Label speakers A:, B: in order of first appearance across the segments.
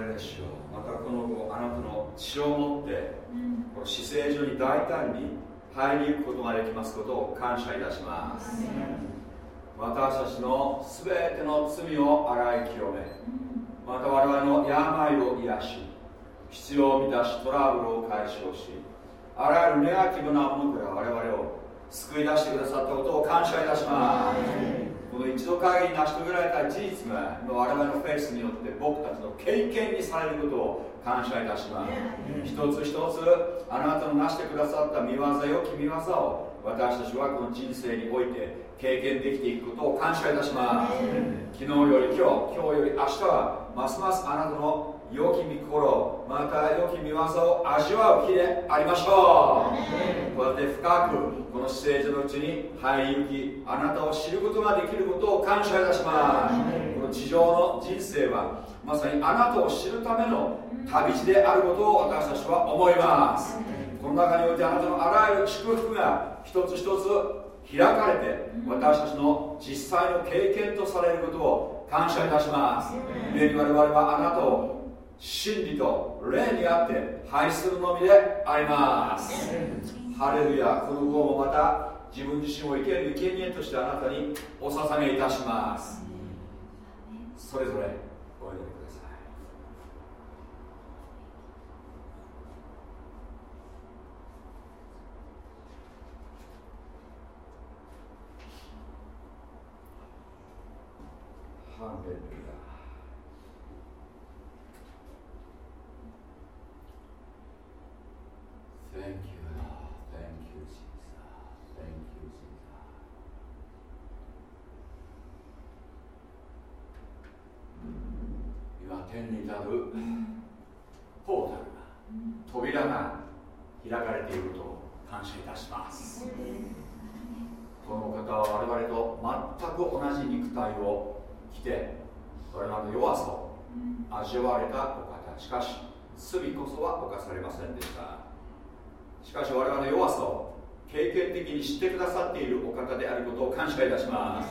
A: レでしょうまたこの後あなたの血を持ってこの死聖所に大胆に入り行くことができますことを感謝いたします。私たちの全ての罪を洗い清めまた我々の病を癒し必要を満たしトラブルを解消しあらゆるネガティブなものから我々を救い出してくださったことを感謝いたします一度限り成し遂げられた事実が我々のフェイスによって僕たちの経験にされることを感謝いたします。一つ一つあなたの成してくださった見業よき見業を私たちはこの人生において経験できていくことを感謝いたします。昨日より今日今日より明日はますますあなたの良き御心また良き御業を味わう日でありましょう。こうやって深くこの姿勢のうちに入り行きあなたを知ることができることを感謝いたします。この地上の人生はまさにあなたを知るための旅路であることを私たちは思います。この中においてあなたのあらゆる祝福が一つ一つ開かれて私たちの実際の経験とされることを感謝いたします。故に我々はあなたを真理と霊にあって拝するのみであります。ハレルヤこの後もまた自分自身を生ける生贄としてあなたにお捧げいたします。それぞれお祈りください。ハレルヤ。天に至るポータルが扉が開かれていることを感謝いたしますこの方は我々と全く同じ肉体を着て我々の弱さを味わわれたお方しかし罪こそは犯されませんでしたしかし我々の弱さを経験的に知ってくださっているお方であることを感謝いたします。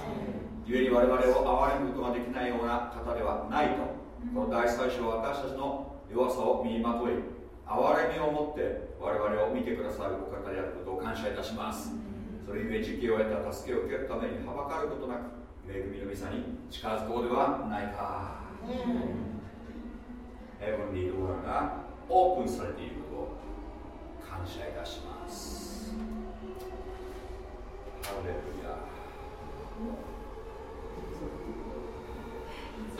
A: 故に我々を憐れむことができないような方ではないと。この大祭司は私たちの弱さを身にまとい憐れみを持って我々を見てくださるお方であることを感謝いたします。それゆえ時期を得た助けを受けるためにはばかることなく恵みの御座に近づこうではないか、ヘブンリードアがオープンされていることを感謝いたします。ハレル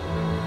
A: ヤ。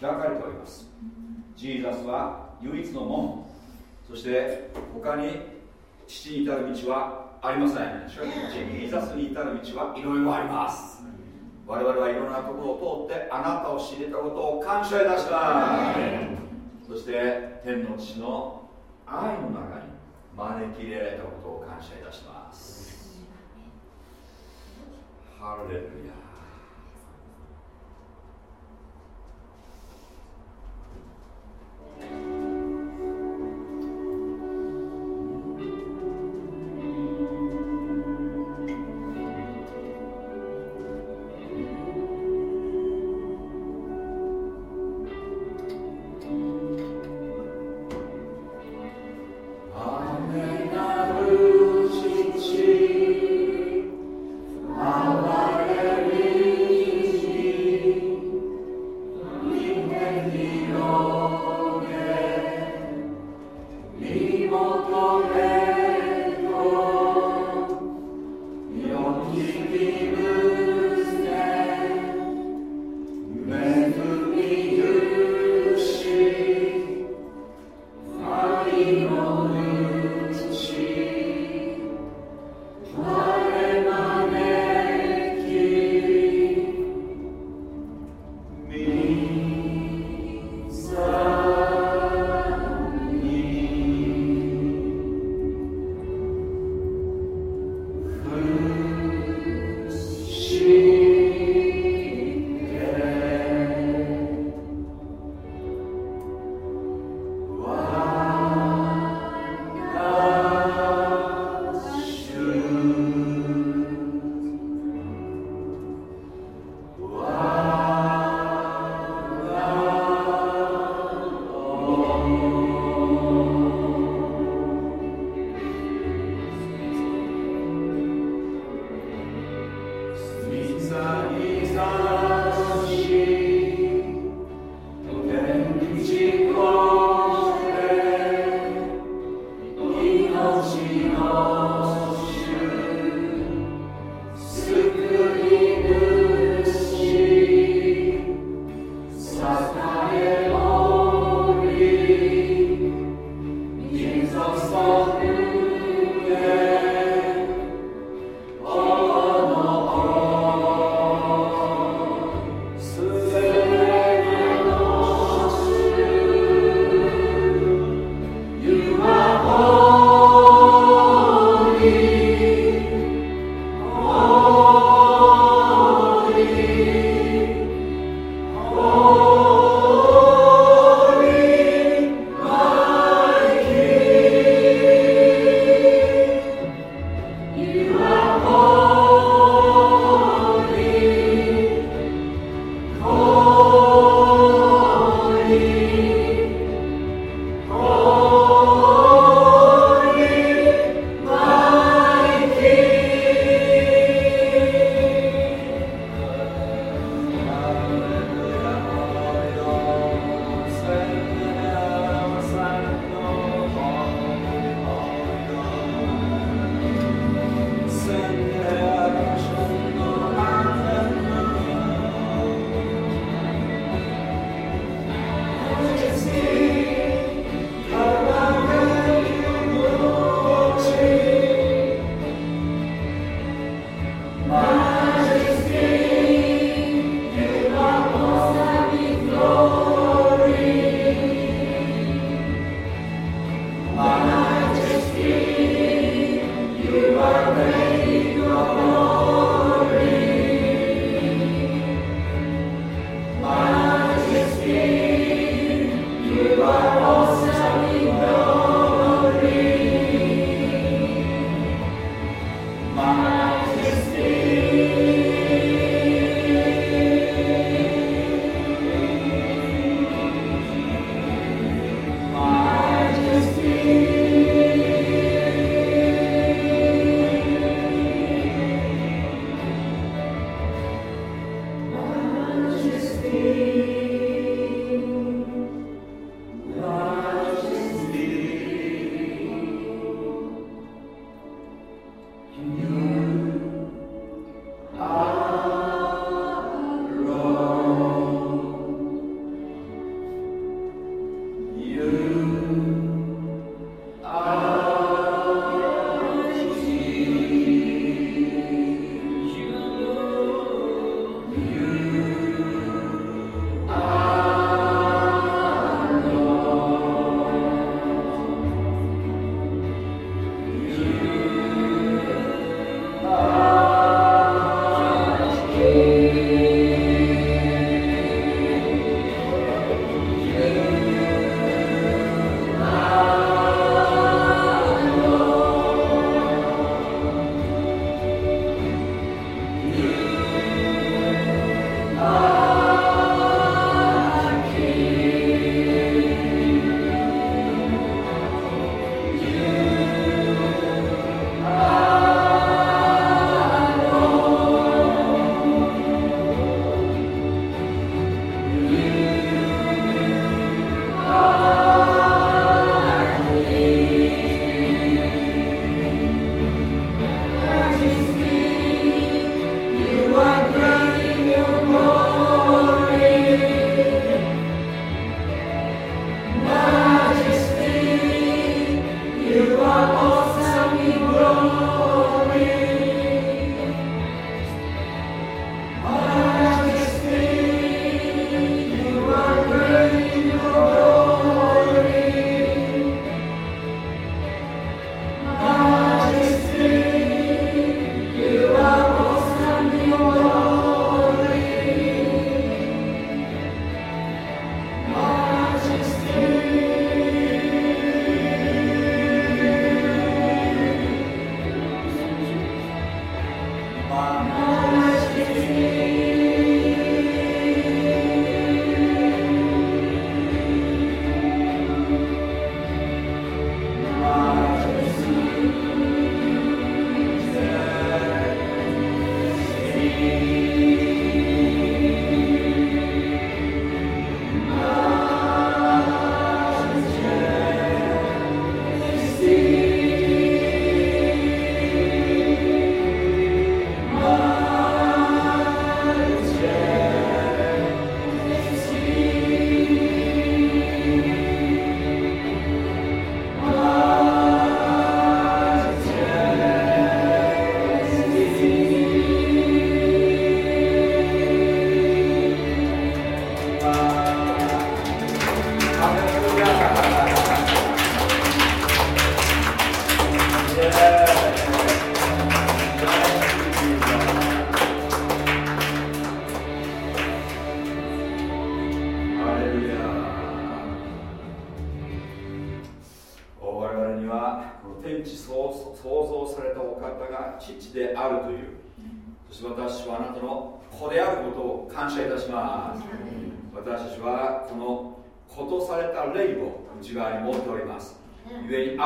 A: 開かれております。ジーザスは唯一の門。そして他に父に至る道はありません。しかしジーザスに至る道はいろいろあります。我々はいろんなところを通ってあなたを知れたことを感謝いたします。そして天の地の愛の中に招き入れられたことを感謝いたします。ハレルヤ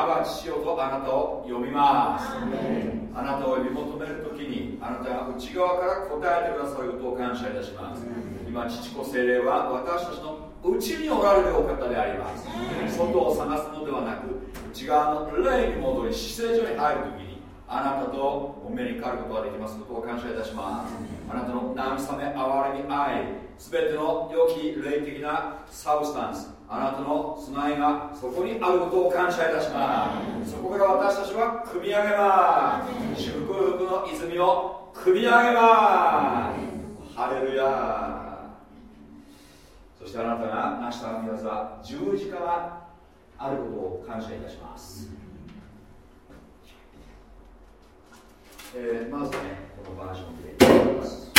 A: アバ父よ」とあなたを呼びます。あなたを呼び求めるときにあなたが内側から答えてくださることを感謝いたします。今父子精霊は私たちの内におられるお方であります。外を探すのではなく内側の霊に戻り姿勢所に入るときにあなたとお目にかかることができますことを感謝いたします。あなたの慰め憐れみ愛すべての良き霊的なサブスタンスあなたの備えがそこにあることを感謝いたします。そこから私たちは組み上げます。祝福の泉を組み上げます。ハレルヤ。そしてあなたが成した皆さん十字架があることを感謝いたします、えー、まずねこのバージョンでいきます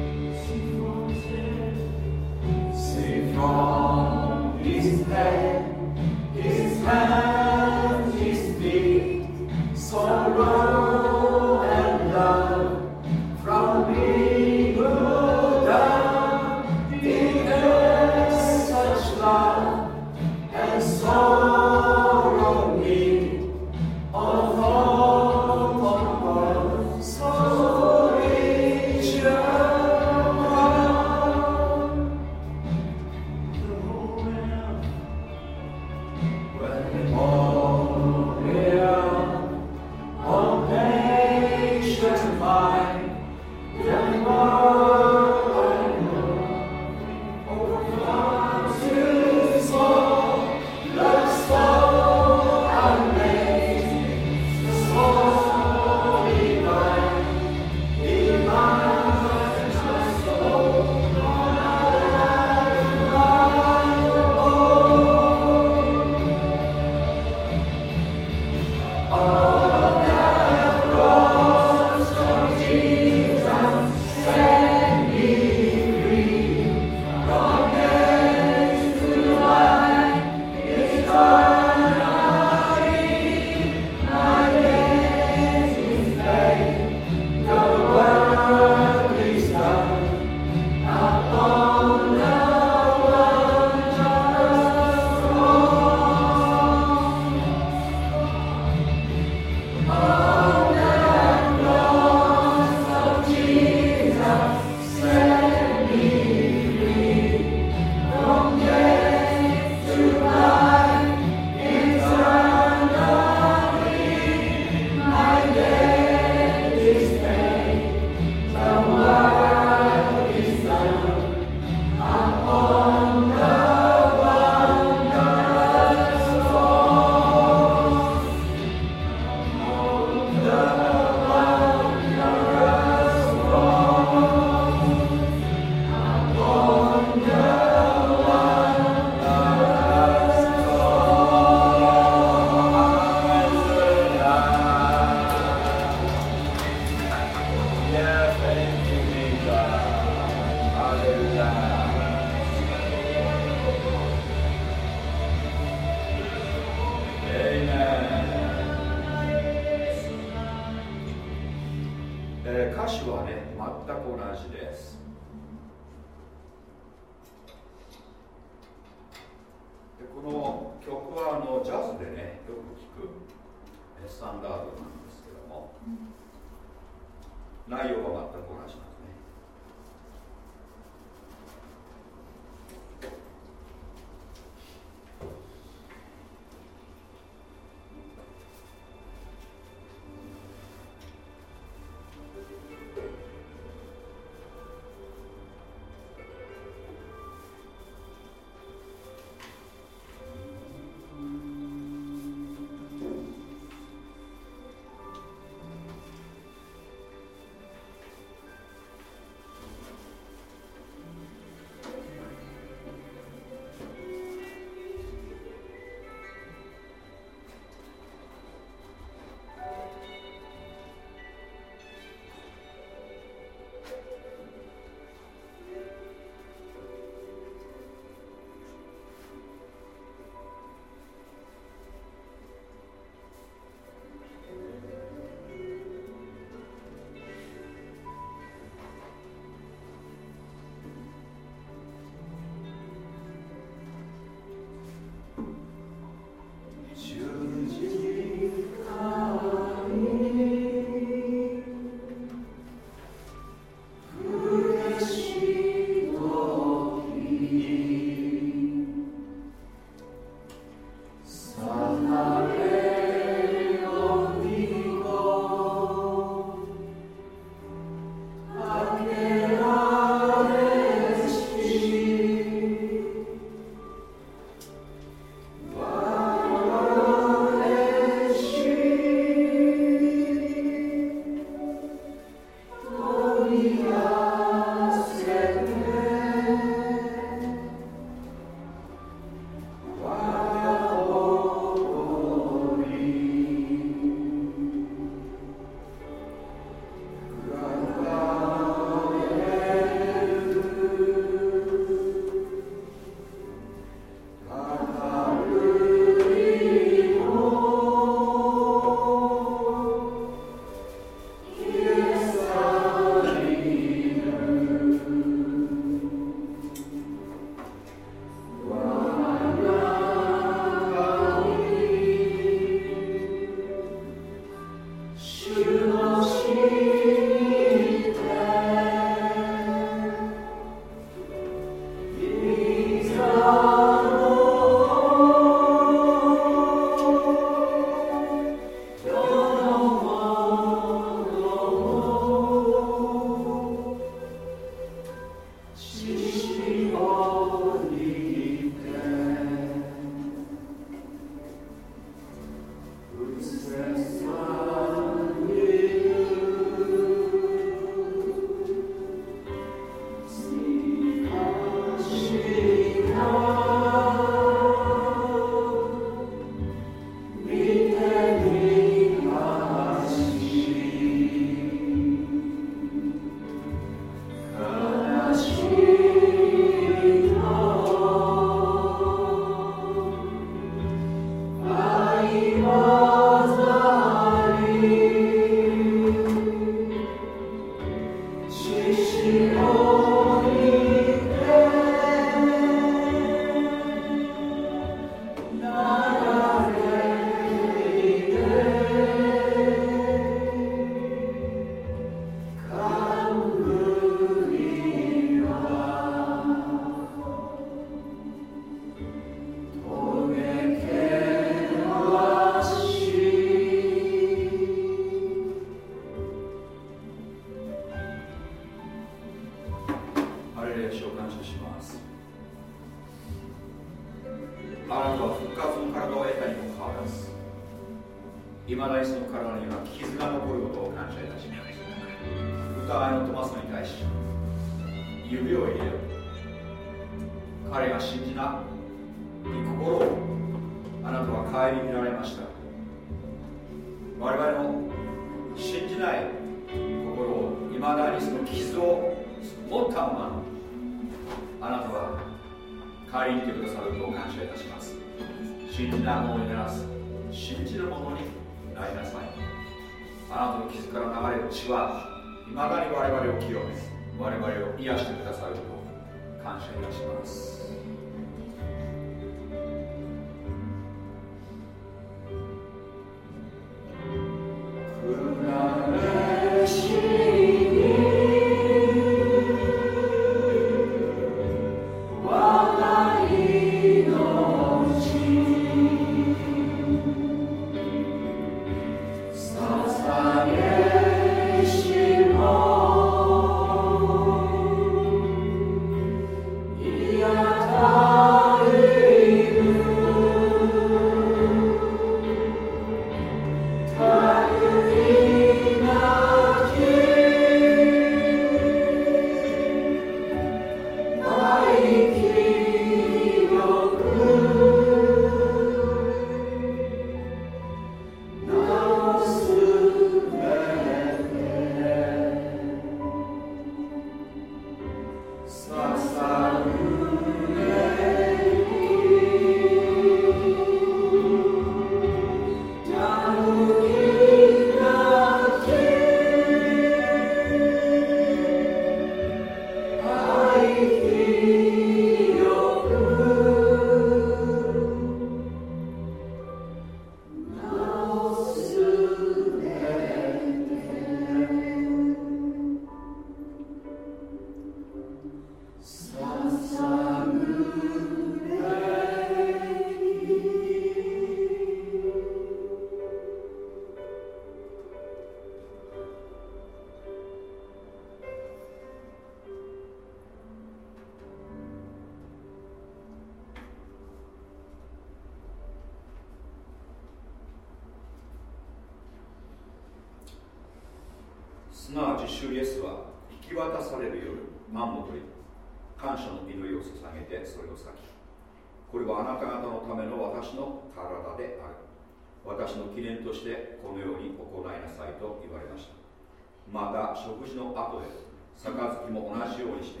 B: 杯も同じようにして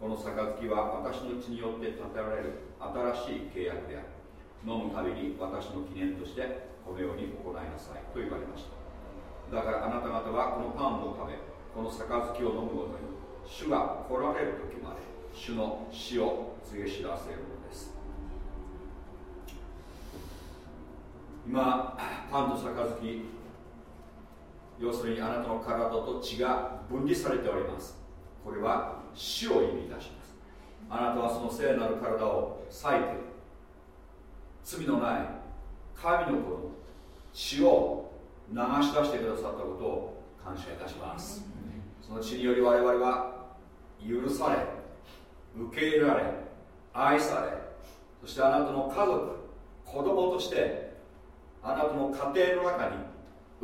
B: この杯は私の血によって建てられる新しい契約である。飲むたびに私の記念としてこのように行いなさ
A: いと言われました。だからあなた方はこのパンを食べこの杯を飲むごとに主が来られる時まで主の死を告げ知らせるのです。今パンと杯要するにあなたの体と血が分離されております。これは死を意味いたします。あなたはその聖なる体を裂いて罪のない神の子の血を流し出してくださったことを感謝いたします。その血により我々は許され受け入れられ愛されそしてあなたの家族子供としてあなたの家庭の中に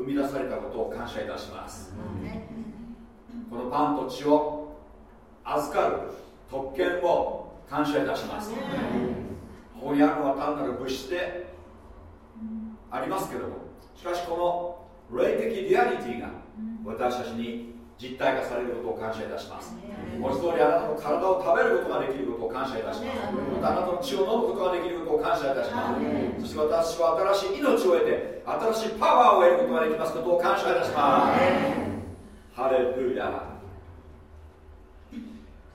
A: 生み出されたことを感謝いたします、このパンと血を預かる特権を感謝いたします、ここにあるのは単なる物質でありますけどもしかしこの霊的リアリティが私たちに実体化されることを感謝いたします。文字通りあなたの体を食べることができることを感謝いたします。またあなたの血を飲むことができることを感謝いたします。そして私は新しい命を得て新しいパワーを得ることができますことを感謝いたします。ハレルヤ。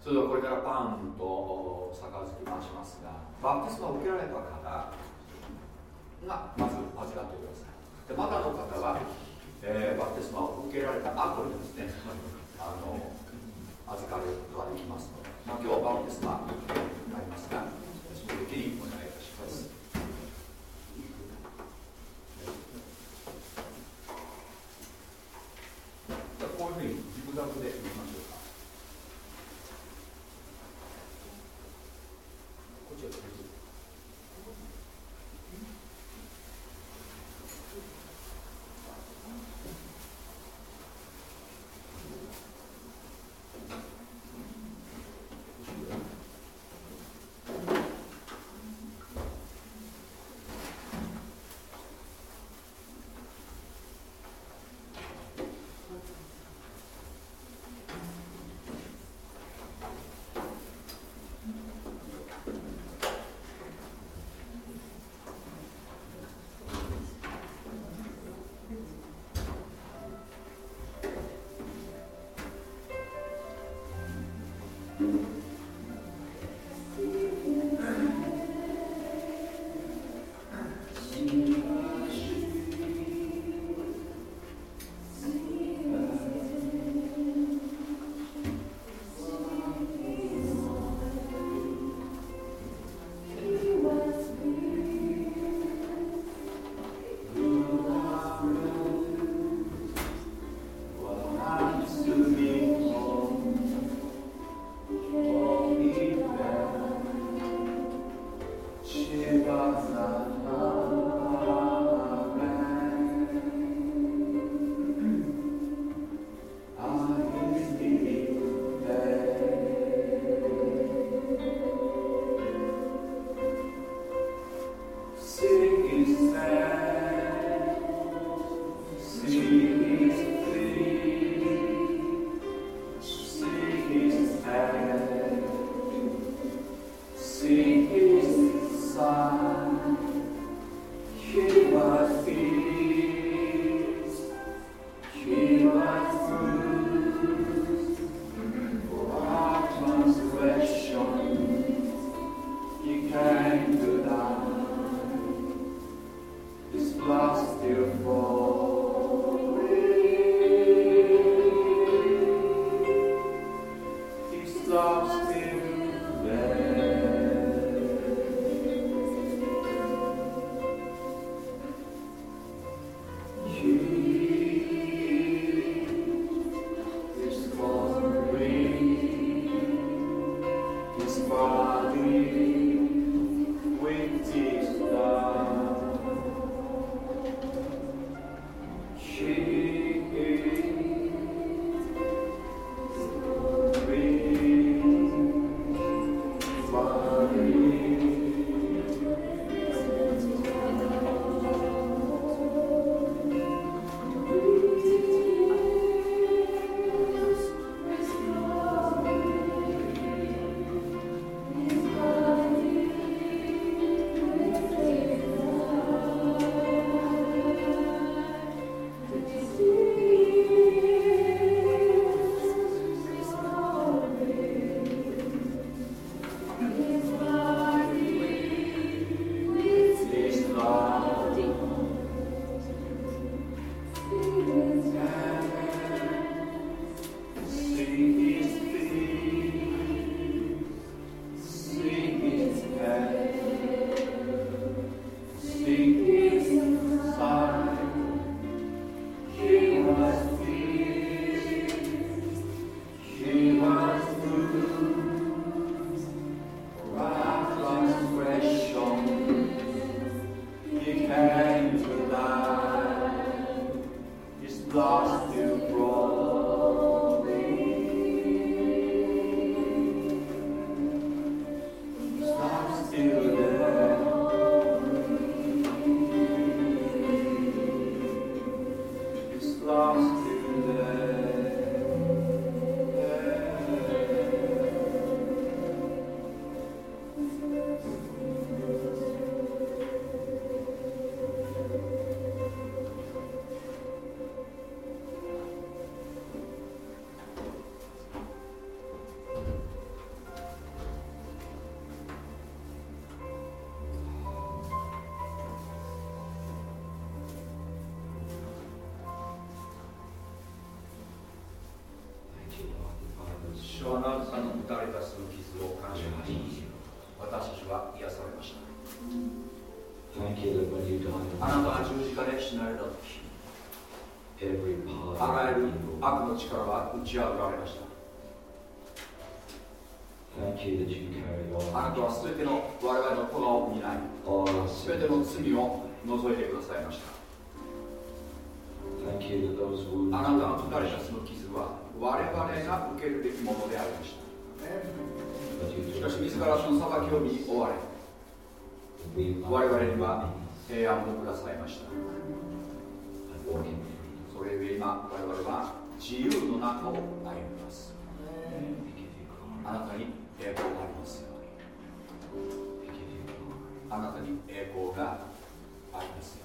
A: それではこれからパンと杯回しますがバプテスマを受けられた方がまず預かってくださいでまたの方はえー、バプテスマを受けられた後にですねあの預かることができますので、まあ、今日はバプテスマになりますがその時にお願いいたします。こういうふうにジグザグで受けるべきものでありました。しかし自らその裁きを見に追われ我々には平安をくださいました。それゆえ今我々は自由の中を歩みます。あなたに栄光がありますように。あなたに栄光がありますよ精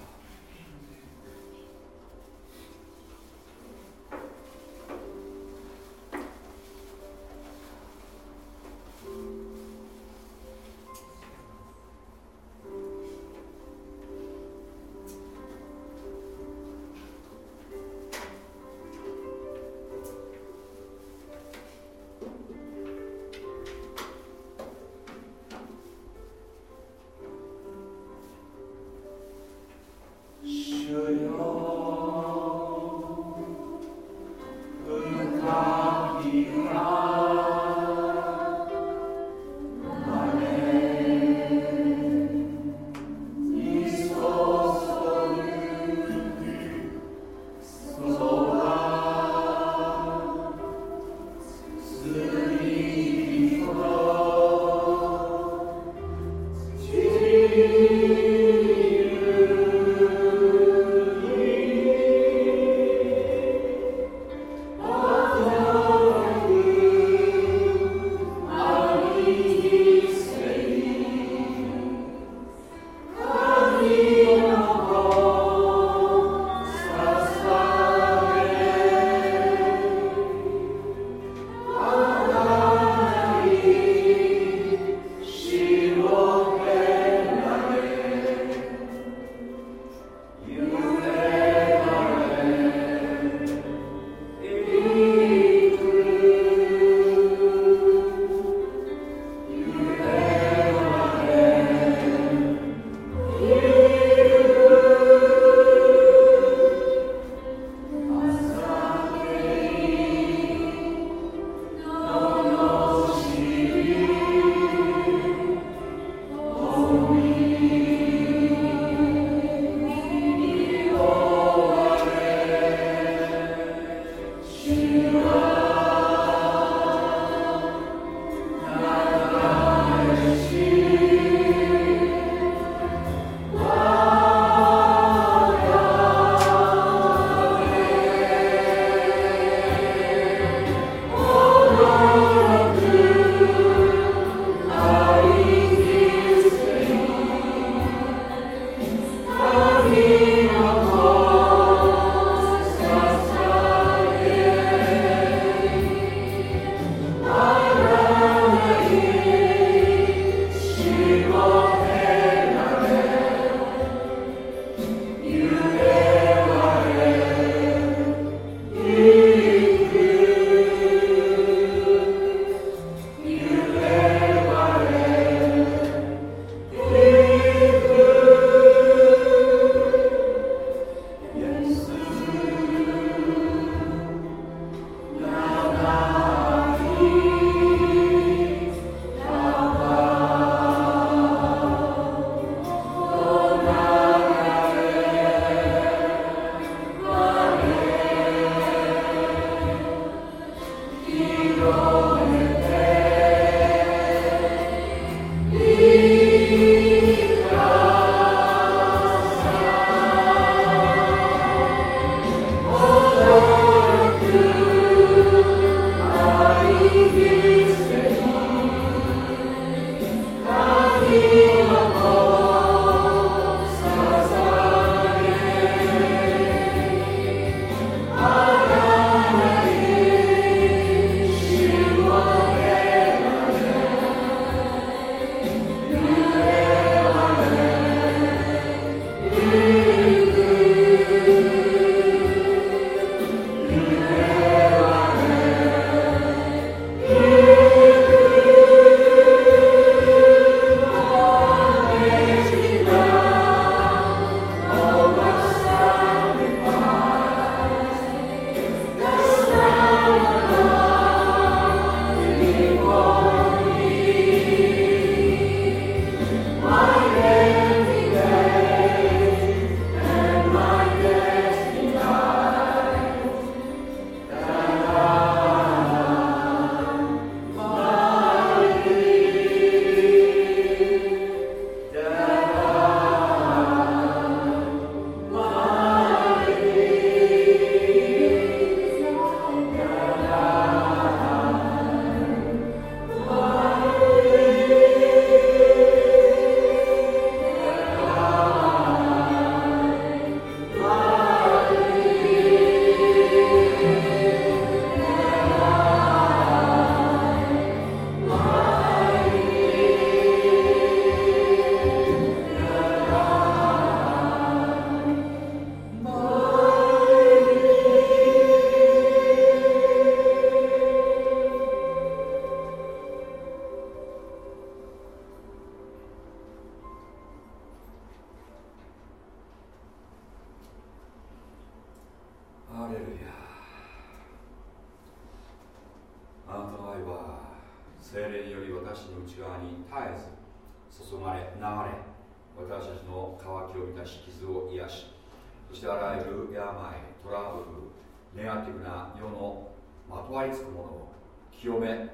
A: 世のまとわりつくものを清め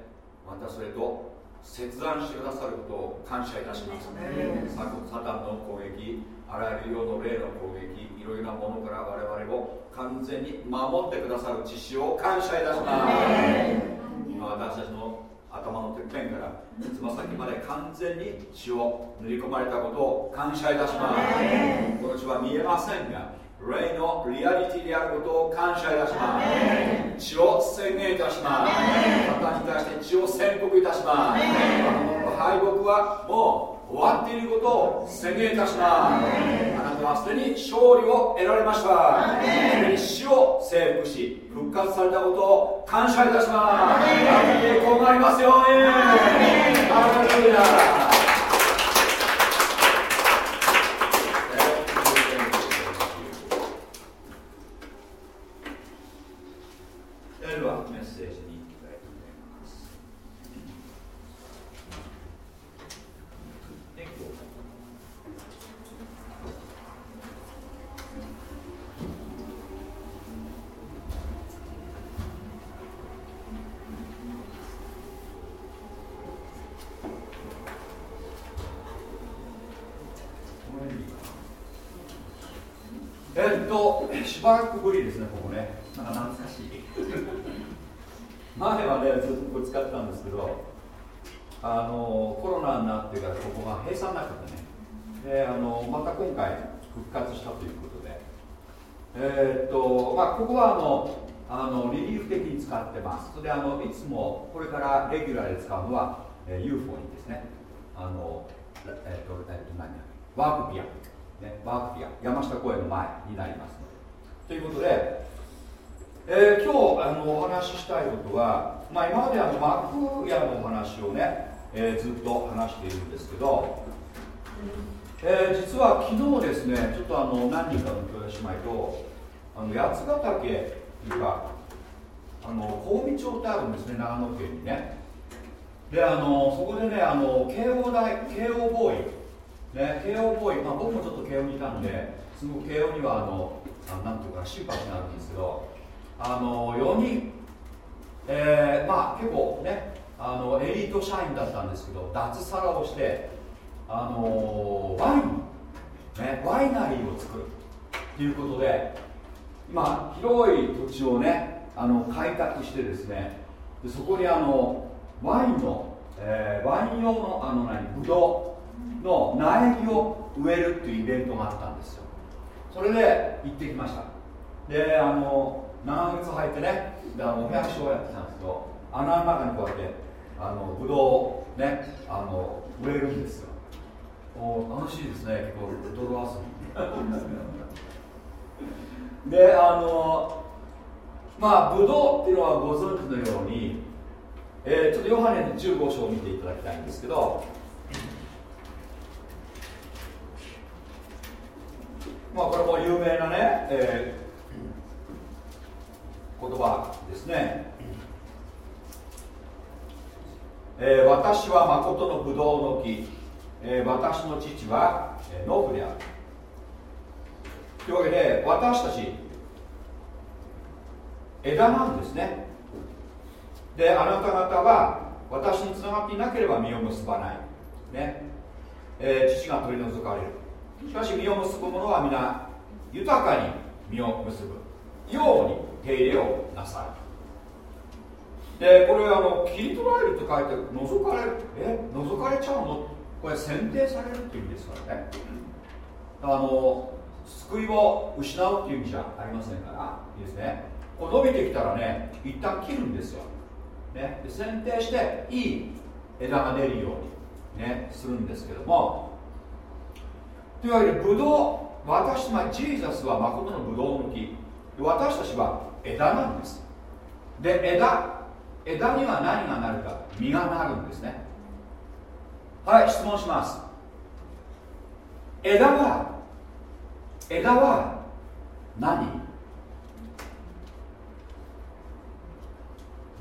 A: またそれと切断してくださることを感謝いたします、ね、サタンの攻撃あらゆる世の霊の攻撃いろいろなものから我々を完全に守ってくださる知識を感謝いたします。今私たちの頭のてっぺんからつま先まで完全に血を塗り込まれたことを感謝いたします。この血は見えませんが霊のリアリティであることを感謝いたします。血を宣言いたします。方に対して血を宣告いたします。敗北はもう終わっていることを宣言いたしますあなたはすでに勝利を得られました。すでに死を征服し復活されたことを感謝いたします栄光がありますように。ハレルヤしばらくぶりですねここねなんか懐かしい前はねずっとこれ使ってたんですけどあのコロナになってからここが閉鎖になっちゃってねであのまた今回復活したということでえー、っとまあここはあのあのリリーフ的に使ってます。それであのいつもこれからレギュラーで使うのは、えー、UFO にですね。あのえー、と、えー、っと何ワークピア、ね、ワークピア。山下公園の前になりますということで、えー、今日あのお話ししたいことは、まあ、今まであの幕屋のお話をね、えー、ずっと話しているんですけど、えー、実は昨日ですねちょっとあの何人かの兄弟姉妹とあの八ヶ岳というかあの近江町ってあるんですね長野県にね。であのそこでねあの慶応大慶応ボーイね、慶応ボーイ、まあ、僕もちょっと慶応にいたんですごく慶応にはあのあなんていうかシンパシーがあるんですけどあの4人、えー、まあ結構ねあのエリート社員だったんですけど脱サラをしてあのワイン、ね、ワイナリーを作るということで今広い土地をねあの開拓してですねでそこにあのワインの、えー、ワイン用のあの何ブドウの苗木を植えるっていうイベントがあったんですよ。それで行ってきました。であの長靴履いてねであのお百姓をやってたんですけど穴の中にこうやってあのブドウをねあの植えるんですよ。お楽しいですね結構泥遊びであのまあブドウっていうのはご存知のように、えー、ちょっとヨハネの15章を見ていただきたいんですけどまあ、これも有名なね、えー、言葉ですね、えー、私は誠のブドウの木、えー、私の父は、えー、農夫である。というわけで私たち枝なんですね。であなた方は私につながっていなければ実を結ばない。ね、えー、父が取り除かれる。しかし実を結ぶ者は皆豊かに実を結ぶように手入れをなさいでこれあの切り取られると書いて覗かれる。え？覗かれちゃうの？これ選定されるっていう意味ですからね。あの救いを失うっていう意味じゃありませんからいいですね。こう伸びてきたらね一旦切るんですよ、ね、で選定していい枝が出るようにねするんですけども。というわけでブドウ私まジーザスは誠のブドウの木私たちは枝なんです。で枝枝には何がなるか実がなるんですね。はい質問します。枝は枝は何？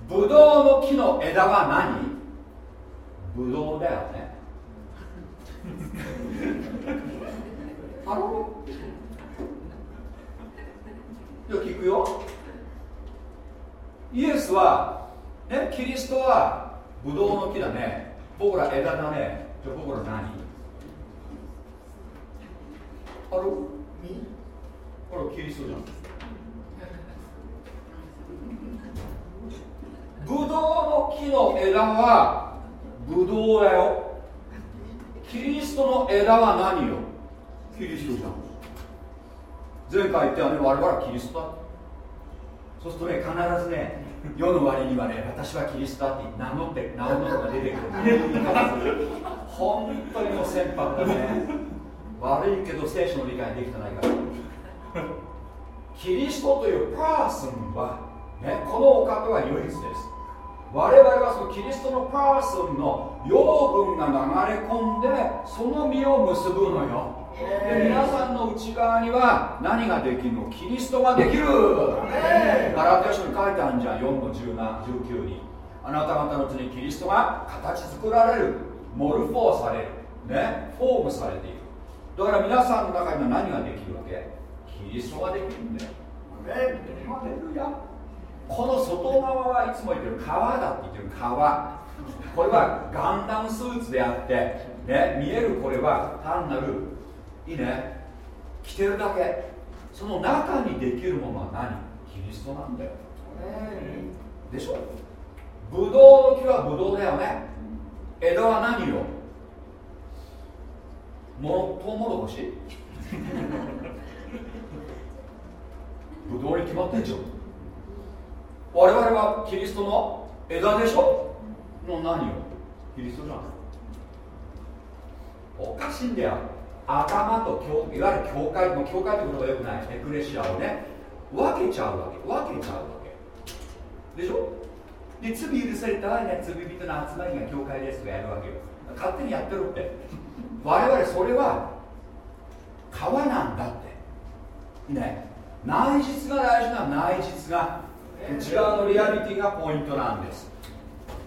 A: ブドウの木の枝は何？ブドウだよね。ハロじゃ聞くよ。イエスはねキリストはブドウの木だね。僕ら枝だね。じゃあ僕ら何？ハロこれキリストじゃん。ブドウの木の枝はブドウだよ。キリストの枝は何よ？キリストじゃん。前回言ったよね我々はキリストだ。そうするとね必ずね 世の割にはね私はキリストだって名乗って名乗るのが出てくる 本当にもう船舶だね悪いけど聖書の理解できてないから。キリストというパーソンは、ね、このお方は唯一です。我々はそのキリストのパーソンの養分が流れ込んでその実を結ぶのよ。で皆さんの内側には何ができるの？キリストができる。ガラテヤ書に書いてあるじゃん4の19に。あなた方のうちにキリストが形作られる。モルフォーされる。ねフォームされているだから皆さんの中には何ができるわけ？キリストができるんだよ。この外側はいつも言ってる皮だって言ってる皮これはガンダムスーツであって、ね、見えるこれは単なるいいね。着てるだけ。その中にできるものは何？キリストなんだよ、でしょ？ブドウの木はブドウだよね。枝は何よもトウモロコシブドウに決まってんじゃん。我々はキリストの枝でしょ？の何よキリストじゃん。おかしいんだよ。頭と教いわゆる教会も教会ってことがよくない。エクレシアをね。分けちゃうわけ。分けちゃうわけ。でしょ？で罪許されたらね罪人の集まりが教会ですとやるわけよ。勝手にやってるって我々それは川なんだって。ね。内実が大事な内実が内側のリアリティがポイントなんです。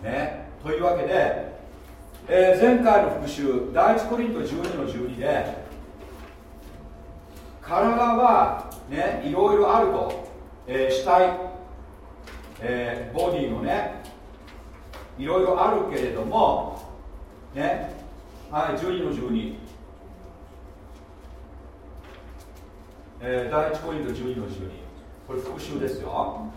A: ね。というわけでえー、前回の復習第一コリント12の12で体はねいろいろあると、えー、死体、えー、ボディのねいろいろあるけれどもねはい12の12えー、第一コリント12の12これ復習ですよ。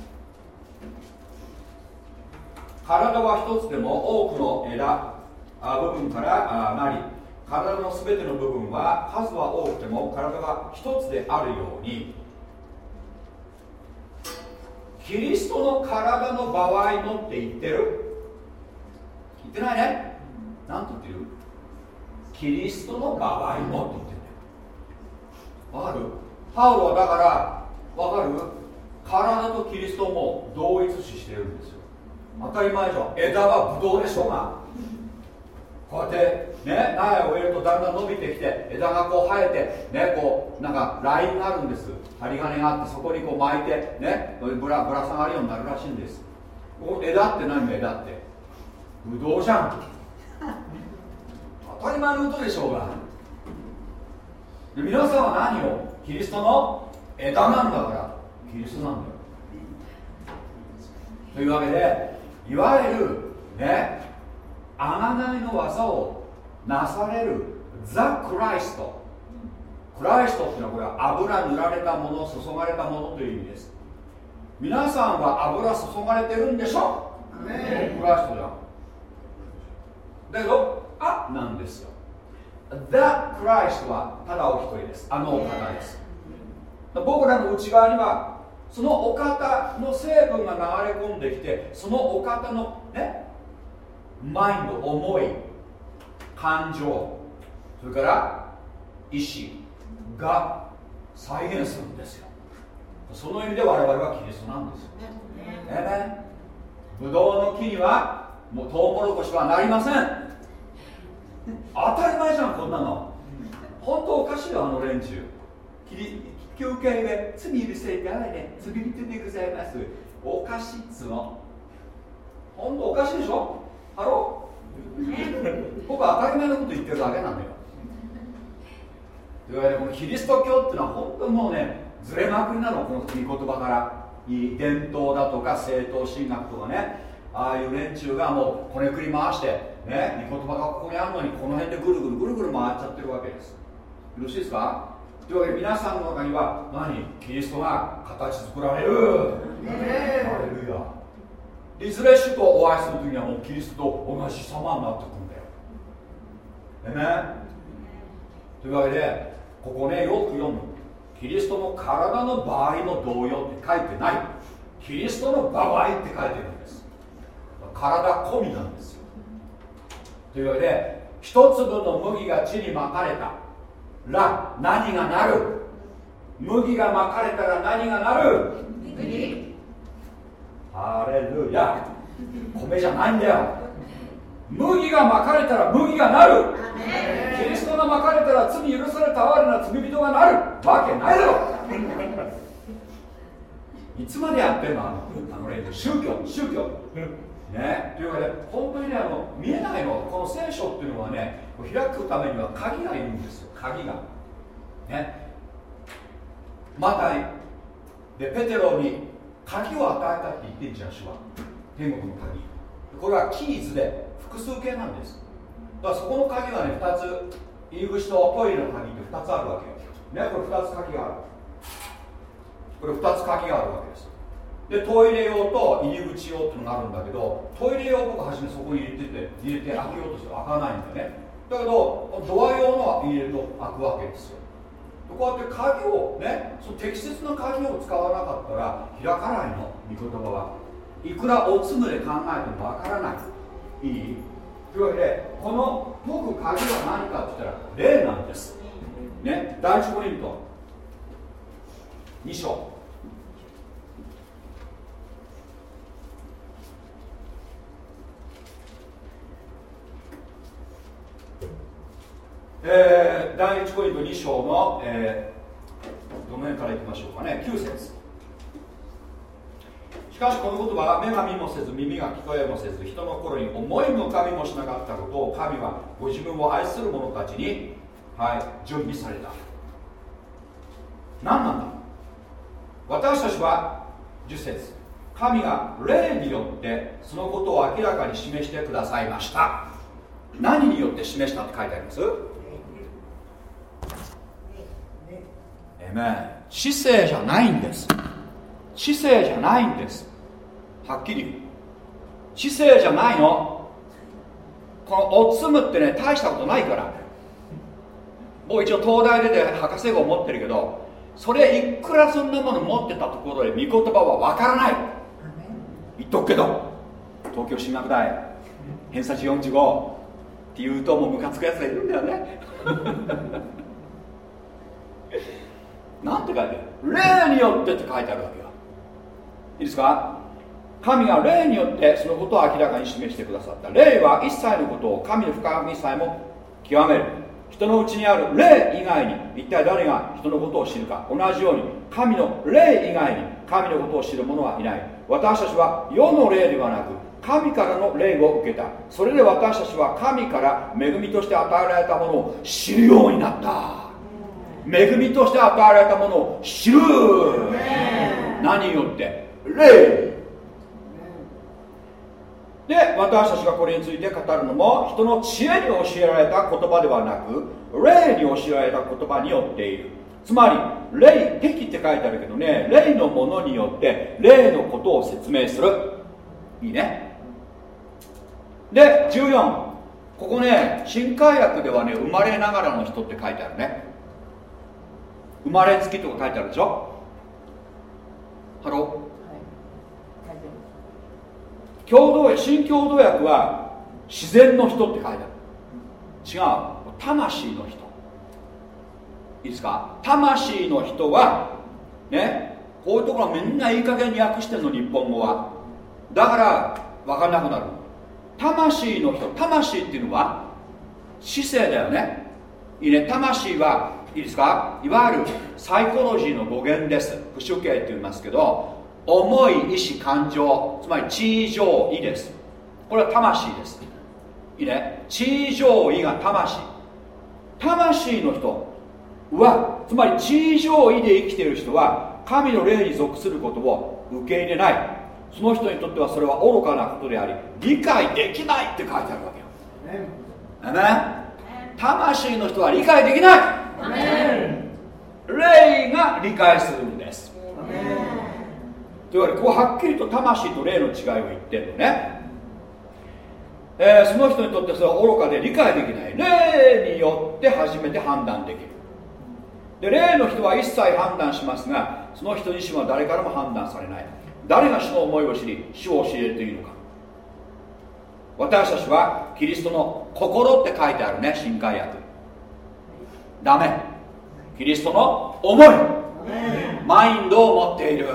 A: 体は一つでも多くの枝あ部分からあなり。体の全ての部分は数は多くても体が一つであるように。キリストの体の場合のって言ってる？言ってないね。何と言ってる？キリストの場合のって言ってる。わかる？パウロはだからわかる？体とキリストも同一視してるんですよ。当たり前じゃん。枝はブドウでしょうが。こうやってね苗を植えるとだんだん伸びてきて枝がこう生えてねこうなんかラインがあるんです。針金があってそこにこう巻いてねぶらぶら下がるようになるらしいんです。枝って何？枝って。ブドウじゃん。当たり前のことでしょうが。で皆さんは何をキリストの枝なんだから。キリストなんだよ。というわけでいわゆるね贖いの技をなされるザ・クライスト。クライストっていうのはこれは油塗られたもの注がれたものという意味です。皆さんは油注がれてるんでしょ？ねクライストじゃん。だけどあなんですよ。The Christ はただお一人です。あのお方です。僕らの内側にはそのお方の成分が流れ込んできてそのお方のね？マインド思い感情それから意志が再現するんですよ。その意味で我々はキリストなんですよ、ね、ブドウの木にはもうトウモロコシはなりません当たり前じゃんこんなの。本当おかしいよあの連中。教会は罪許されてないね罪人でございます。おかしいっつうの。本当おかしいでしょ？ハロ僕は当たり前のこと言ってるだけなんだよ。いわゆるこのキリスト教っていうのは本当にもうねずれまくりなのこの御言葉から。伝統だとか正統神学とかね。ああいう連中がもうこねくり回してね御言葉がここにあるのにこの辺でぐるぐるぐるぐる回っちゃってるわけです。よろしいですか？というわけで皆さんの中には何？キリストが形作られる。ねレルヤいずれ主とお会いする時にはもうキリストと同じ様になってくるんだよ。ねというわけでここねよく読む。キリストの体の場合の同様って書いてない。キリストの場合って書いてるんです。体込みなんですよというわけで一粒の麦が地にまかれた。ら何がなる？麦がまかれたら何がなる？ハレルヤ。米じゃないんだよ。麦がまかれたら麦がなる。キリストがまかれたら罪許された哀れな罪人がなる。わけないだろ。いつまでやってんの？あのあの例宗教宗教ね。というわけで本当にねあの見えないのこの聖書っていうのはね開くためには鍵がいるんですよ。鍵が。ね。マタイ。でペテロに鍵を与えたって言ってんじゃん主は。天国の鍵。これはキーズで複数形なんです。だからそこの鍵はね2つ。入り口とトイレの鍵って2つあるわけ。ねこれ2つ鍵がある。これ2つ鍵があるわけです。でトイレ用と入り口用ってのがあるんだけどトイレ用僕初めそこに入れてて入れて開けようとして開かないんだよね。だけどドア用のは入れると開くわけですよ。こうやって鍵をねその適切な鍵を使わなかったら開かないの御言葉は。いくらおつむで考えてもわからない。いい？というわけでこの解く鍵は何かって言ったら霊なんです。ね？第一コリント。2章。えー、第一コリント2章の、えー、どの辺からいきましょうかね。9節。しかしこの言葉は目が見もせず耳が聞こえもせず人の心に思いも神もしなかったことを神はご自分を愛する者たちに、はい、準備された。何なんだ？私たちは10節。神が霊によってそのことを明らかに示してくださいました。何によって示したって書いてありますえ知性じゃないんです。知性じゃないんです。はっきり言う。知性じゃないの。このおつむってね大したことないから。僕一応東大出て博士号持ってるけどそれいくらそんなもの持ってたところで御言葉はわからない。言っとくけど東京進学大。偏差値45って言うともうムカつくやつがいるんだよね。なんて書いてある？霊によってって書いてあるわけよ。いいですか？神が霊によってそのことを明らかに示してくださった。霊は一切のことを神の深みさえも極める。人のうちにある霊以外に一体誰が人のことを知るか同じように神の霊以外に神のことを知る者はいない。私たちは世の霊ではなく神からの霊を受けた。それで私たちは神から恵みとして与えられたものを知るようになった。恵みとして与えられたものを知る。何によって？霊。で私たちがこれについて語るのも人の知恵に教えられた言葉ではなく霊に教えられた言葉によっている。つまり霊的って書いてあるけどね霊のものによって霊のことを説明する。いいね。で14ここね新改訳ではね生まれながらの人って書いてあるね。生まれつきとか書いてあるでしょ？ Hello、共同新共同訳は自然の人って書いてある。違う。魂の人。いいですか？魂の人はねこういうところみんないい加減に訳してんの日本語は。だから分かんなくなる。魂の人。魂っていうのは姿勢だよね。いいね。魂はいいですか？いわゆるサイコロジーの語源です。不主形って言いますけど思い意志感情つまり地上意です。これは魂です。いいね？地上位が魂。魂の人はつまり地上位で生きている人は神の霊に属することを受け入れない。その人にとってはそれは愚かなことであり理解できないって書いてあるわけよ、ね、魂の人は理解できない。霊が理解するんです。というわけでこうはっきりと魂と霊の違いを言ってるのね、えー、その人にとってそれは愚かで理解できない。霊によって初めて判断できる。で霊の人は一切判断しますがその人自身は誰からも判断されない。誰が主の思いを知り主を教えるというのか。私たちはキリストの心って書いてあるね新海訳。ダメ。キリストの思いマインドを持っている。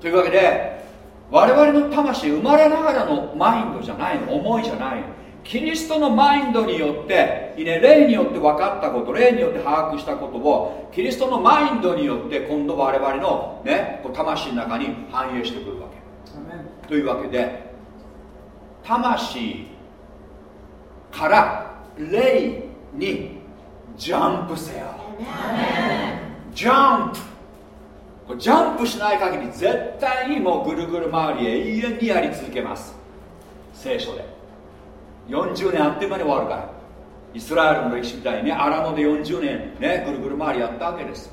A: というわけで我々の魂生まれながらのマインドじゃないの。思いじゃないの。キリストのマインドによっていい、ね、霊によって分かったこと霊によって把握したことをキリストのマインドによって今度我々の、ね、魂の中に反映してくるわけ。というわけで魂から霊にジャンプせよジャンプ。ジャンプしない限り絶対にもうぐるぐる回り永遠にやり続けます。聖書で。40年あっという間に終わるから。イスラエルの歴史みたいにね荒野で40年ねぐるぐる回りやったわけです。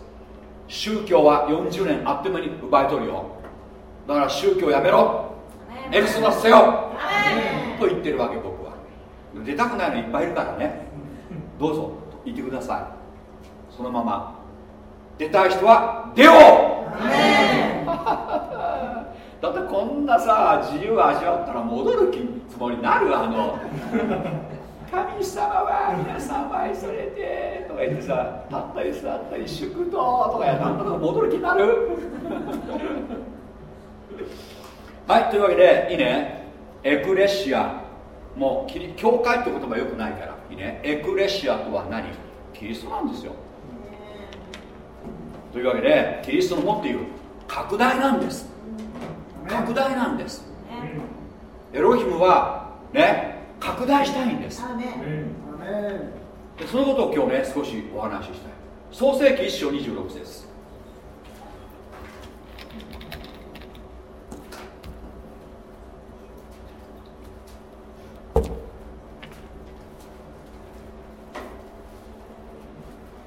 A: 宗教は40年あっという間に奪い取るよ。だから宗教やめろ。エクソダスせよ。と言ってるわけ僕は。出たくないのいっぱいいるからね。どうぞ。言ってください。そのまま出たい人は出よう。だってこんなさ自由味わったら戻る気つもりになる？あの 神様は皆さんを愛されてとか言ってさ立ったり座ったり祝祷とかやなんとか戻る気になる？はいというわけでいいね。エクレシア。もう教会って言葉よくないからいいね。エクレシアとは何？キリストなんですよ。というわけでキリストの持っている拡大なんです。拡大なんです。エロヒムはね拡大したいんです。でそのことを今日ね少しお話ししたい。創世紀1章26節。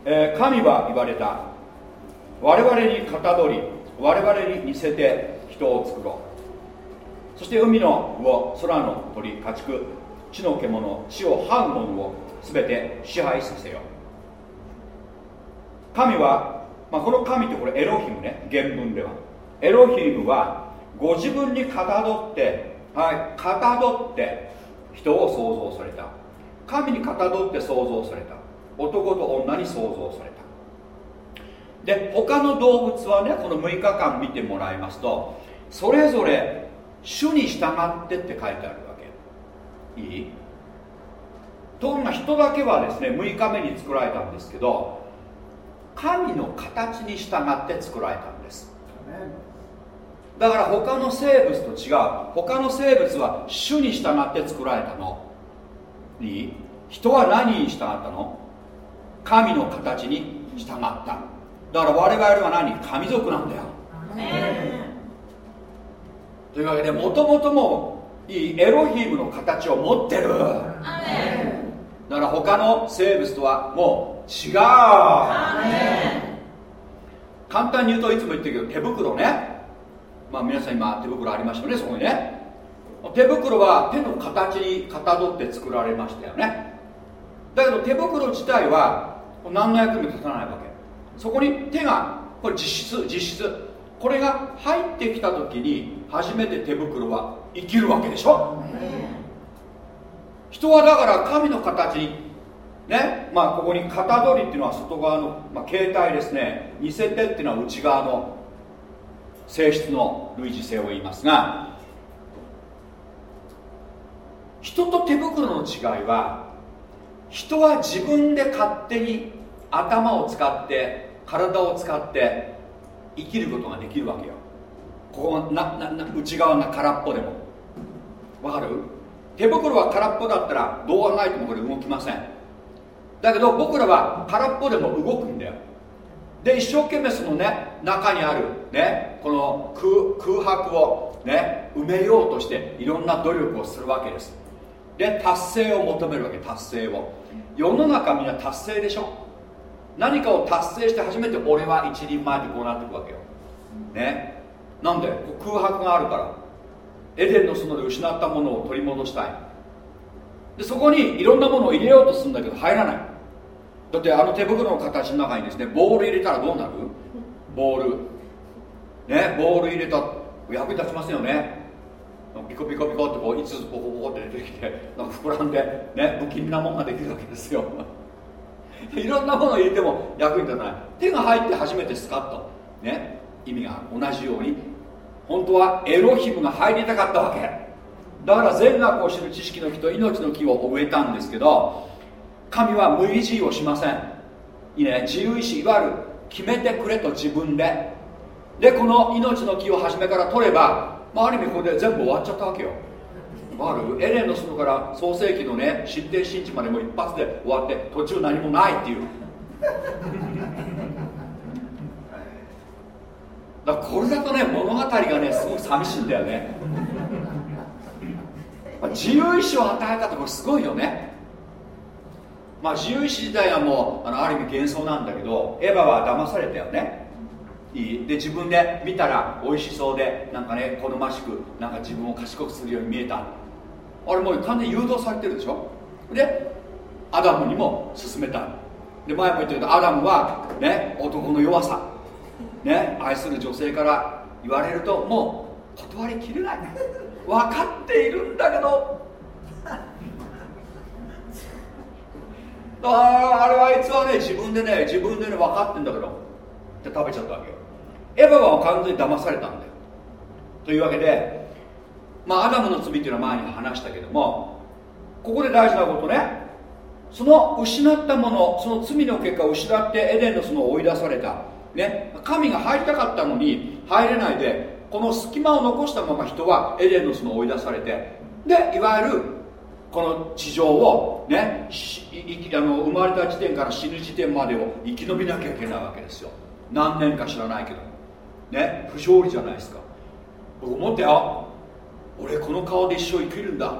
A: えー、神は言われた我々にかたどり我々に似せて人を作ろう。そして海の魚空の鳥家畜地の獣地を這う者を全て支配させよう。神は、まあ、この神ってこれエロヒムね原文では。エロヒムはご自分にかたどってはいかたどって人を創造された。神にかたどって創造された。男と女に創造された。で他の動物はねこの6日間見てもらいますとそれぞれ主に従ってって書いてあるわけ。いい？ところが人だけはですね6日目に作られたんですけど神の形に従って作られたんです。だから他の生物と違う。他の生物は主に従って作られたの。いい？人は何に従ったの？神の形に従っただから我々は何？神族なんだよ。というわけでもともともいいエロヒームの形を持ってる。だから他の生物とはもう違う。簡単に言うといつも言ってるけど手袋ね。まあ皆さん今手袋ありましたよねそこにね。手袋は手の形にかたどって作られましたよね。だけど手袋自体は何の役にも立たないわけそこに手がこれ実質実質。これが入ってきた時に初めて手袋は生きるわけでしょ？人はだから神の形にねまあここに型取りっていうのは外側の、まあ、形態ですね。似せてっていうのは内側の性質の類似性を言いますが人と手袋の違いは人は自分で勝手に頭を使って体を使って生きることができるわけよ。ここななな内側が空っぽでも。わかる？手袋は空っぽだったらどう考えてもこれ動きません。だけど僕らは空っぽでも動くんだよ。で一生懸命そのね中にあるねこの空白をね埋めようとしていろんな努力をするわけです。で達成を求めるわけ達成を。世の中みんな達成でしょ？何かを達成して初めて俺は一人前でこうなっていくわけよ。ね。なんで空白があるから。エデンの園で失ったものを取り戻したい。でそこにいろんなものを入れようとするんだけど入らない。だってあの手袋の形の中にですねボール入れたらどうなる？ボール。ねボール入れた役に立ちますよね。ピコピコピコってこう5つポコポコって出てきてなんか膨らんでね不気味なもんができるわけですよ。いろんなものを入れても役に立たない。手が入って初めてスカッと。ね。意味が同じように。本当はエロヒムが入りたかったわけ。だから善悪を知る知識の木と命の木を植えたんですけど神は無意地をしません。いいね。自由意志いわゆる決めてくれと自分で。でこの命の木を初めから取れば、まあ、ある意味これで全部終わっちゃったわけよ。あるエレンの園から創世紀のね新天神地までも一発で終わって途中何もないっていう。だこれだとね物語がねすごく寂しいんだよね。自由意志を与えたところすごいよね。まあ自由意志自体はもうあのある意味幻想なんだけどエヴァは騙されたよね。いい。で自分で見たら美味しそうでなんかね好ましくなんか自分を賢くするように見えた。あれもう完全に誘導されてるでしょ？でアダムにも勧めた。で前も言ったけどアダムはね男の弱さ。ね愛する女性から言われるともう断りきれない。分かっているんだけど。ああれはあいつはね自分でね自分でね分かってんだけど。って食べちゃったわけよ。エヴァは完全に騙されたんだよ。というわけでまあアダムの罪っていうのは前に話したけどもここで大事なことね。その失ったものその罪の結果を失ってエデンの園を追い出された、ね、神が入りたかったのに入れないでこの隙間を残したまま人はエデンの園を追い出されて。でいわゆるこの地上をねあの生まれた時点から死ぬ時点までを生き延びなきゃいけないわけですよ。何年か知らないけど。ね。不条理じゃないですか。僕思ったよ。俺この顔で一生生きるんだ。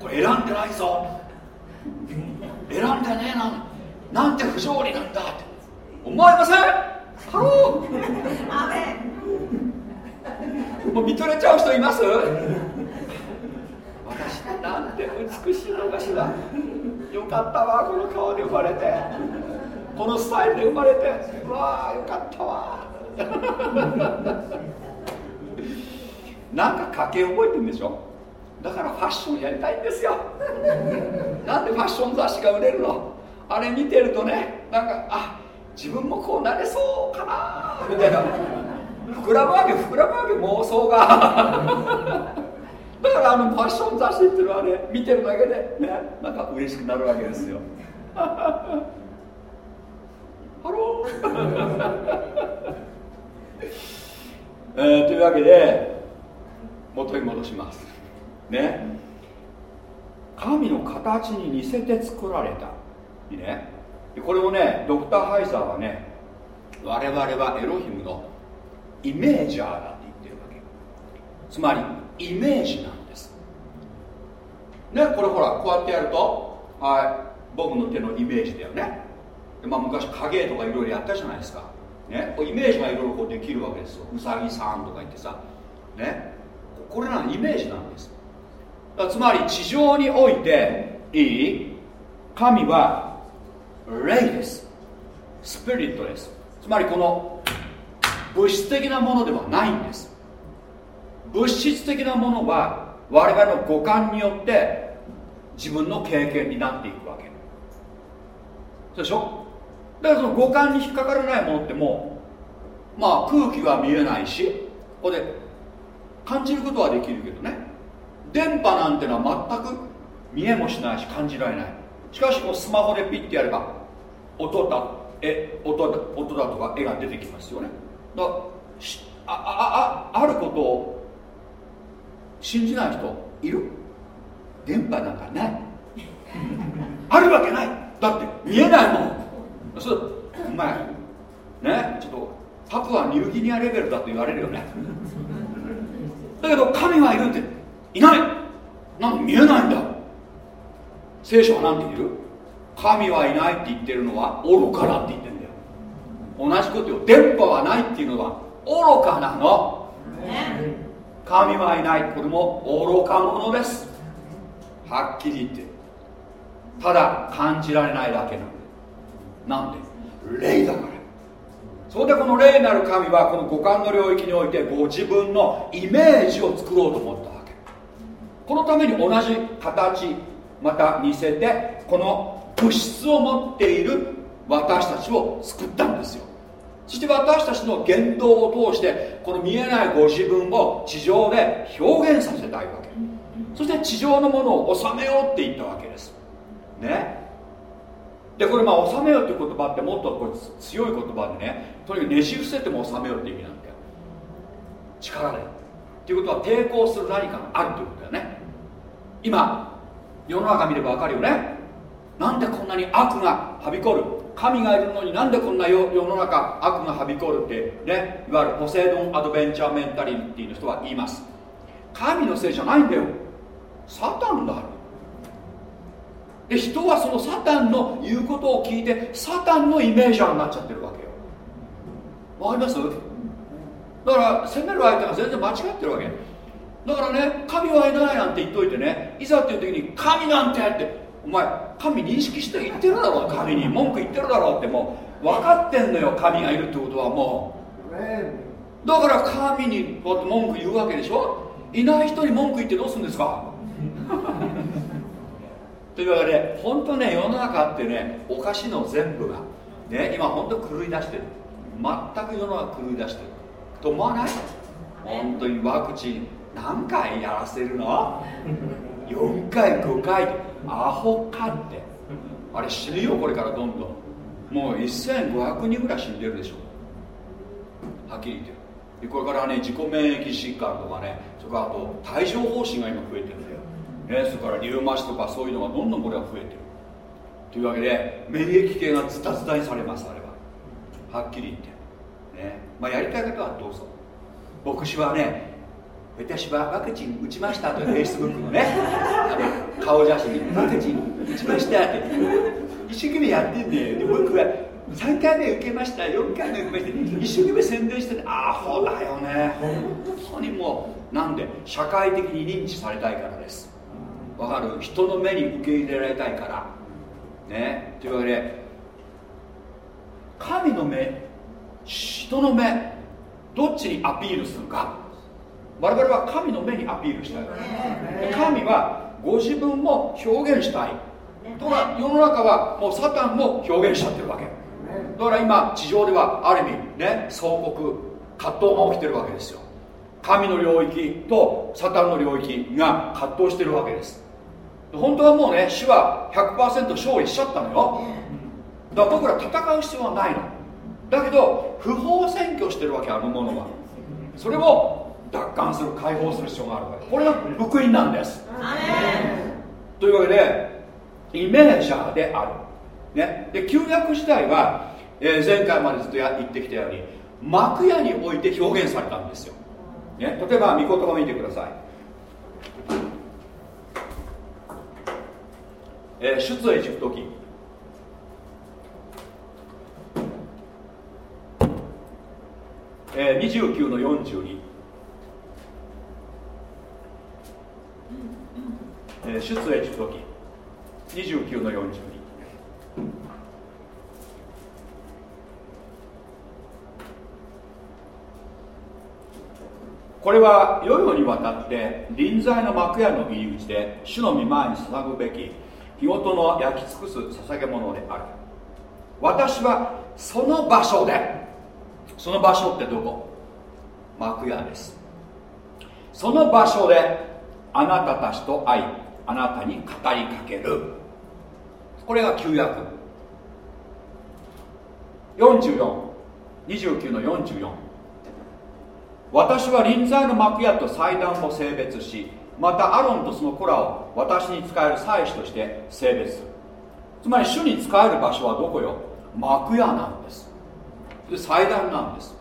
A: これ選んでないぞ。選んでねえな。なんて不条理なんだ。って思いません。ハローもう見とれちゃう人います？私なんて美しいのかしら。よかったわこの顔で生まれて。このスタイルで生まれて。わあよかったわ。なんか家計覚えてるんでしょ？だからファッションやりたいんですよ。なんでファッション雑誌が売れるの？あれ見てるとねなんかあ自分もこうなれそうかなみたいな。膨らむわけ膨らむわけ妄想が。だからあのファッション雑誌っていうのはね見てるだけでねなんか嬉しくなるわけですよ。Hello。えー、というわけで元に戻します。ね。神の形に似せて作られた。いいね。これをねドクター・ハイザーはね我々はエロヒムのイメージャーだって言ってるわけ。つまりイメージなんです。ねこれほらこうやってやるとはい僕の手のイメージだよね。まあ昔影とかいろいろやったじゃないですか。ね、イメージがいろいろできるわけですよ。うさぎさんとか言ってさ。ね。これらのイメージなんです。つまり地上においていい神は霊です。スピリットです。つまりこの物質的なものではないんです。物質的なものは我々の五感によって自分の経験になっていくわけ。そうでしょ？だからその五感に引っかからないものってもうまあ空気は見えないしここで感じることはできるけどね。電波なんてのは全く見えもしないし感じられない。しかしこうスマホでピッてやれば音だえ音だ音だとか絵が出てきますよね。だああああることを信じない人いる？電波なんかない。あるわけない。だって見えないもん。そうお前ねちょっとパプアニューギニアレベルだと言われるよね。だけど神はいるって。いない。なんか見えないんだ。聖書は何て言う？神はいないって言ってるのは愚かだって言ってるんだよ。同じことよ電波はないっていうのは愚かなの、ね、神はいない。これも愚か者です。はっきり言って。ただ感じられないだけなんでなんで？霊だから。それでこの霊なる神はこの五感の領域においてご自分のイメージを作ろうと思ったわけ。このために同じ形また似せてこの物質を持っている私たちを作ったんですよ。そして私たちの言動を通してこの見えないご自分を地上で表現させたいわけ。そして地上のものを収めようって言ったわけです。ね。でこれまあ収めようっていう言葉ってもっとこれ強い言葉でねとにかくねじ伏せても収めようって意味なんだよ。力で。っていうことは抵抗する何かがあるということだよね。今世の中見れば分かるよね。なんでこんなに悪がはびこる？神がいるのになんでこんな世の中悪がはびこるってねいわゆるポセイドンアドベンチャーメンタリティの人は言います。神のせいじゃないんだよ。サタンだで人はそのサタンの言うことを聞いてサタンのイメージャーになっちゃってるわけよ。わかります？だから責める相手が全然間違ってるわけ。だからね神はいないなんて言っといてねいざっていう時に神なんてってお前神認識して言ってるだろう。神に文句言ってるだろうってもう分かってんのよ神がいるってことはもう。だから神にこうやって文句言うわけでしょ？いない人に文句言ってどうするんですか？というわけで本当ね世の中ってねおかしいの全部がね今本当狂い出してる。全く世の中狂い出してる。と思わない？本当にワクチン何回やらせるの？4回5回。アホかって。あれ死ぬよこれからどんどん。もう1500人ぐらい死んでるでしょ。はっきり言って。るこれからね自己免疫疾患とかねそれからあと帯状疱疹が今増えてるね、それからリウマチとかそういうのがどんどんこれは増えてる。というわけで免疫系がズタズタにされますあれは。はっきり言って。ね。まあやりたい方はどうぞ。牧師はね私はワクチン打ちましたとフェイスブックのね 顔写真ワクチン打ちましたって。一生懸命やってんだよ。で僕は3回目受けました。4回目受けました。一生懸命宣伝しててアホだよね。本当にもうなんで社会的に認知されたいからです。わかる？人の目に受け入れられたいから。ね？というわけで神の目人の目どっちにアピールするか。我々は神の目にアピールしたい神はご自分も表現したい。ところが世の中はもうサタンも表現しちゃってるわけ。だから今地上ではある意味ね総国葛藤が起きてるわけですよ。神の領域とサタンの領域が葛藤してるわけです本当はもうね主は100%勝利しちゃったのよ。だから僕ら戦う必要はないの。だけど不法占拠してるわけあのものは。それを奪還する解放する必要があるわけ。これが福音なんです。というわけでイメージャーである、ね、で旧約時代は、えー、前回までずっとや言ってきたように幕屋において表現されたんですよ、ね、例えば御言葉を見てください、えー、出エジプト記。えー、29の42、えー、出エジプト記。29の42これは世々にわたって臨在の幕屋の入り口で主の御前に捧ぐべき日ごとの焼き尽くす捧げ物である。私はその場所でその場所ってどこ？幕屋です。その場所であなたたちと会いあなたに語りかける。これが旧約。4429の44私は臨在の幕屋と祭壇を性別しまたアロンとその子らを私に使える祭司として性別する。つまり主に使える場所はどこよ？幕屋なんです。で祭壇なんです。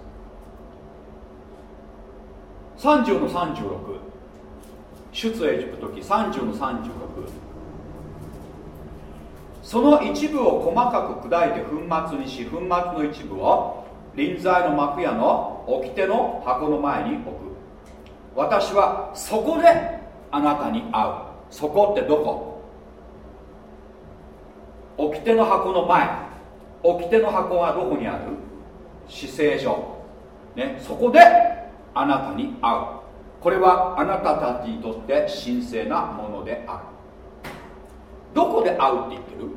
A: 30の36出エジプト記30の36その一部を細かく砕いて粉末にし粉末の一部を臨在の幕屋の掟の箱の前に置く。私はそこであなたに会う。そこってどこ？掟の箱の前。掟の箱がどこにある？死聖所、ね、そこであなたに会う。これはあなたたちにとって神聖なものである。どこで会うって言ってる？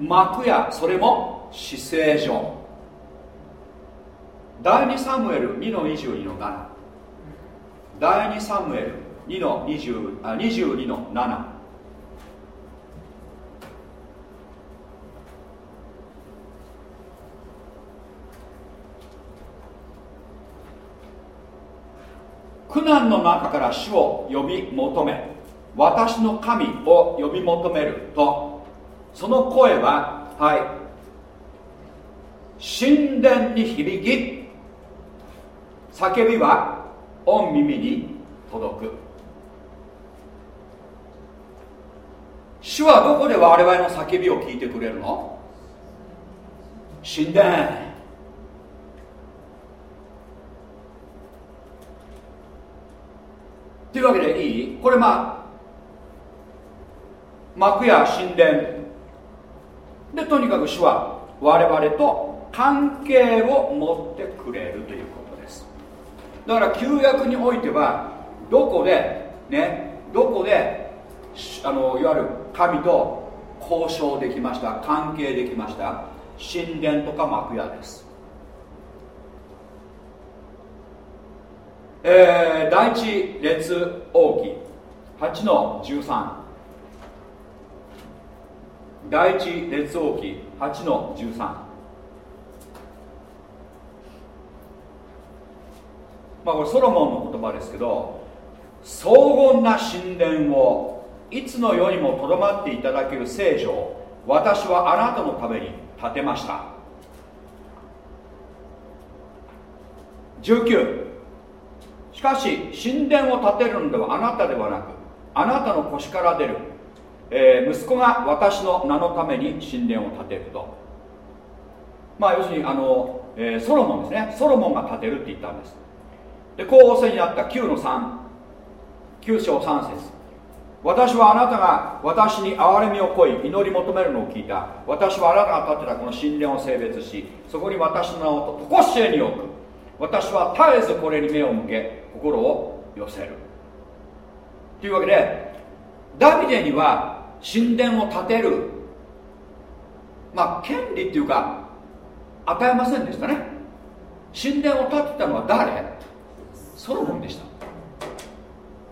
A: 幕やそれも死聖所第2サムエル2の22の7第2サムエル2の20あ22の7苦難の中から主を呼び求め私の神を呼び求めるとその声ははい。神殿に響き叫びは御耳に届く。主はどこで我々の叫びを聞いてくれるの？神殿というわけでいい？これまあ幕や神殿でとにかく主は我々と関係を持ってくれるということです。だから旧約においてはどこでねどこであのいわゆる神と交渉できました。関係できました。神殿とか幕屋です。えー、第一列王記。8の13第一列王記。8の13まあこれソロモンの言葉ですけど荘厳な神殿をいつの世にもとどまっていただける聖女を私はあなたのために建てました。19しかし神殿を建てるのではあなたではなくあなたの腰から出るえー、息子が私の名のために神殿を建てると。まあ要するにあの、えー、ソロモンですね。ソロモンが建てるって言ったんです。でこう仰せになった9の39章3節。私はあなたが私に憐れみをこい祈り求めるのを聞いた。私はあなたが建てたこの神殿を性別しそこに私の名をとこしえに置く。私は絶えずこれに目を向け心を寄せる。というわけでダビデには神殿を建てるまあ権利っていうか与えませんでしたね。神殿を建てたのは誰？ソロモンでした。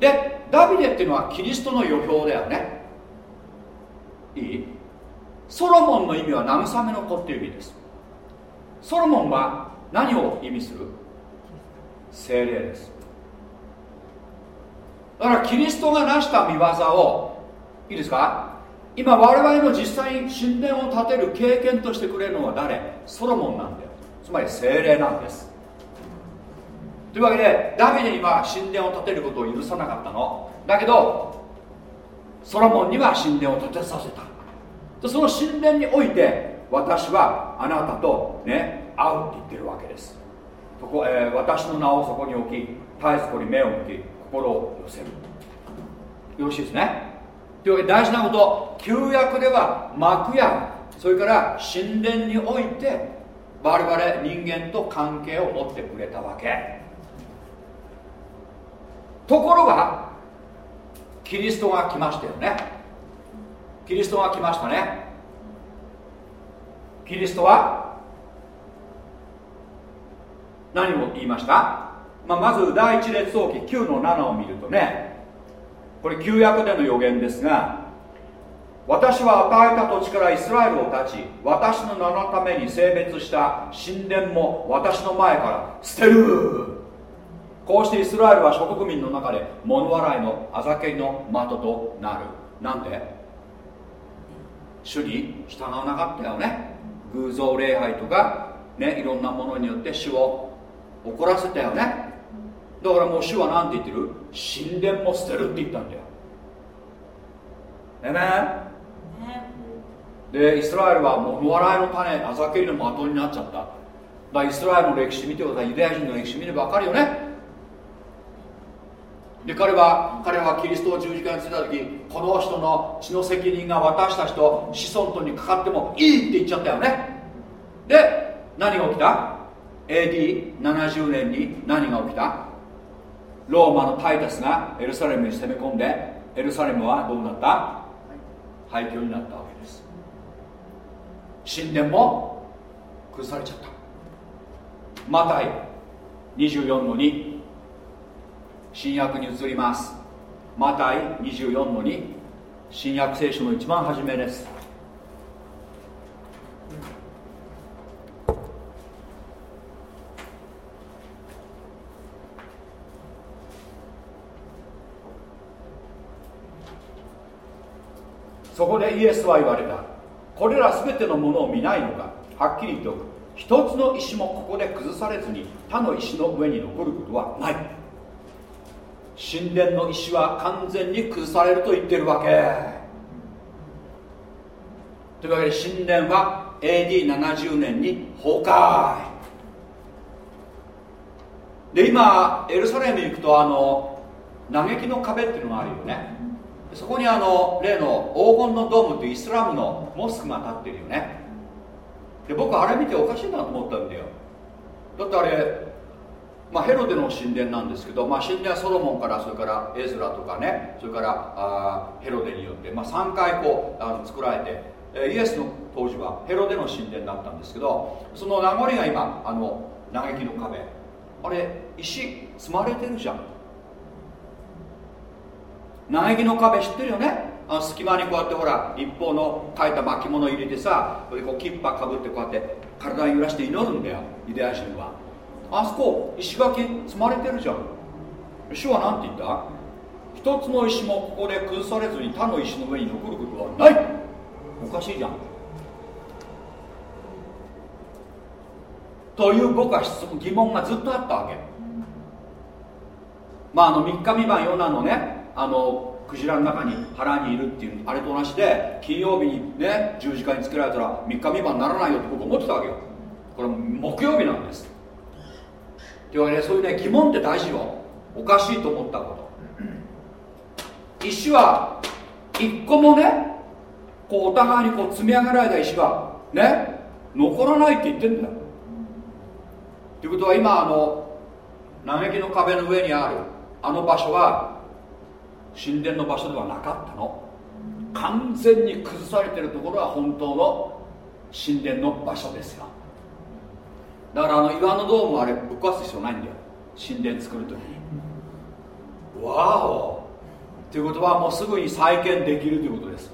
A: でダビデっていうのはキリストの予表だよね。いい？ソロモンの意味は慰めの子っていう意味です。ソロモンは何を意味する？精霊です。だからキリストが成した見業をいいですか？今我々の実際に神殿を建てる経験としてくれるのは誰？ソロモンなんだよ。つまり精霊なんです。というわけでダビデには神殿を建てることを許さなかったの。だけどソロモンには神殿を建てさせた。その神殿において私はあなたとね会うって言ってるわけです。そこ、えー、私の名をそこに置き絶えずこに目を向き心を寄せる。よろしいですね。というわけで大事なこと旧約では幕やそれから神殿において我々人間と関係を持ってくれたわけ。ところがキリストが来ましたよね。キリストが来ましたね。キリストは何を言いました、まあ、まず第一列王記9の7を見るとねこれ旧約での予言ですが私は与えた土地からイスラエルを立ち私の名のために性別した神殿も私の前から捨てる。こうしてイスラエルは諸国民の中で物笑いのあざけりの的となる。なんで主に従わなかったよね。偶像礼拝とかねいろんなものによって主を怒らせたよね。だからもう主は何て言ってる？神殿も捨てるって言ったんだよ。ね。でイスラエルは物笑いの種あざけりの的になっちゃった。だイスラエルの歴史見てください。ユダヤ人の歴史見れば分かるよねで彼は彼はキリストを十字架についた時この人の血の責任が私たちと子孫とにかかってもいいって言っちゃったよね。で何が起きた？AD70 年に何が起きた？ローマのタイタスがエルサレムに攻め込んでエルサレムはどうなった？廃墟になったわけです。神殿も崩されちゃった。マタイ24の2新約に移ります。マタイ24の2新約聖書の一番初めです。そこでイエスは言われた。これら全てのものを見ないのか。はっきり言っておく。一つの石もここで崩されずに他の石の上に残ることはない。神殿の石は完全に崩されると言ってるわけ。というわけで神殿は AD70 年に崩壊。で今エルサレムに行くとあの嘆きの壁っていうのがあるよね。そこにあの例の黄金のドームというイスラムのモスクが立ってるよね。で僕あれ見ておかしいなと思ったんだよ。だってあれ、まあ、ヘロデの神殿なんですけど、まあ、神殿はソロモンからそれからエズラとかねそれからあヘロデによって、まあ、3回こうあの作られてイエスの当時はヘロデの神殿だったんですけどその名残が今あの嘆きの壁。あれ石積まれてるじゃん。嘆きの壁知ってるよね？あの隙間にこうやってほら一方の書いた巻物入れてさそれこうキッパかぶってこうやって体揺らして祈るんだよユダヤ人は。あそこ石垣積まれてるじゃん。主は何て言った？一つの石もここで崩されずに他の石の上に残ることはない。おかしいじゃん。という僕は質問疑問がずっとあったわけ。まああの3日三晩ヨナのね。あのクジラの中に腹にいるっていうあれと同じで金曜日にね十字架につけられたら3日三晩ならないよって僕思ってたわけよ。これ木曜日なんです。というわけでそういうね疑問って大事よ。おかしいと思ったこと。石は一個もねこうお互いにこう積み上げられた石がね残らないって言ってんだよ。ということは今あの嘆きの壁の上にあるあの場所は神殿の場所ではなかったの。完全に崩されてるところは本当の神殿の場所ですよ。だからあの岩のドームあれぶっ壊す必要ないんだよ。神殿作るときにわお。ということはもうすぐに再建できるということです。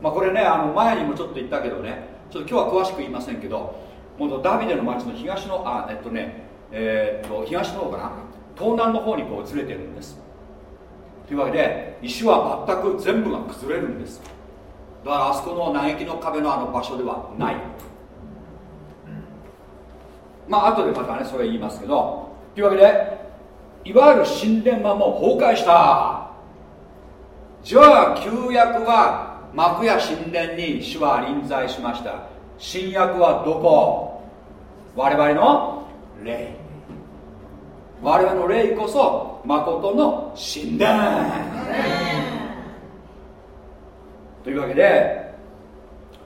A: まあこれねあの前にもちょっと言ったけどね。ちょっと今日は詳しく言いませんけど元ダビデの町の東のあえっとねえー、っと東の方かな。東南の方にこうずれてるんです。というわけで石は全く全部が崩れるんです。だからあそこの嘆きの壁のあの場所ではない。まあ後でまたねそれ言いますけど。というわけでいわゆる神殿はもう崩壊した。じゃあ旧約は幕や神殿に主は臨在しました。新約はどこ？我々の霊。我々の霊こそ誠の神殿。というわけで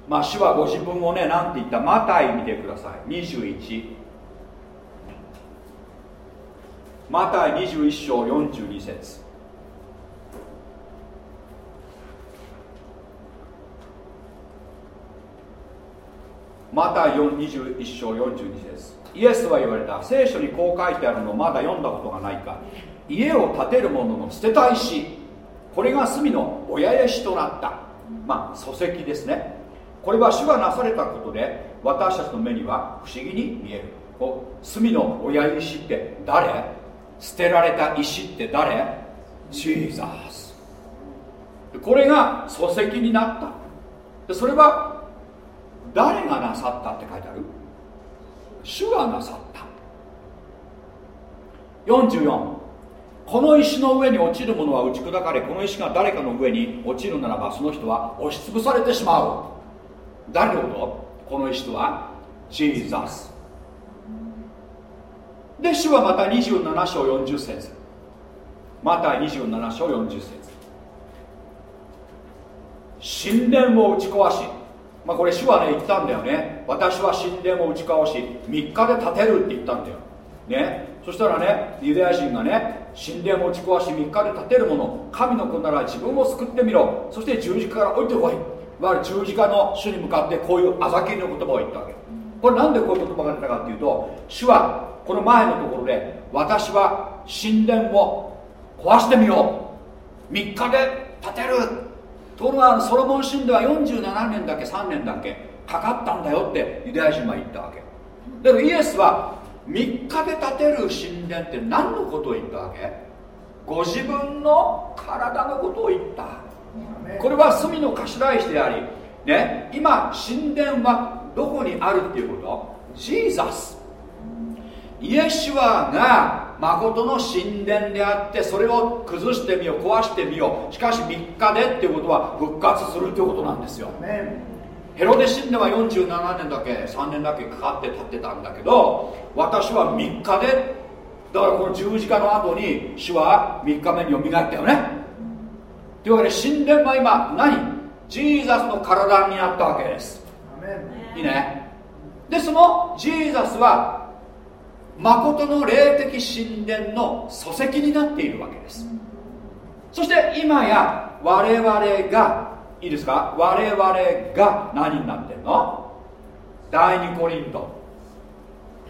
A: まあ主はご自分をね何て言った？マタイ見てください。21マタイ21章42節。マタイ21章42節。イエスは言われた。聖書にこう書いてあるのをまだ読んだことがないか。家を建てる者の捨てた石。これが隅の親石となった。まあ礎石ですね。これは主がなされたことで私たちの目には不思議に見える。隅の親石って誰？捨てられた石って誰？ジーザスこれが礎石になった。それは誰がなさったって書いてある？主がなさった。44この石の上に落ちるものは打ち砕かれこの石が誰かの上に落ちるならばその人は押しつぶされてしまう。誰のこと？この石とはジーザスで主はまた27章40節。また27章40節。神殿を打ち壊し。まあこれ主はね言ったんだよね。私は神殿を打ち壊し3日で建てるって言ったんだよ。ね。そしたらねユダヤ人がね神殿を打ち壊し3日で建てるもの。神の子なら自分を救ってみろ。そして十字架から降りてこい。いわゆる十字架の主に向かってこういうあざきりの言葉を言ったわけ。これなんでこういう言葉が出たかっていうと主はこの前のところで私は神殿を壊してみよう。3日で建てる。ところがソロモン神殿は47年だけ3年だけかかったんだよってユダヤ人は言ったわけ。だからイエスは3日で建てる神殿って何のことを言ったわけ？ご自分の体のことを言った。これは隅の頭石であり、ね、今神殿はどこにあるっていうこと？ジーザスイエシュアが誠の神殿であってそれを崩してみよう壊してみよう。しかし3日でっていうことは復活するっていうことなんですよ。ヘロデ神殿は47年だけ3年だけかかって建ってたんだけど私は3日でだからこの十字架の後に主は3日目によみがえったよね。というわけで神殿は今何？ジーザスの体になったわけです。いいね。でそのジーザスは誠の霊的神殿の礎石になっているわけです。そして今や我々がいいですか？我々が何になってんの？第2コリント。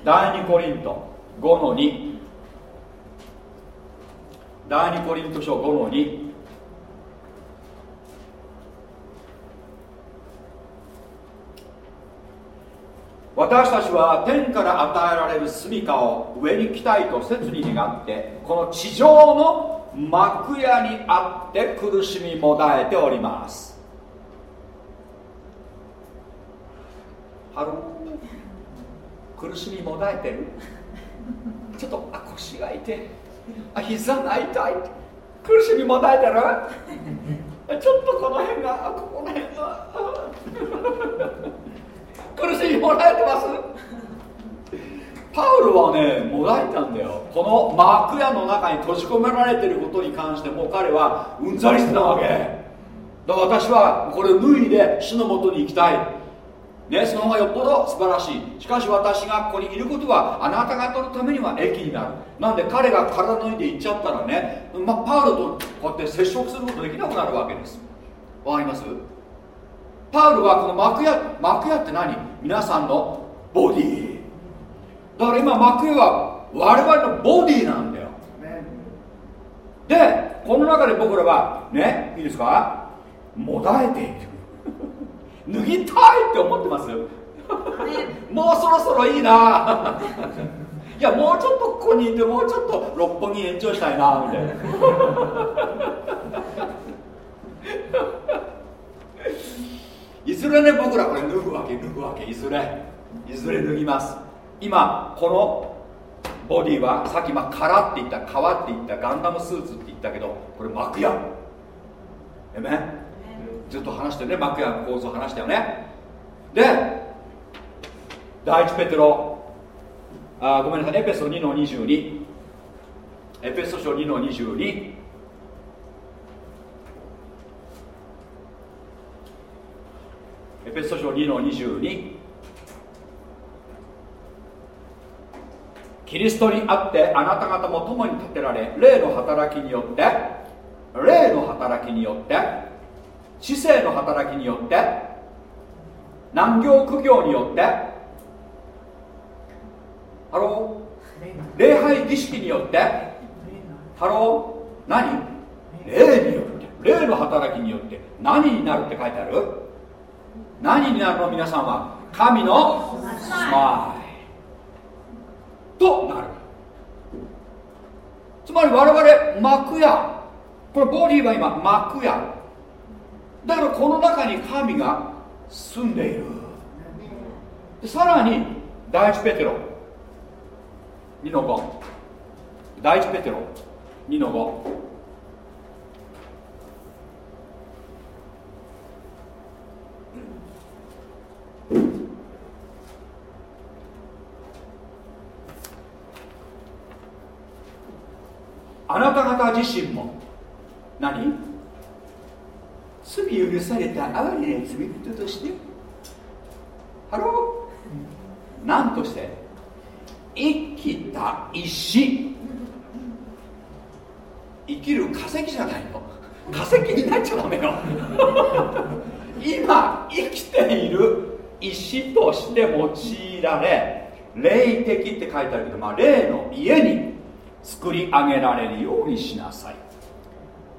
A: 第2コリント。5の2第2コリント書5の2私たちは天から与えられる住みかを上に着たいと切に願ってこの地上の幕屋にあって苦しみもだえております。 Hello。苦しみもだえてる？ちょっとあ腰が痛い。あ膝が痛い。苦しみもだえてる？ちょっとこの辺がここの辺が。苦しみもらえてます。パウルはねもらえたんだよ。この幕屋の中に閉じ込められてることに関してもう彼はうんざりしてたわけ。だから私はこれ脱いで主のもとに行きたい。ね、その方がよっぽど素晴らしい。しかし私がここにいることはあなた方のためには益になる。なんで彼が体脱いで行っちゃったらね、まあ、パウルとこうやって接触することできなくなるわけです。わかります？パウルはこの幕屋幕屋って何？皆さんのボディ。だから今幕屋は我々のボディなんだよ。でこの中で僕らはねいいですか？もだえている 脱ぎたいって思ってます？もうそろそろいいな。いやもうちょっとここにいてもうちょっと六本木延長したいなみたいな。いずれね僕らこれ脱ぐわけ脱ぐわけいずれ。いずれ脱ぎます。今このボディはさっきまあ殻って言った皮って言ったガンダムスーツって言ったけどこれ幕やえめずっと話してね幕屋の構造話したよね。で第一ペテロ。あごめんなさい。エペソ2の22エペソ書2の22エペソ書2の22キリストにあってあなた方も共に立てられ霊の働きによって霊の働きによって知性の働きによって難行苦行によって Hello。礼拝儀式によって Hello。何？霊によって。霊の働きによって。何になるって書いてある？何になるの？皆さんは神の住まいとなる。つまり我々幕屋。これボディは今幕屋。だからこの中に神が住んでいる。でさらに第一ペテロ。2の5第一ペテロ。2の5あなた方自身も。何？罪許された哀れな罪人として。 Hello。何として？生きた石。生きる化石じゃないの。化石になっちゃダメよ。今生きている石として用いられ。霊的って書いてあるけど、まあ、霊の家に作り上げられるようにしなさい。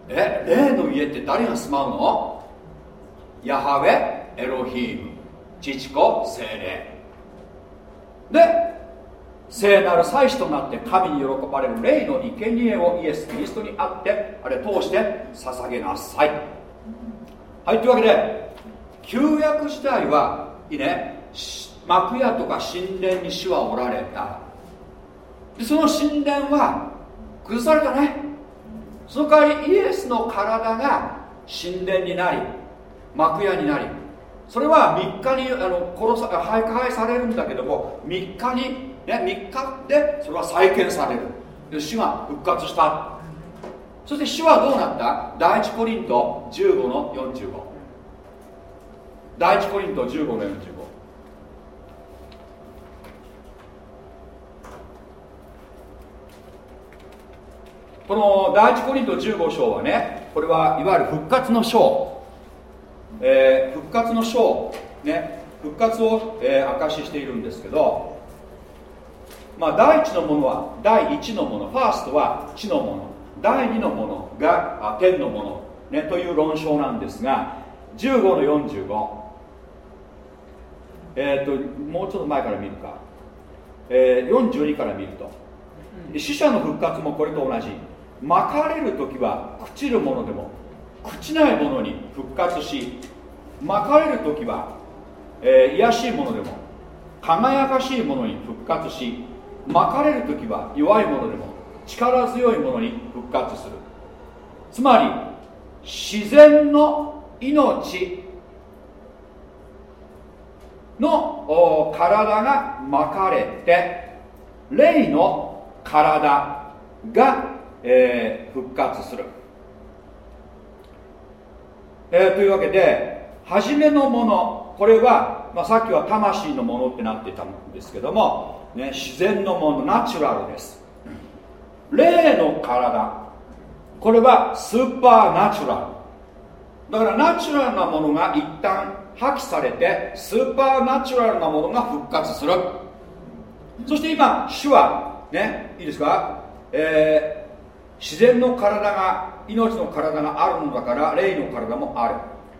A: え霊の家って誰が住まうの？ヤハウェエロヒーム父子精霊で聖なる祭司となって神に喜ばれる霊の生贄をイエス・キリストにあってあれ通して捧げなさい。はいというわけで旧約時代はいいね幕屋とか神殿に主はおられた。でその神殿は崩されたね。その代わりイエスの体が神殿になり幕屋になりそれは3日にあの殺さ徘徊されるんだけども3日に、ね、3日でそれは再建される。で主が復活した。そして主はどうなった？第一コリント15の45第一コリント15の45この第一コリント15章はねこれはいわゆる復活の章、えー、復活の章ね復活を、えー、証ししているんですけどまあ第一のものは第一のものファーストは地のもの第二のものがあ天のもの、ね、という論証なんですが15の45えっ、ー、ともうちょっと前から見るか、えー、42から見ると。死者の復活もこれと同じまかれる時は朽ちるものでも朽ちないものに復活しまかれる時は、えー、癒しいものでも輝かしいものに復活しまかれる時は弱いものでも力強いものに復活する。つまり自然の命の体がまかれて霊の体がえー、復活する、えー、というわけで初めのものこれは、まあ、さっきは魂のものってなってたんですけども、ね、自然のものナチュラルです。霊の体。これはスーパーナチュラル。だからナチュラルなものが一旦破棄されてスーパーナチュラルなものが復活する。そして今主はねいいですか、え自然の体が命の体があるのだから霊の体もあ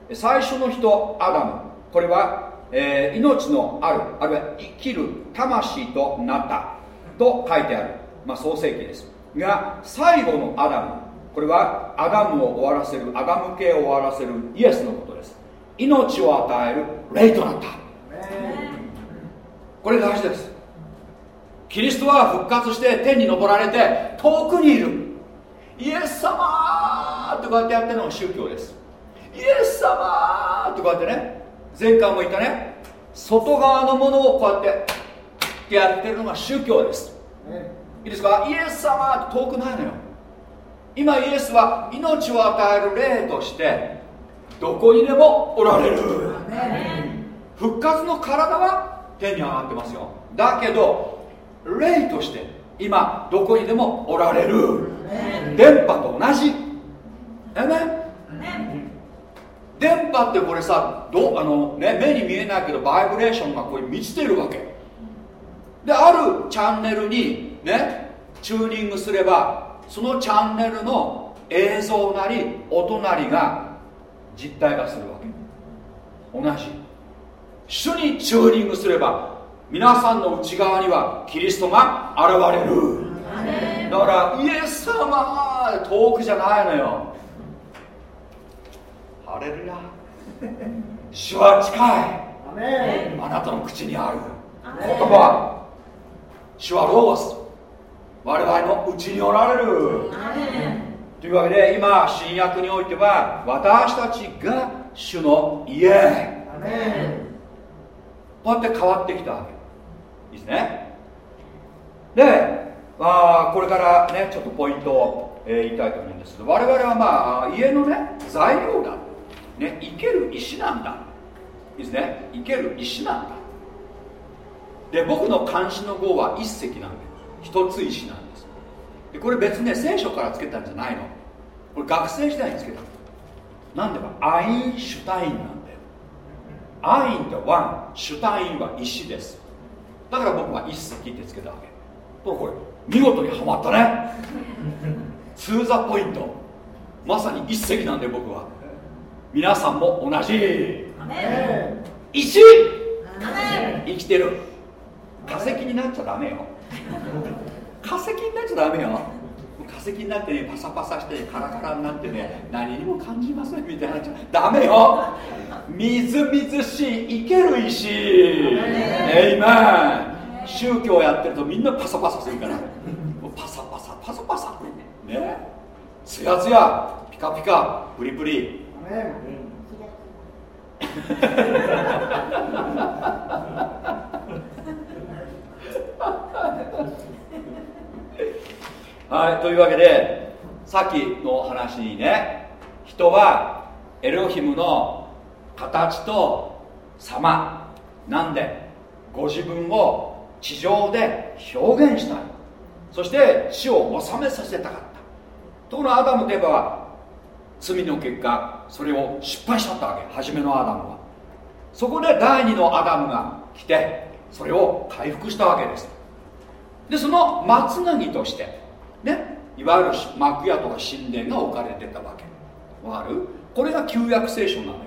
A: る。最初の人アダム。これは、えー、命のあるあるいは生きる魂となった。と書いてある、まあ、創世記です。が最後のアダム。これはアダムを終わらせるアダム系を終わらせるイエスのことです。命を与える霊となった。これ大事です。キリストは復活して天に昇られて遠くにいるイエス様とかってやってるのが宗教です。イエス様とかってね前回も言ったね外側のものをこうやってってやってるのが宗教です、いいですか？イエス様って遠くないのよ。今イエスは命を与える霊としてどこにでもおられる。復活の体は天に上がってますよ。だけど霊として今どこにでもおられる。電波と同じ。えね電波ってこれさどあの、ね、目に見えないけどバイブレーションがここに満ちてるわけ。であるチャンネルにねチューニングすればそのチャンネルの映像なり音なりが実体化するわけ。同じ。主にチューニングすれば皆さんの内側にはキリストが現れるだからイエス様遠くじゃないのよ。ハレルヤ。主は近い。あなたの口にある言葉。主はロース。我々のうちにおられる。というわけで今新約においては私たちが主の家。こうやって変わってきたわけ。ですね。で、まあ、これからねちょっとポイントを、えー、言いたいと思うんですけど我々はまあ家のね材料だ、ね、生ける石なんだ。いいですね。生ける石なんだ。で僕の監視の号は一石なんで一つ石なんです。でこれ別にね聖書からつけたんじゃないの。これ学生時代につけた。なんでか。アインシュタインなんだよ。アインってワンシュタインは石です。だから僕は一石ってつけたわけ。これ？見事にはまったね。ツーザポイント。まさに一石なんで僕は。皆さんも同じ。石生きてる。化石になっちゃダメよ。化石になっちゃダメよ。化石になってねパサパサしてカラカラになってね何にも感じませんみたいなダメよ。みずみずしい生ける石。えいま宗教やってるとみんなパサパサするからパサパサパサね。つやつやピカピカ。プリプリ。はいというわけでさっきの話にね人はエロヒムの形と様なんでご自分を地上で表現したいそして死を収めさせたかった。ところがアダムといえば罪の結果それを失敗しちゃったわけ。初めのアダムは。そこで第二のアダムが来てそれを回復したわけです。でその松なぎとしてねいわゆる幕屋とか神殿が置かれてたわけ。わかる？これが旧約聖書なのよ。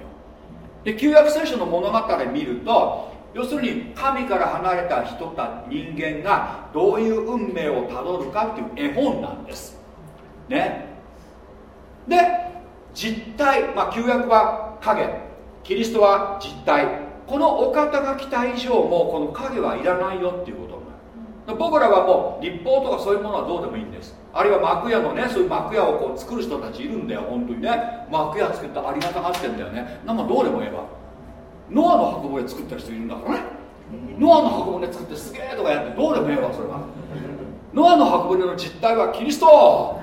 A: で旧約聖書の物語見ると要するに神から離れた人た人間がどういう運命をたどるかっていう絵本なんです。ね。で実体、まあ、旧約は影。キリストは実体このお方が来た以上もこの影はいらないよっていうこと僕らはもう立法とかそういうものはどうでもいいんです。あるいは幕屋のねそういう幕屋をこう作る人たちいるんだよ本当にね。幕屋作ってありがたがってんだよね。なんかどうでも言えばノアの箱舟作った人いるんだからね。ノアの箱舟作ってすげえとかやってどうでも言えばそれは。ノアの箱舟の実態はキリスト。こ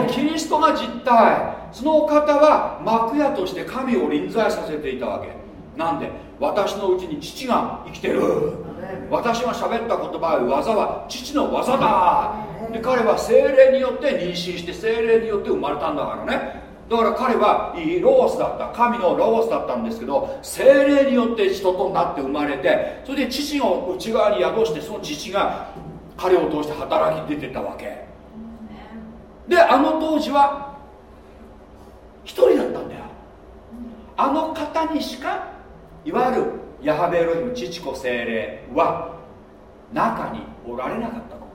A: のキリストが実態。そのお方は幕屋として神を臨在させていたわけ。なんで私のうちに父が生きてる。私が喋った言葉や技は父の技だ。で彼は精霊によって妊娠して精霊によって生まれたんだからねだから彼はいいロースだった。神のロースだったんですけど精霊によって人となって生まれてそれで父を内側に宿してその父が彼を通して働き出てたわけ。であの当時は一人だったんだよ。あの方にしかいわゆるヤハベエロヒム父子精霊は中におられなかったの。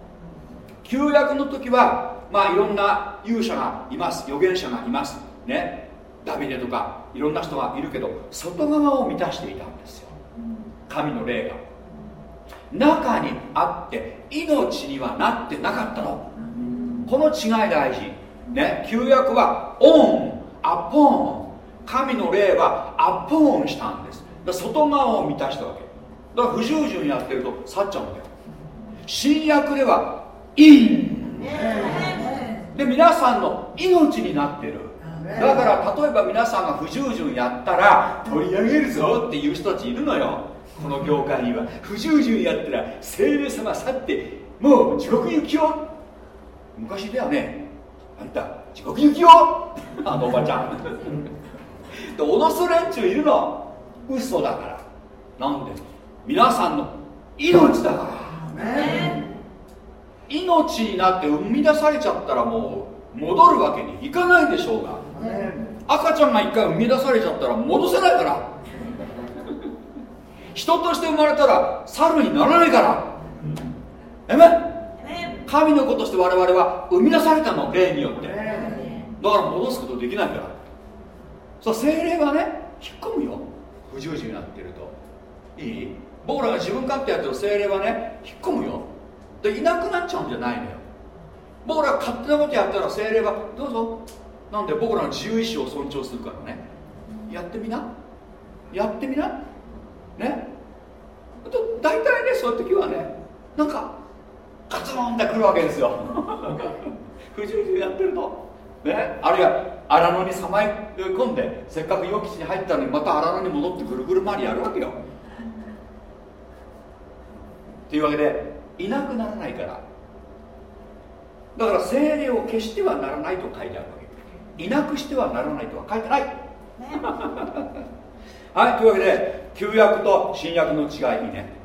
A: 旧約の時はまあいろんな勇者がいます。預言者がいます。ねダビデとかいろんな人がいるけど外側を満たしていたんですよ。神の霊が。中にあって命にはなってなかったの。この違い大事。ね旧約はオンアポン。神の霊はアポンしたんです。外側を満たしたわけ。だから不従順やってると去っちゃうんだよ。新約ではイン。で皆さんの命になってるだから例えば皆さんが不従順やったら取り上げるぞっていう人たちいるのよ。この業界には。不従順やったら聖霊様去ってもう地獄行きよ。昔ではね。あんた地獄行きよ。あのおばちゃん。で脅す連中いるの。嘘だから。なんで？皆さんの命だから。命になって生み出されちゃったらもう戻るわけにいかないでしょうが赤ちゃんが一回生み出されちゃったら戻せないから。人として生まれたら猿にならないから。えめ？神の子として我々は生み出されたの霊によって。だから戻すことできないから。そう精霊はね引っ込むよ。不十字になってると。いい？僕らが自分勝手やってる精霊はね引っ込むよ。でいなくなっちゃうんじゃないのよ。僕らが勝手なことやったら精霊はどうぞなんで僕らの自由意志を尊重するからね。やってみな。やってみな。ね。と大体ねそういう時はねなんかガツンってくるわけですよ。不自由やってると。ね、あるいは荒野にさまい込んでせっかく予期地に入ったのにまた荒野に戻ってぐるぐる回りやるわけよ。というわけでいなくならないから。だから精霊を消してはならないと書いてあるいなくしてはならないとは書いてない、ね、はいというわけで旧約と新約の違いにね。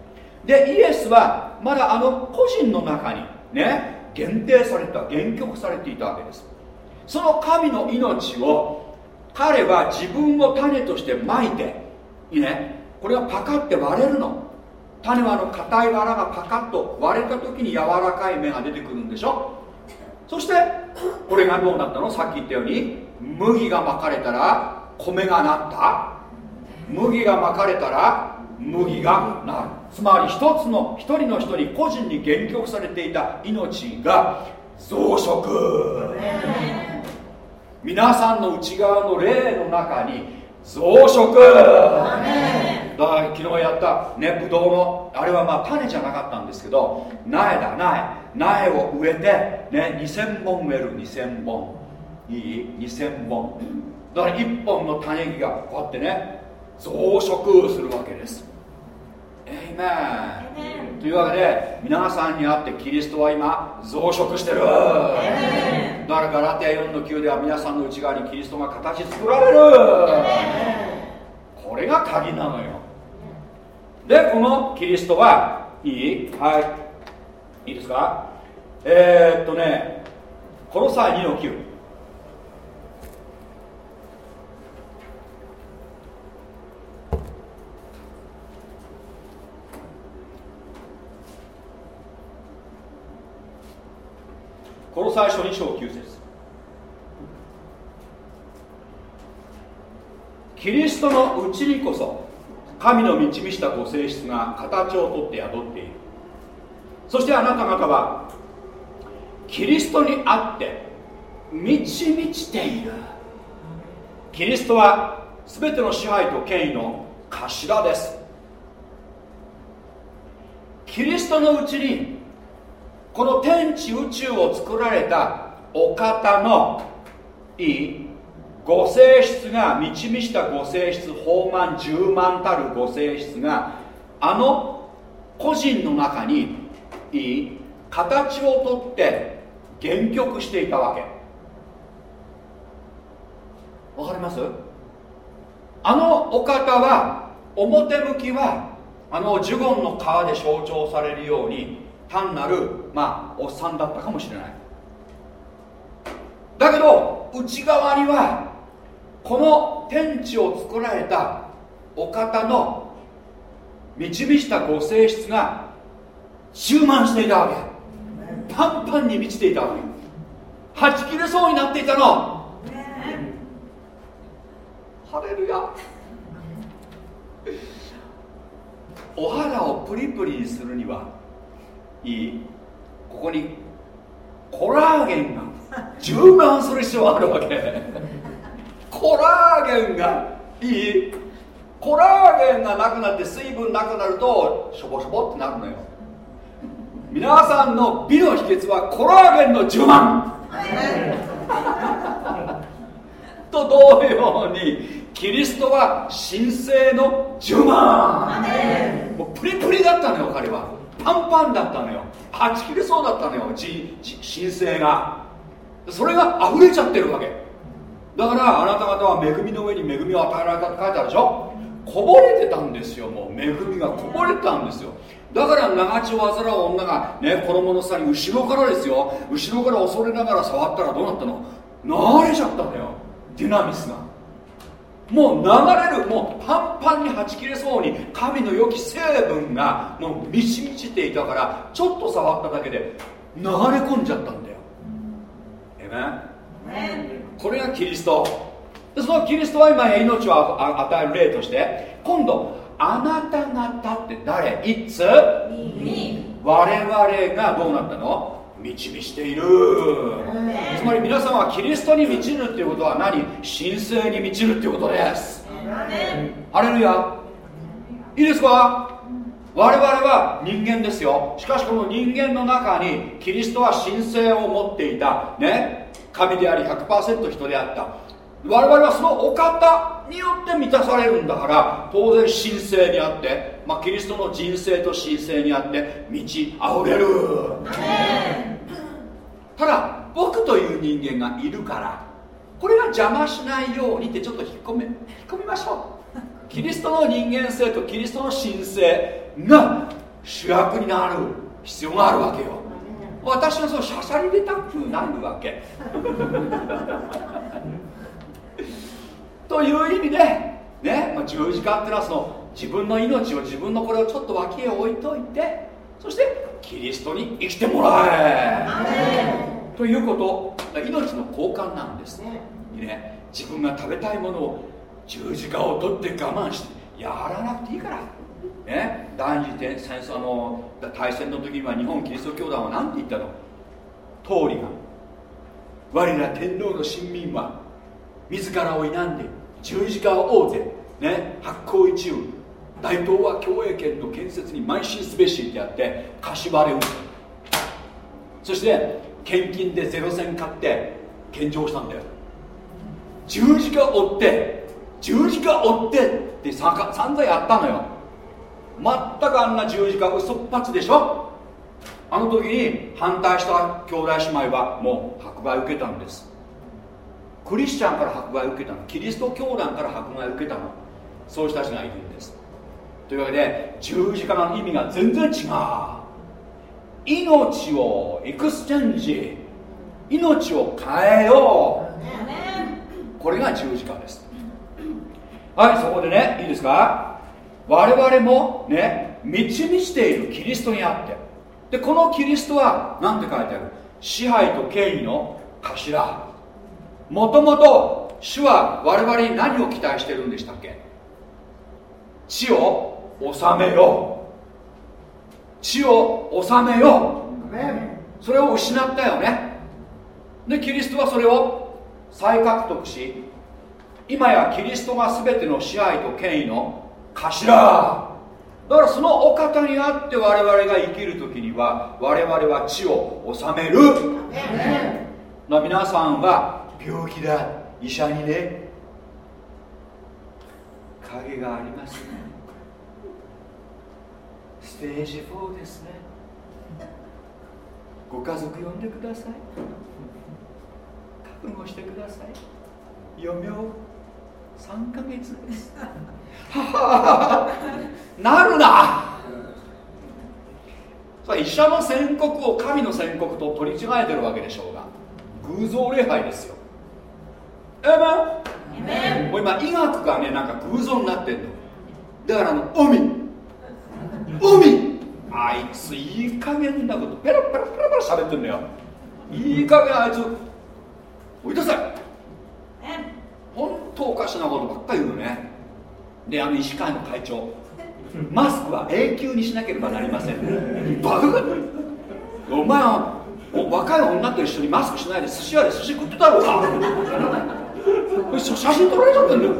A: でイエスはまだあの個人の中にね限定された限局されていたわけです。その神の命を彼は自分を種としてまいていいね。これがパカって割れるの。種はあの硬い藁がパカッと割れた時に柔らかい芽が出てくるんでしょそしてこれがどうなったの？さっき言ったように麦がまかれたら米がなった。麦がまかれたら麦がなる。つまり一つの一人の人に個人に限局されていた命が増殖。皆さんの内側の霊の中に増殖。だから昨日やった。ねブドウの。あれはまあ種じゃなかったんですけど苗だ苗。苗を植えてね2000本植える。2000本。いい？2000本。だから1本の種木がこうやってね増殖するわけです。エイメン。というわけで皆さんにあってキリストは今増殖してる。だからガラテヤ4の9では皆さんの内側にキリストが形作られる。これが鍵なのよでこのキリストはいい？はい。いいですか？えー、っとねこの際2の9この最初に章9節。キリストのうちにこそ神の導したご性質が形をとって宿っている。そしてあなた方はキリストにあって満ち満ちている。キリストは全ての支配と権威の頭です。キリストのうちにこの天地宇宙を作られたお方のいいご性質が満ち満ちたご性質豊満十万たるご性質があの個人の中にいい形をとって原曲していたわけ。わかります？あのお方は表向きはあのジュゴンの皮で象徴されるように単なるまあおっさんだったかもしれない。だけど内側にはこの天地を作られたお方の導したご性質が充満していたわけ。パンパンに満ちていたわけ。はち切れそうになっていたの。ハレルヤ。お肌をプリプリにするにはいい。ここにコラーゲンが充満する必要があるわけ。コラーゲンがいい。コラーゲンがなくなって水分なくなるとしょぼしょぼってなるのよ。皆さんの美の秘訣はコラーゲンの充満と同様にキリストは神聖の充満もうプリプリだったのよ彼は。パンパンだったのよ。はち切れそうだったのよ神聖が。それが溢れちゃってるわけだからあなた方は恵みの上に恵みを与えられたって書いてあるでしょ？こぼれてたんですよもう。恵みがこぼれてたんですよ。だから長血を患う女がね衣の下に後ろからですよ。後ろから恐れながら触ったらどうなったの？流れちゃったんだよ。ディナミスが。もう流れるもうパンパンにはち切れそうに神の良き成分がもう満ち満ちていたからちょっと触っただけで流れ込んじゃったんだよ。えめこれがキリスト。でそのキリストは今命を与える例として今度あなた方って誰？いつ？我々がどうなったの？満ち満ちている。つまり皆さんはキリストに満ちるっていうことは何？神聖に満ちるっていうことです。ハレルヤ。いいですか？我々は人間ですよ。しかしこの人間の中にキリストは神聖を持っていた。ね？神であり100%人であった。我々はそのお方によって満たされるんだから当然神聖にあって、まあ、キリストの人生と神聖にあって満ち溢れる。ただ僕という人間がいるからこれが邪魔しないようにってちょっと引っ込め引っ込みましょう。キリストの人間性とキリストの神聖が主役になる必要があるわけよ私はそうしゃしゃり出たくなるわけ。という意味で、ねまあ、十字架ってのはその自分の命を自分のこれをちょっと脇へ置いといてそしてキリストに生きてもらえ。ということ命の交換なんです。ねね自分が食べたいものを十字架を取って我慢してやらなくていいからね、第二次戦争の大戦の時には日本キリスト教団は何て言ったの？通りが。我ら天皇の臣民は自らを否んで十字架を追うて、ね、発行一憂大東亜共栄圏の建設に邁進すべしってやって柏で打つそして献金でゼロ戦買って献上したんだよ。十字架を追って十字架を追ってって散々やったのよ。全くあんな十字架嘘っぱつでしょ？あの時に反対した兄弟姉妹はもう迫害を受けたんです。クリスチャンから迫害を受けたの？キリスト教団から迫害を受けたの？そういう人たちがいるんです。というわけで十字架の意味が全然違う。命を exchange 命を変えよう。これが十字架です。はいそこでねいいですか？我々もね満ち満ちているキリストにあって。でこのキリストは何て書いてある？支配と権威の頭。もともと主は我々に何を期待してるんでしたっけ？地を治めよ地を治めよそれを失ったよね。でキリストはそれを再獲得し今やキリストが全ての支配と権威の頭。だからそのお方にあって我々が生きる時には我々は地を治める。な皆さんは病気だ。医者にね。影がありますね。ステージ4ですね。ご家族呼んでください。覚悟してください。余命3ヶ月です なるな。医者の宣告を神の宣告と取り違えてるわけでしょうが偶像礼拝ですよ。えめもう今医学がねなんか偶像になってんの。だからあの海。海。あいついい加減なことペラペラペラペラ喋ってんだよ。いい加減あいつおいでさい。本当おかしなことばっかり言うのねであの医師会の会長マスクは永久にしなければなりません。バカお前は若い女と一緒にマスクしないで寿司屋で寿司食ってたろうか。写真撮られちゃってんだよ。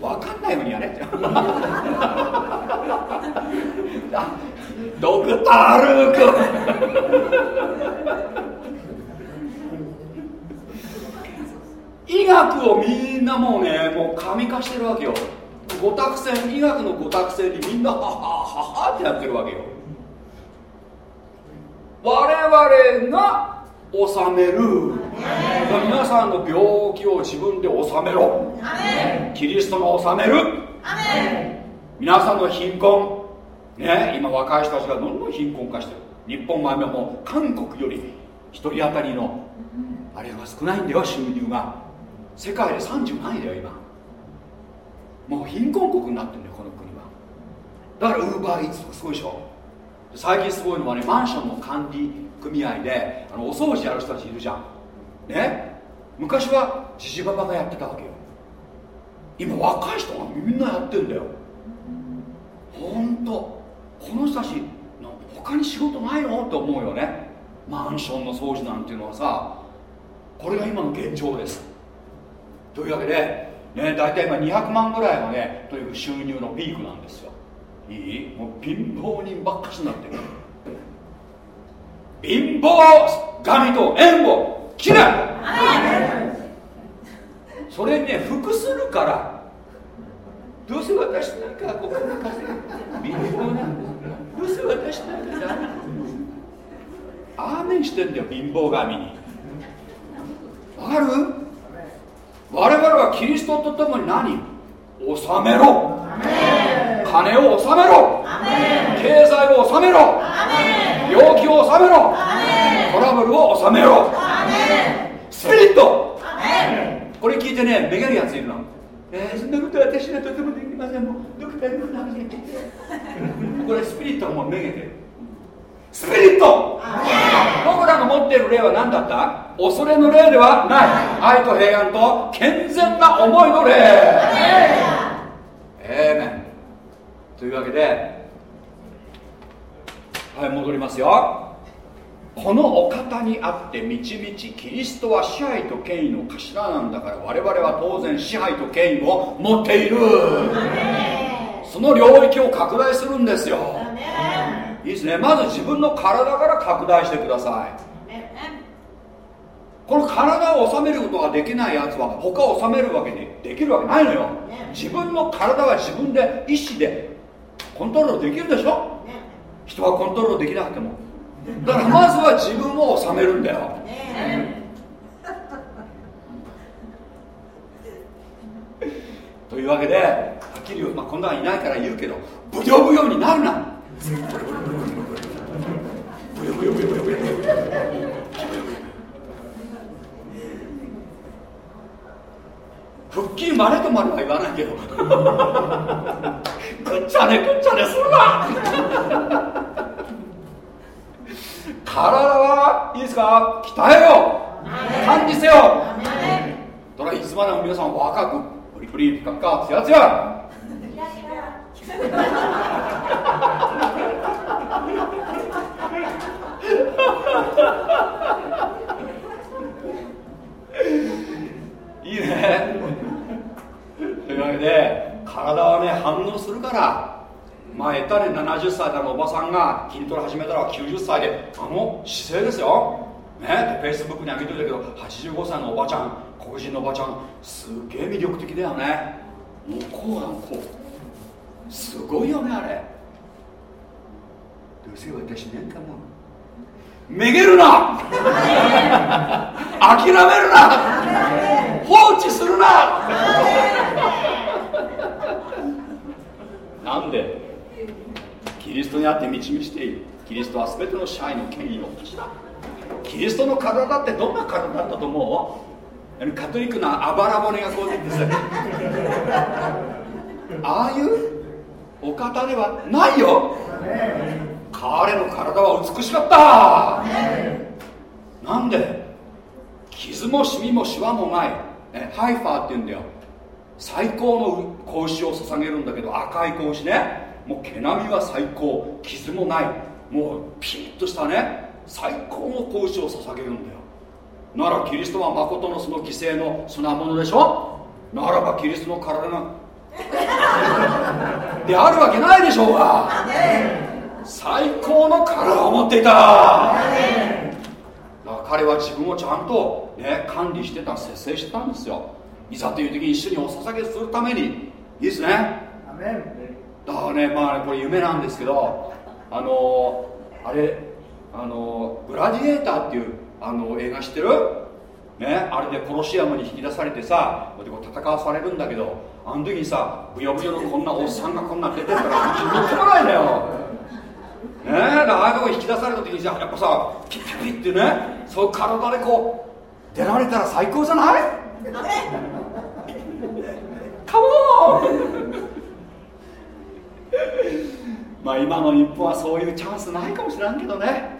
A: バカ分かんないようにやれ。ってドクター・ルーク医学をみんなもうねもう神化してるわけよ。五択線医学の五択線にみんなははははってやってるわけよ。我々が治める。皆さんの病気を自分で治めろ。キリストが治める。皆さんの貧困。ね今若い人たちがどんどん貧困化してる。日本は今もう韓国より1人当たりのあれが少ないんだよ収入が。世界で30何位だよ今。もう貧困国になってるんだよこの国は。だからウーバーイーツとかすごいでしょ。最近すごいのはねマンションの管理組合であのお掃除やる人たちいるじゃん。ね？昔はじじばばがやってたわけよ。今若い人がみんなやってんだよ。ほんと。この人たち他に仕事ないの？って思うよね。マンションの掃除なんていうのはさこれが今の現状です。というわけで、ね、大体今200万ぐらいのねという収入のピークなんですよ。いい？もう貧乏人ばっかしになってる。貧乏神と縁を切れ。それね服するからどうせ私なんかここの風貧乏なんですどうせ私なんかダメアーメンしてんだよ貧乏神に。わかる？我々はキリストと共に何？納めろ。金を納めろ。経済を納めろ。病気を納めろ。トラブルを納めろ。スピリット。これ聞いてねめげるやついるの。えー、そんなこと私はとてもできません。もうドクターにも話してこれスピリットもめげてるスピリット。僕らの持っている霊は何だった？恐れの霊ではない。愛と平安と健全な思いの霊。えーというわけではい戻りますよ。このお方にあってみちみちキリストは支配と権威の頭なんだから我々は当然支配と権威を持っている。その領域を拡大するんですよいいですね。まず自分の体から拡大してください。この体を収めることができないやつは他を収めるわけでできるわけないのよ。自分の体は自分で意思でコントロールできるでしょ？人はコントロールできなくても。だからまずは自分を治めるんだよ、というわけではっきり言う、まあ、こんなのいないから言うけどブヨブヨになるなブヨブヨブヨブヨブヨ腹筋まれとまでは言わないけどくっちゃねくっちゃねするな体はいいですか鍛えよ管理せよだからいつまでも皆さん若くプリプリピカピカツヤツヤ いいね。というわけで体はね反応するから前たね70歳からのおばさんが筋トレ始めたら90歳であの姿勢ですよ。ねフェイスブックに上げてたけど85歳のおばちゃん黒人のおばちゃんすげえ魅力的だよね。もうこうなんこう。すごいよねあれ。どうせ私なんかもうめげるな。諦めるな。放置するな。なんで？キリストにあって導いているキリストは全ての支配の権威の頭キリストの体ってどんな体だったと思う？カトリックなあばら骨がこう出てさ。ああいうお方ではないよ。彼の体は美しかった。なんで？傷もシミもシワもない、ね、ハイファーって言うんだよ。最高の子牛を捧げるんだけど赤い子牛ね。もう毛並みは最高。傷もない。もうピリッとしたね。最高の子牛を捧げるんだよ。ならキリストは誠のその犠牲の砂物でしょ？ならばキリストの体がであるわけないでしょうが。最高の体を持っていた。だから彼は自分をちゃんと、ね、管理してた節制してたんですよ。いざという時に一緒にお捧げするために。いいですね。だからねまあねこれ夢なんですけどあのあれあのグラディエーターっていうあの映画知ってる？ねあれでコロシアムに引き出されてさこう戦わされるんだけどあの時にさブヨブヨのこんなおっさんがこんな出てったらみっともないんだよ。ねえああいうとこ引き出された時にさやっぱさピッピッピッってねそう体でこう出られたら最高じゃない？カモンまあ今の日本はそういうチャンスないかもしれんけどね。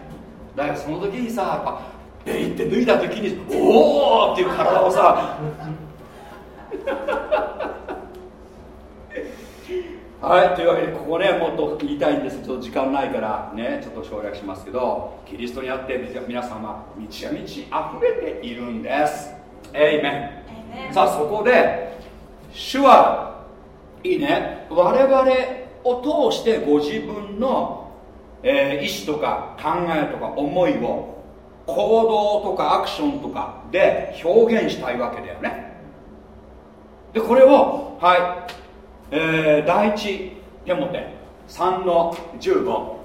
A: だからその時にさやっぱベリって脱いだ時におおっていう体をさはいというわけでここねもっと言いたいんです。ちょっと時間ないからねちょっと省略しますけどキリストにあって皆さんは満ち満ち溢れているんです。エイメンさあそこで主はいいね。我々を通してご自分の、えー、意思とか考えとか思いを行動とかアクションとかで表現したいわけだよね。でこれをはい、えー、第一手モて。3の15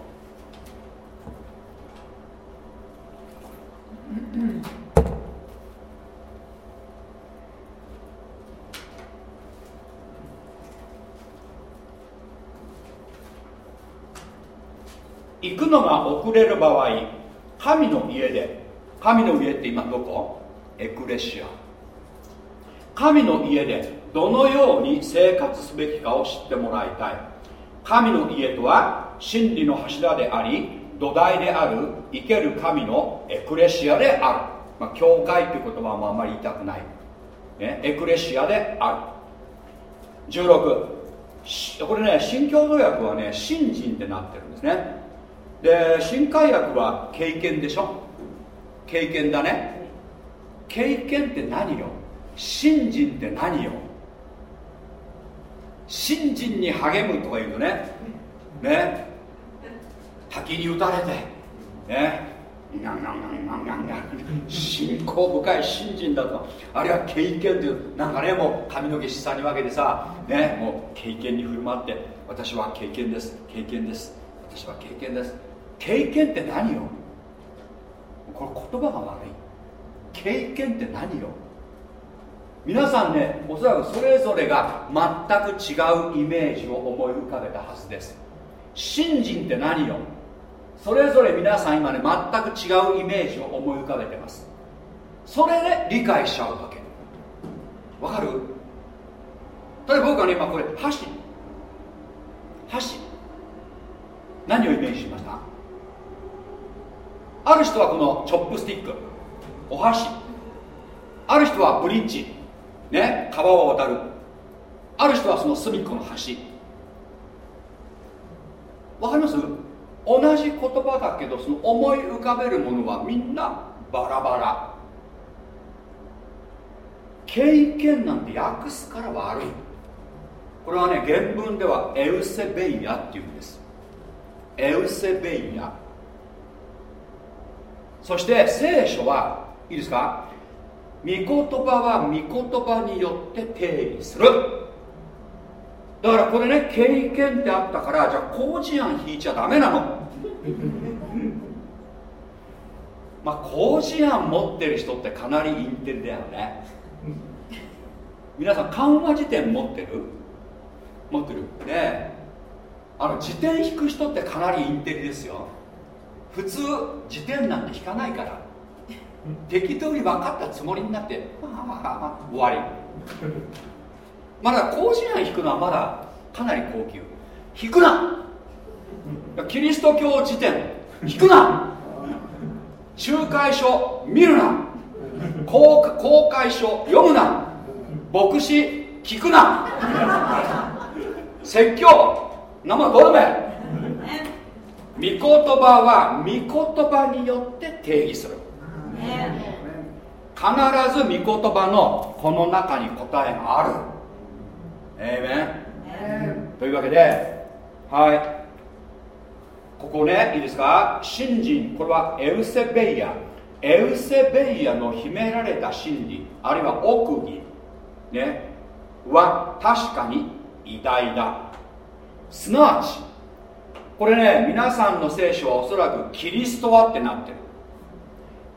A: 行くのが遅れる場合神の家で神の家って今どこ？エクレシア。神の家でどのように生活すべきかを知ってもらいたい。神の家とは真理の柱であり土台である生ける神のエクレシアである、まあ、教会っていう言葉もあんまり言いたくない、ね、エクレシアである。16これね新共同訳はね信心ってなってるんですね。で新海薬は経験でしょ？経験だね。経験って何よ？信心って何よ？信心に励むとか言うとねね滝に打たれてね信仰深い信心だと。あるいは経験っていうなんかねもう髪の毛下に分けてさねもう経験に振る舞って私は経験です経験です私は経験です。経験って何よ？これ言葉が悪い。経験って何よ？皆さんねおそらくそれぞれが全く違うイメージを思い浮かべたはずです。信心って何よ？それぞれ皆さん今ね全く違うイメージを思い浮かべてます。それで理解しちゃうわけ。わかる？例えば僕はね今これ箸。箸。何をイメージしました？ある人はこのチョップスティック。お箸。ある人はブリッジ。ね川を渡る。ある人はその隅っこの橋わかります？同じ言葉だけどその思い浮かべるものはみんなバラバラ。経験なんて訳すから悪い。これはね原文ではエウセベイヤっていうんです。エウセベイヤ。そして聖書はいいですか？御言葉は御言葉によって定義する。だからこれね経験ってあったからじゃあ工事案引いちゃダメなの。まあ工事案持ってる人ってかなりインテリだよね。皆さん緩和辞典持ってる？持ってるね。あの辞典引く人ってかなりインテリですよ。普通辞典なんて引かないから。適当に分かったつもりになって終わり。まだ工事案引くのはまだかなり高級。引くな。キリスト教辞典。引くな。仲介書見るな。公公開書読むな。牧師聞くな。説教。生どれめ御言葉は御言葉によって定義する必ず御言葉のこの中に答えがある。ええめんというわけではい。ここねいいですか？信心。これはエウセベイヤ。エウセベイヤの秘められた真理。あるいは奥義。ね。は確かに偉大だ。すなわちこれね皆さんの聖書はおそらくキリストはってなってる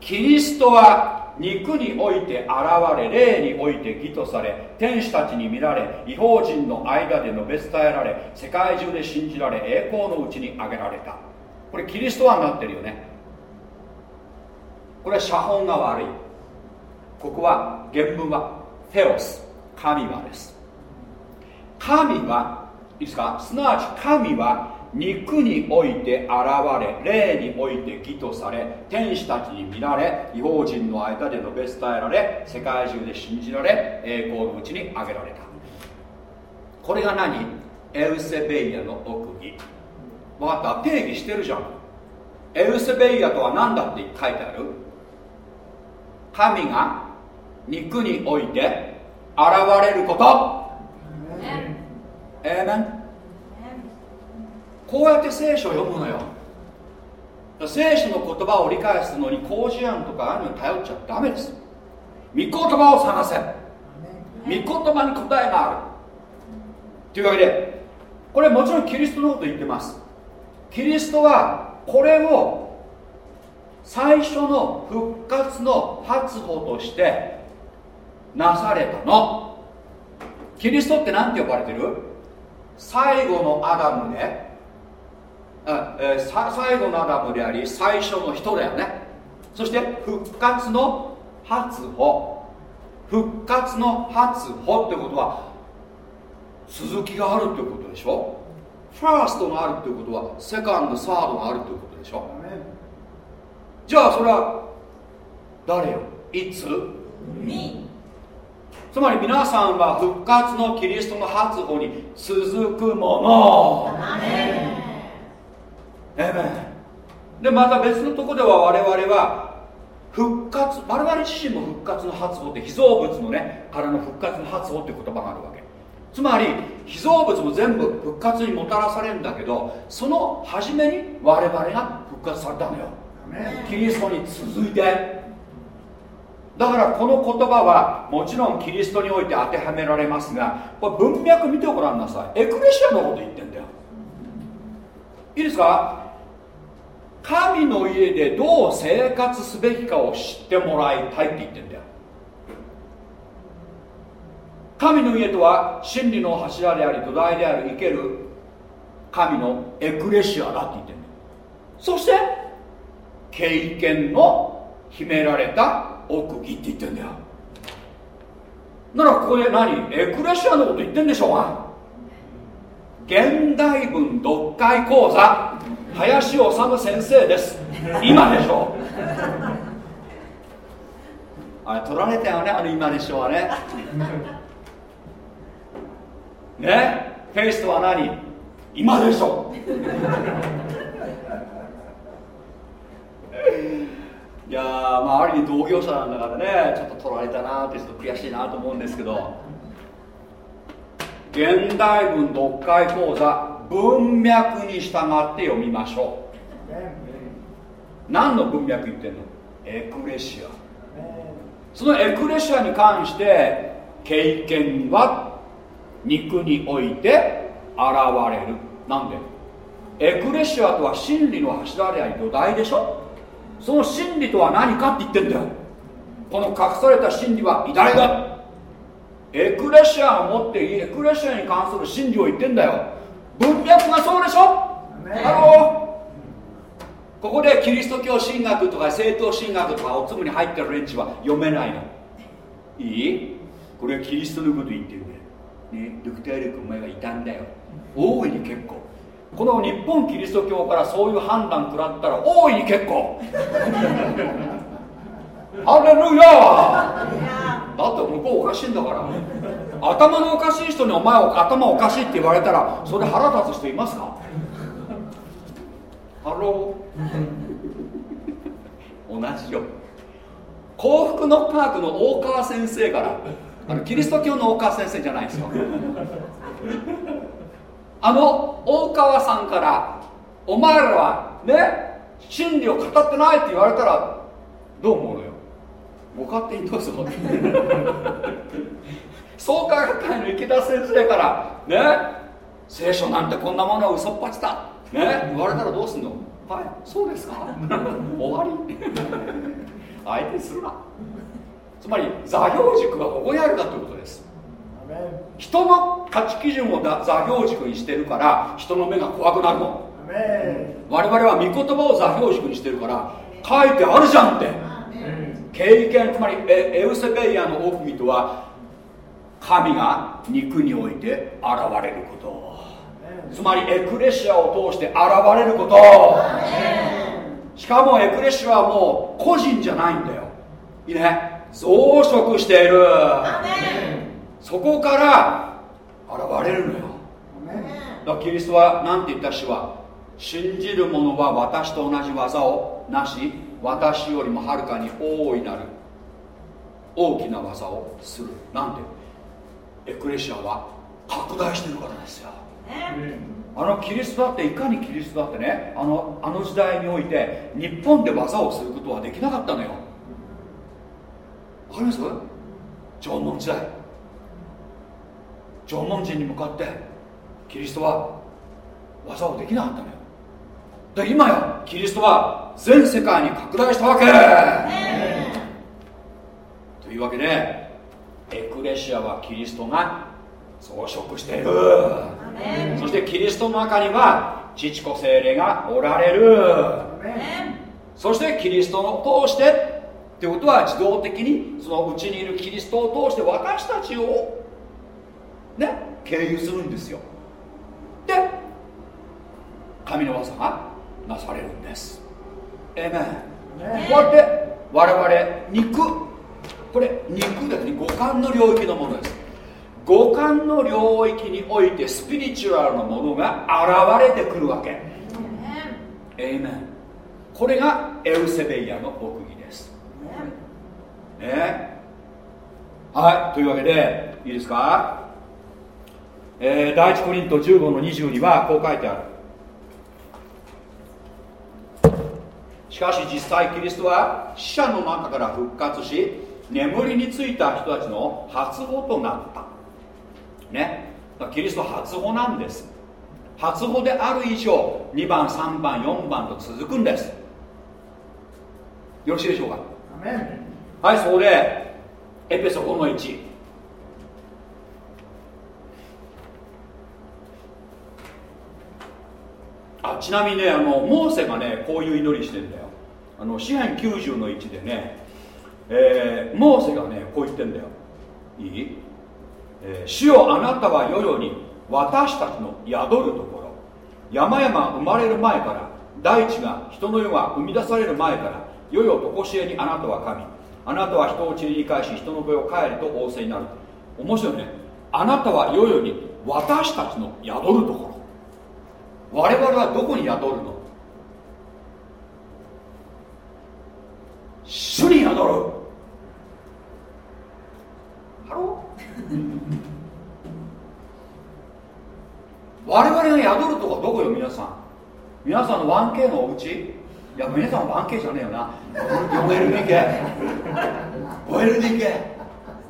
A: キリストは肉において現れ霊において義とされ天使たちに見られ違法人の間で述べ伝えられ世界中で信じられ栄光のうちに挙げられた。これキリストはなってるよね。これは写本が悪い。ここは原文はテオス。神はです。神はいいですか？すなわち神は肉において現れ霊において義とされ天使たちに見られ違法人の間で述べ伝えられ世界中で信じられ栄光のうちに挙げられた。これが何？エウセベイヤの奥義。分かった？定義してるじゃん。エウセベイヤとは何だって書いてある？神が肉において現れること。えー、こうやって聖書を読むのよ。聖書の言葉を理解するのに工事案とかああいうのに頼っちゃダメです。御言葉を探せ。御言葉に答えがある。というわけでこれもちろんキリストのこと言ってます。キリストはこれを最初の復活の発歩としてなされたの。キリストって何て呼ばれてる？最後のアダムであ、えー、最後のアダムであり最初の人だよね。そして復活の初歩。復活の初歩ってことは続きがあるってことでしょ？ファーストがあるってことはセカンドサードがあるってことでしょ？じゃあそれは誰よ？いつ？つまり皆さんは復活のキリストの発歩に続くものえめでまた別のとこでは我々は復活我々自身も復活の発歩って被造物のねからの復活の発歩って言葉があるわけ。つまり被造物も全部復活にもたらされるんだけどその初めに我々が復活されたのよ。キリストに続いて。だからこの言葉はもちろんキリストにおいて当てはめられますがこれ文脈見てごらんなさい。エクレシアのこと言ってんだよ。いいですか？神の家でどう生活すべきかを知ってもらいたいって言ってんだよ。神の家とは真理の柱であり土台である生ける神のエクレシアだって言ってんだよ。そして経験の秘められた奥義って言ってんだよ。ならここで何？エクレシアのこと言ってんでしょうが現代文読解講座。林修先生です。今でしょ？あれ取られたよね？あの今でしょ？うはね？ねフェイスとは何？今でしょ？いやまあある意味同業者なんだからねちょっと取られたなってちょっと悔しいなと思うんですけど現代文読解講座文脈に従って読みましょう。何の文脈言ってんの？エクレシア。そのエクレシアに関して経験は肉において現れる。なんで？エクレシアとは真理の柱であり土台でしょ？その真理とは何かって言ってんだよ。この隠された真理は偉大だ。エクレシアが持っていいエクレシアに関する真理を言ってんだよ。文脈がそうでしょ？ Hello。ここでキリスト教神学とか正統神学とかおつむに入ってる連中は読めないの。いい？これはキリストのこと言ってるんだよねドクター・ルークお前は異端だよ。大いに結構。この日本キリスト教からそういう判断食らったら大いに結構。ハレルヤだって向こうおかしいんだから頭のおかしい人にお前頭おかしいって言われたらそれ腹立つ人いますか？ハロー同じよ。幸福の科学の大川先生からあのキリスト教の大川先生じゃないですよ。あの大川さんからお前らはね真理を語ってないって言われたらどう思うのよ？ご勝手にどうぞ。創価学会の池田先生からね聖書なんてこんなものは嘘っぱちだね言われたらどうすんの？はいそうですか？終わり。相手するな。つまり座標軸はここにあるかということです。人の価値基準を座標軸にしてるから人の目が怖くなるの。我々は御言葉を座標軸にしてるから書いてあるじゃんって。経験つまりエウセベイヤの奥義とは神が肉において現れること。つまりエクレシアを通して現れること。しかもエクレシアはもう個人じゃないんだよ。いいね？増殖している。そこから現れるのよ。だからキリストは何て言った詩は信じる者は私と同じ技をなし私よりもはるかに大いなる大きな技をする。なんでエクレシアは拡大してるからですよ、あのキリストだっていかにキリストだってねあのあの時代において日本で技をすることはできなかったのよ。わかります？縄文時代。縄文人に向かってキリストは技をできなかったのよ。で今やキリストは全世界に拡大したわけ、というわけでエクレシアはキリストが増殖している。そしてキリストの中には父子精霊がおられる。そしてキリストを通してってことは自動的にそのうちにいるキリストを通して私たちをね経由するんですよ。で神の技がなされるんです。えめんこうやって我々肉これ肉ですね五感の領域のものです。五感の領域においてスピリチュアルなものが現れてくるわけ。えめんこれがエウセベイヤの奥義です。ね。はい。というわけでいいですか？えー、第一コリント15の20にはこう書いてある。しかし実際キリストは死者の中から復活し眠りについた人たちの初歩となった。ね。キリスト初歩なんです。初歩である以上2番3番4番と続くんです。よろしいでしょうか？はいそこでエペソ5の1あちなみにねあのモーセがねこういう祈りしてんだよ。あの詩篇90の1でね、えー、モーセがねこう言ってんだよ。いい、えー、主よあなたは世々に私たちの宿るところ。山々生まれる前から大地が人の世が生み出される前から世々とこしえにあなたは神。あなたは人を塵に返し人の声を帰りと仰せになる。面白いね。あなたは世々に私たちの宿るところ。我々はどこに宿るの？主に宿る。ハロ 我々が宿るとこどこよ皆さん？皆さんの 1K のお家？いや皆さん 1K じゃねえよな。4LDK 5LDK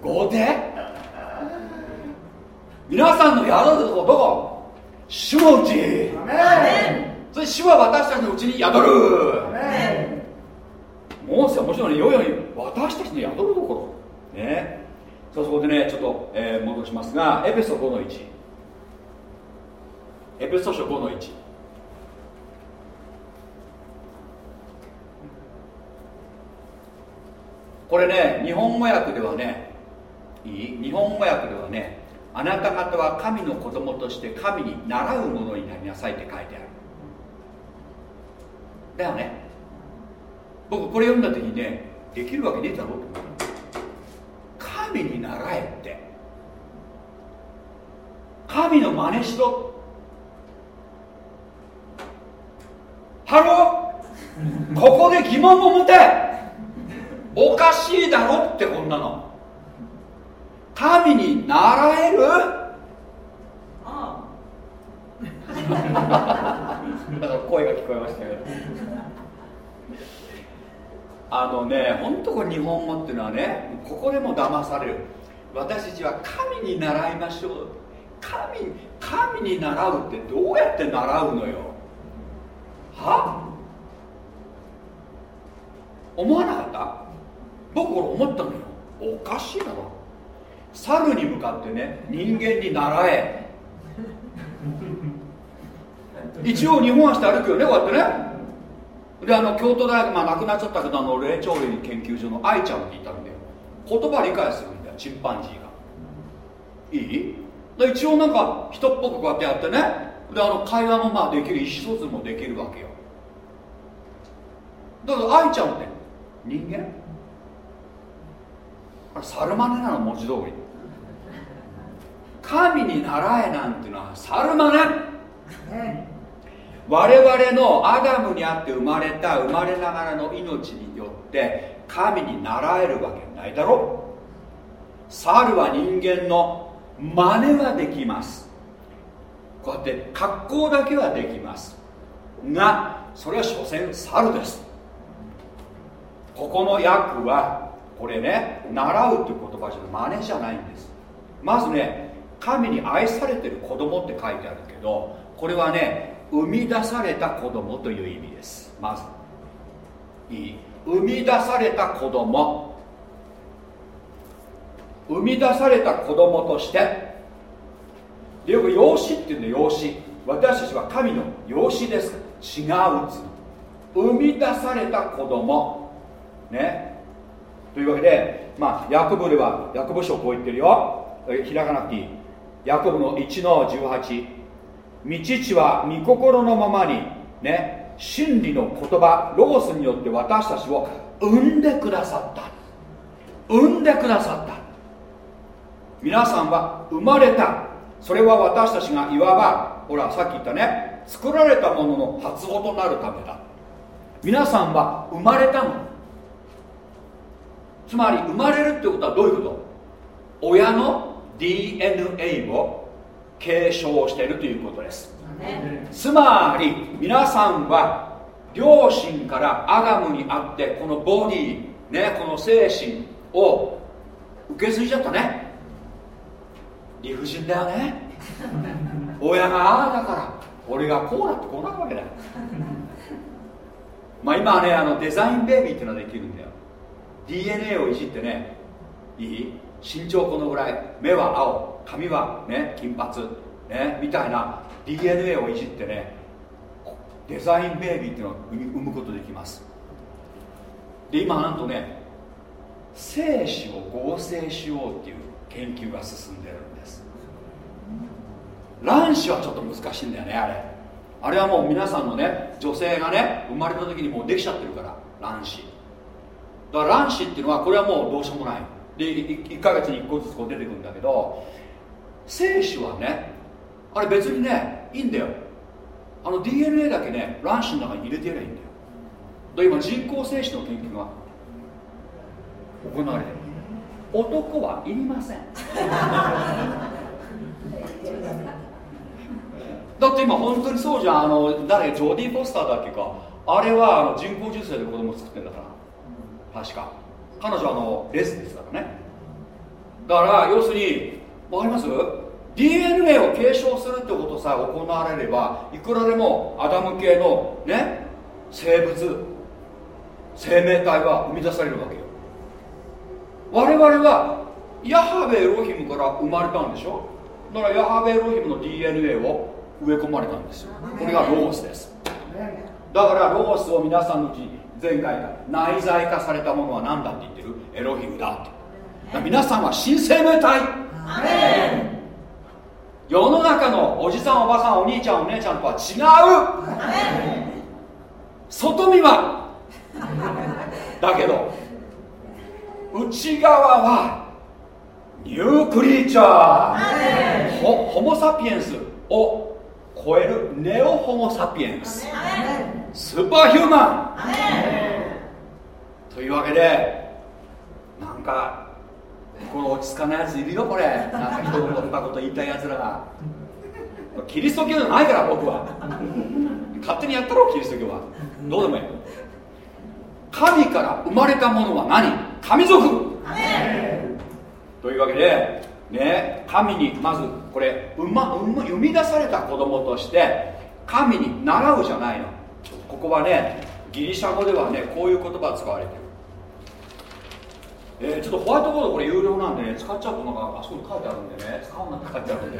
A: 豪邸？皆さんの宿るとこどこ？主のうちそれ主は私たちのうちに宿るモーセはもちろんね世々に私たちの宿るところ。ね。さあそこでねちょっと、えー、戻しますがエペソ5の1エペソ書5の1これね日本語訳ではねいい？日本語訳ではねあなた方は神の子供として神に倣うものになりなさいって書いてある。だよね。僕これ読んだ時にねできるわけねえだろうと思う神に倣えって。神の真似しろ。 Hello。ここで疑問を持て。おかしいだろってこんなの。神に習える。あだ から声が聞こえましたけどあのね本当これ日本語っていうのはねここでも騙される。私たちは神に習いましょう。神神に習うってどうやって習うのよ。は？思わなかった？僕これ思ったのよ。おかしいだろ。猿に向かってね人間に習え。一応日本足して歩くよねこうやってねであの京都大学まあ亡くなっちゃったけどあの霊長類研究所の愛ちゃんっていたんだよ。言葉理解するんだよチンパンジーが。いい？で一応なんか人っぽくこうやってやってね。であの会話もまあできる意思疎通もできるわけよ。だから愛ちゃんって人間？あれサルマネなの文字通り。神に習えなんていうのはサルマネ、我々のアダムにあって生まれた生まれながらの命によって神に習えるわけないだろ猿は人間の真似はできます。こうやって格好だけはできます。がそれは所詮猿です。ここの訳はこれね習うっていう言葉じゃ真似じゃないんです。まずね神に愛されてる子供って書いてあるけどこれはね生み出された子供という意味です。まずいい。生み出された子供。生み出された子供としてよく養子っていうんだ養子。私たちは神の養子です。違うつ生み出された子供。ね。というわけでまあヤコブではヤコブ書こう言ってるよ。開かなくていいヤコブの1の18道父は御心のままにね真理の言葉ロゴスによって私たちを生んでくださった。生んでくださった。皆さんは生まれた。それは私たちがいわばほらさっき言ったね作られたものの発語となるためだ。皆さんは生まれたの。つまり生まれるってことはどういうこと？親の DNA を継承しているということです。つまり皆さんは両親からアダムにあってこのボディねこの精神を受け継いじゃったね。理不尽だよね。親がああだから俺がこうだってこうなるわけだよ。まあ今はねあのデザインベイビーっていうのはできるんだよ。DNA をいじってねいい？身長このぐらい目は青髪はね金髪ねみたいな DNA をいじってねデザインベイビーっていうのを生むことできます。で今なんとね精子を合成しようっていう研究が進んでるんです。卵子はちょっと難しいんだよねあれ。あれはもう皆さんのね女性がね生まれた時にもうできちゃってるから卵子。だから卵子っていうのはこれはもうどうしようもない。で 1, ヶ月に1個ずつこう出てくるんだけど精子はねあれ別にねいいんだよ。あの DNA だけね卵子の中に入れてやればいいんだよ。だ今人工精子の研究が行われてる。男はいりません。だって今本当にそうじゃん。あの誰ジョーディ・フォスターだっけか。あれはあの人工授精で子供作ってんだから。確か。彼女はあのレスですからね。だから要するに分かります？DNA を継承するってことさえ行われればいくらでもアダム系のね生物生命体は生み出されるわけよ。我々はヤハベエロヒムから生まれたんでしょ？だからヤハベエロヒムの DNA を植え込まれたんですよ。これがロースです。だからロースを皆さんのうちに前回内在化されたものは何だって言ってる？エロヒムだって。皆さんは新生命体。世の中のおじさんおばさんお兄ちゃんお姉ちゃんとは違う。外見は。だけど内側は。ニュークリーチャー。ホホモ・サピエンスを超えるネオホモ・サピエンススーパーヒューマン。というわけでなんかこの落ち着かないやついるよこれ。なんか人のことこと言いたいやつらが。キリスト教じゃないから僕は。勝手にやったろキリスト教は。どうでもいい。神から生まれたものは何？神族というわけでね神にまずこれ生,、ま、生み出された子供として神に習うじゃないのここはねギリシャ語ではねこういう言葉使われてる。えー、ちょっとホワイトボードこれ有料なんでね使っちゃうとなんかあそこに書いてあるんでね使うなって書いてあるんで。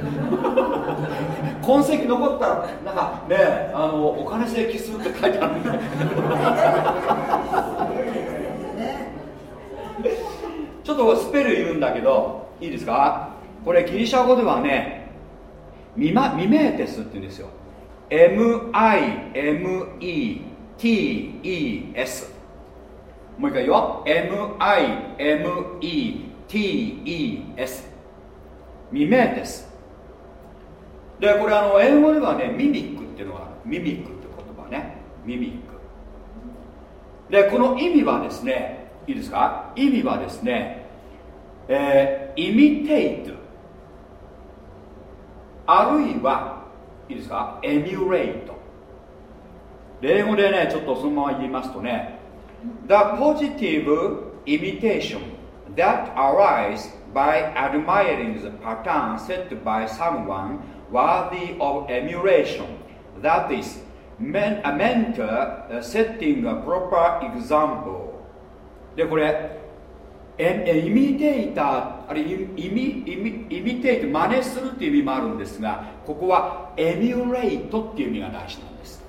A: 痕跡残ったらなんかねあのお金請求するって書いてあるんで。ちょっとスペル言うんだけどいいですか？これギリシャ語ではねミマミメーテスって言うんですよ。MIMETES もう一回言う。よ MIMETES ミメーテスでこれあの英語ではねミミックっていうのがミミックって言葉ね。ミミック。でこの意味はですねいいですか？意味はですねえー、イミテイトあるいはいいですかエミュレイト英語でねちょっとそのまま言いますとね The positive imitation that arise by admiring the pattern set by someone worthy of emulation that is men, a mentor setting a proper example でこれ えイミテイターあれイミイミイミテイト真似するっていう意味もあるんですがここはエミュレイトっていう意味が大事なんです。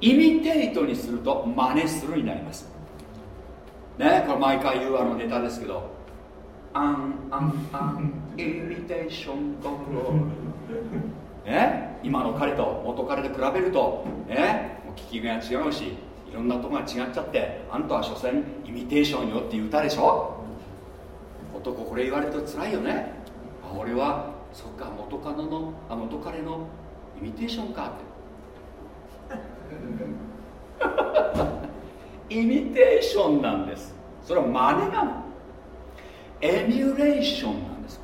A: イミテイトにすると真似するになります。ねこれ毎回言うあのネタですけどアンアンアンイミテーションコントロね今の彼と元彼で比べるとねもう聞きが違うしろんなとこが違っちゃってあんたは所詮イミテーションよって言ったでしょ？男これ言われると辛いよね。あ俺はそっか元カノのあ元彼のイミテーションかって。イミテーションなんです。それは真似なの。エミュレーションなんです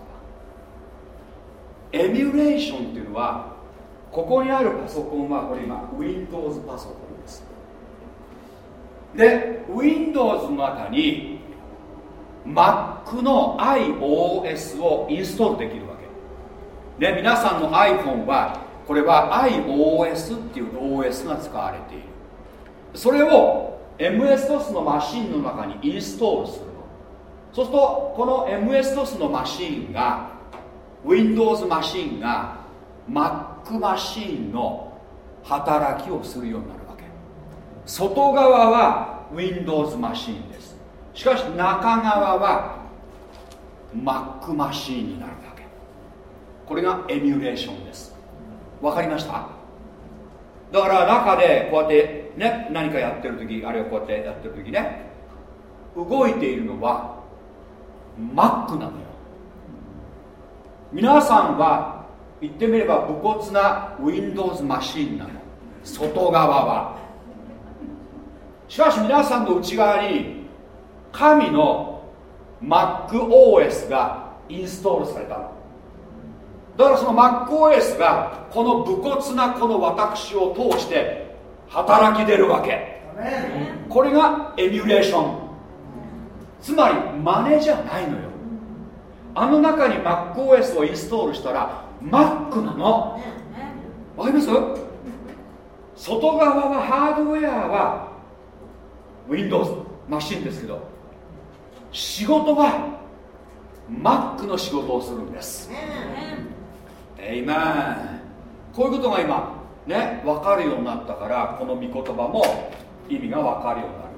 A: エミュレーションっていうのはここにあるパソコンはこれ今 Windows パソコン。で Windows の中に Mac の iOS をインストールできるわけ。で皆さんの iPhone はこれは iOS っていう OS が使われている。それを MS-DOS のマシンの中にインストールするの。そうするとこの MS-DOS のマシンが Windows マシンが Mac マシンの働きをするようになる。外側は Windows マシーンです。しかし中側は Mac マシーンになるわけ。これがエミュレーションです。わかりました？だから中でこうやってね何かやってる時あるいはこうやってやってる時ね動いているのは Mac なのよ。皆さんは言ってみれば武骨な Windows マシンなの。外側は。しかし皆さんの内側に神の MacOS がインストールされたの。だからその MacOS がこの武骨なこの私を通して働き出るわけ。これがエミュレーション。つまり真似じゃないのよ。あの中に MacOS をインストールしたら Mac なの。わかります？外側はハードウェアは Windows マシンですけど仕事は Mac の仕事をするんです。えいまこういうことが今ね分かるようになったからこの御言葉も意味が分かるようになるわ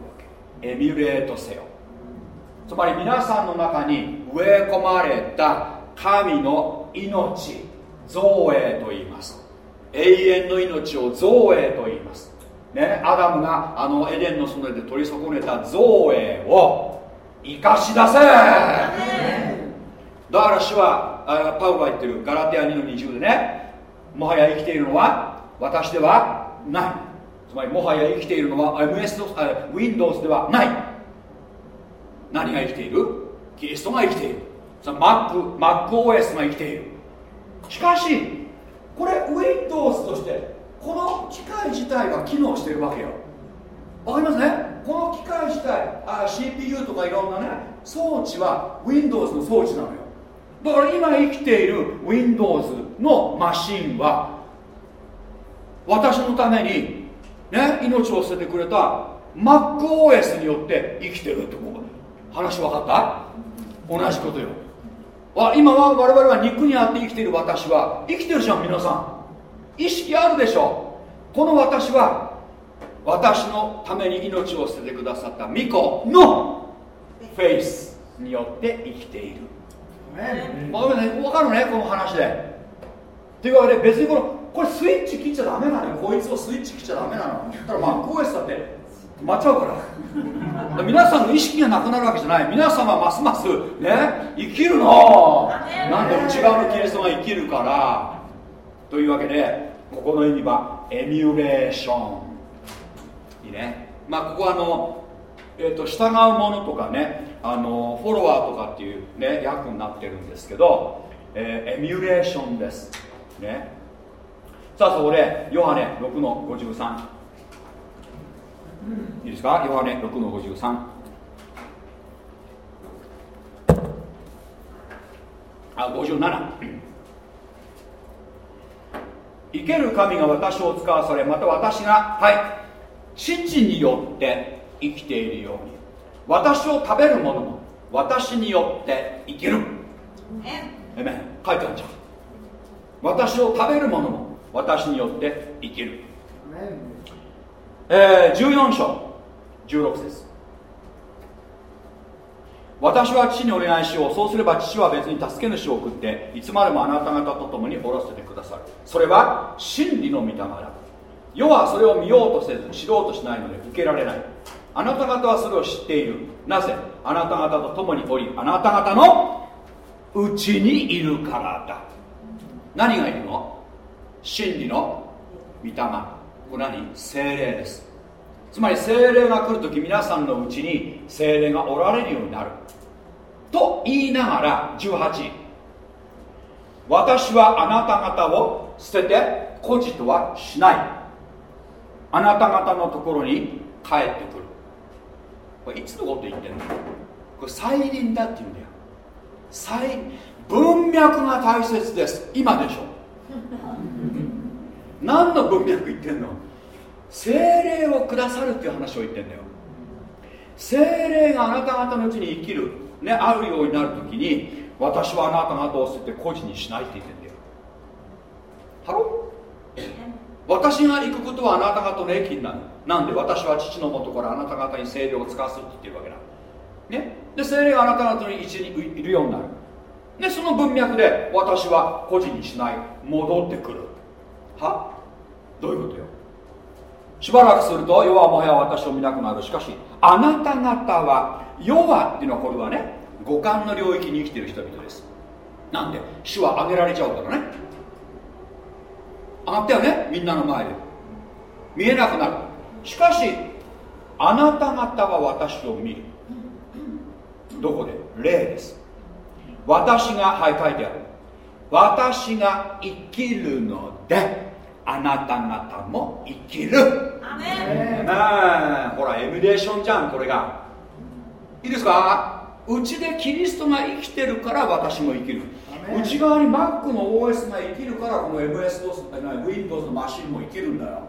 A: け。エミュレートせよ。つまり皆さんの中に植え込まれた神の命造営と言います。永遠の命を造営と言います。ねアダムがあのエデンの園で取り損ねた造営を生かし出せ。だから主はパウロが言ってるガラテア2の20でねもはや生きているのは私ではない。つまりもはや生きているのは MS Windows ではない。何が生きている？キリストが生きている。MacOS が生きている。しかしこれ Windows としてこの機械自体が機能してるわけよ。わかりますね？この機械自体あ CPU とかいろんなね装置は Windows の装置なのよ。だから今生きている Windows のマシンは私のためにね命を捨ててくれた MacOS によって生きてるって話分かった？同じことよ。今は我々は肉にあって生きている私は生きてるじゃん皆さん。意識あるでしょ。この私は私のために命を捨ててくださった巫女のフェイスによって生きている。分かるねこの話で。というわけで別にこのこれスイッチ切っちゃダメなのよ。こいつをスイッチ切っちゃダメなの。だから MacOS だって。止まっちゃうから。皆さんの意識がなくなるわけじゃない。皆様ますますね生きるの。なんで内側のキリストが生きるからというわけでここの意味はエミュレーションいいね。まあここはあの、えーと、従うものとかねあのフォロワーとかっていうね訳になってるんですけど、えー、エミュレーションです。ね。さあそこでヨハネ6の53いいですか？ヨハネ6の53あ57生ける神が私を使わされまた私がはい父によって生きているように。私を食べる者も私によって生きる。えめ書いてあるじゃん。私を食べる者も私によって生きる。えー、14章。16節私は父にお願いしよう。そうすれば父は別に助け主を送っていつまでもあなた方と共におらせてくださる。それは真理の御霊だ。世はそれを見ようとせず知ろうとしないので受けられない。あなた方はそれを知っている。なぜ？あなた方と共におりあなた方のうちにいるからだ。何がいるの？真理の御霊。これ何？精霊です。つまり精霊が来るとき皆さんのうちに精霊がおられるようになる。と言いながら18私はあなた方を捨てて孤児とはしない。あなた方のところに帰ってくる。これいつのこと言ってるの？これ再臨だって言うんだよ。再文脈が大切です。今でしょ。何の文脈言ってんの？精霊をくださるっていう話を言ってんだよ。精霊があなた方のうちに生きる、ね、あるようになるときに私はあなた方を捨てて孤児にしないって言ってんだよ。ハロ私が行くことはあなた方の益になる。なんで私は父のもとからあなた方に精霊を使わすって言ってるわけだ。ね？で精霊があなた方の一にいるようになる。でその文脈で私は孤児にしない。戻ってくる。は？どういうことよ？しばらくすると世はもはや私を見なくなる。しかしあなた方は世はっていうのはこれはね五感の領域に生きている人々です。なんで主は上げられちゃうからね。上がったよねみんなの前で。見えなくなる。しかしあなた方は私を見る。どこで？霊です。私がはい書いてある。私が生きるので。あなた方も生きる。ほらエミュレーションじゃんこれが。いいですか？うちでキリストが生きてるから私も生きる。内側に Mac の OS が生きるからこの MS-DOS Windows のマシンも生きるんだよ。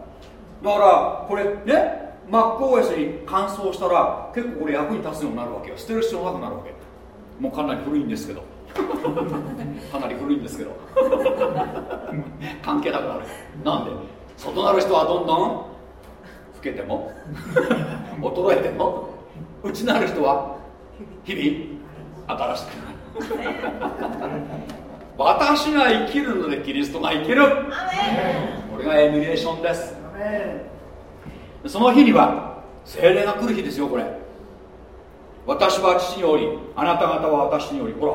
A: だからこれね？MacOS に乾燥したら結構これ役に立つようになるわけよ。捨てる必要なくなるわけ。もうかなり古いんですけど かなり古いんですけど。関係なくなる。なんで？外なる人はどんどん？老けても？衰えても？内なる人は？日々？新しくなる。私が生きるのでキリストが生きる。これがエミュレーションです。その日には精霊が来る日ですよこれ。私は父におりあなた方は私におり。ほら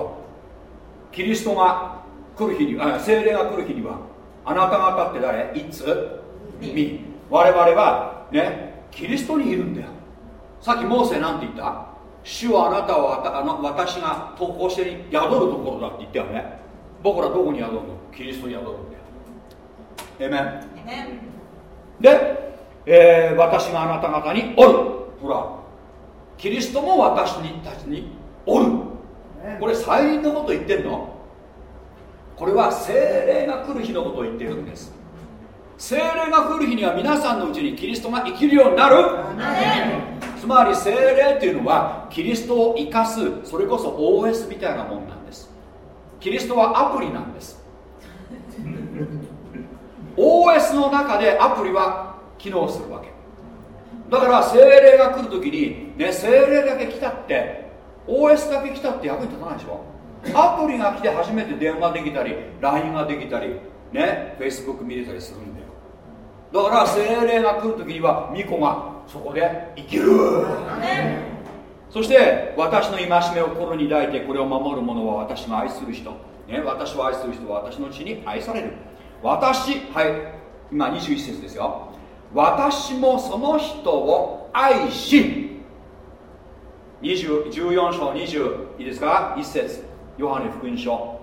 A: キリストが来る日にあ精霊が来る日にはあなた方って誰？いつ？み。我々はねキリストにいるんだよ。さっきモーセなんて言った？主はあなたはあの私が投稿して宿るところだって言ったよね。僕らどこに宿るの？キリストに宿るんだよ。えめんで、えー、私があなた方におる。ほら。キリストも私にたちにおるこれ再臨のこと言ってんの？これは精霊が来る日のことを言ってるんです。精霊が来る日には皆さんのうちにキリストが生きるようになる。つまり精霊っていうのはキリストを生かすそれこそ OS みたいなもんなんです。キリストはアプリなんです。OS の中でアプリは機能するわけ。だから精霊が来るときに、ね、精霊だけ来たって OS だけ来たって役に立たないでしょ。アプリが来て初めて電話できたり LINE ができたりね Facebook 見れたりするんだよ。だから精霊が来る時には巫女がそこで生きる。そして私の戒めを心に抱いてこれを守る者は私が愛する人、ね、私を愛する人は私の血に愛される。私はい今21節ですよ。私もその人を愛し14章20いいですか？1節。ヨハネ福音書。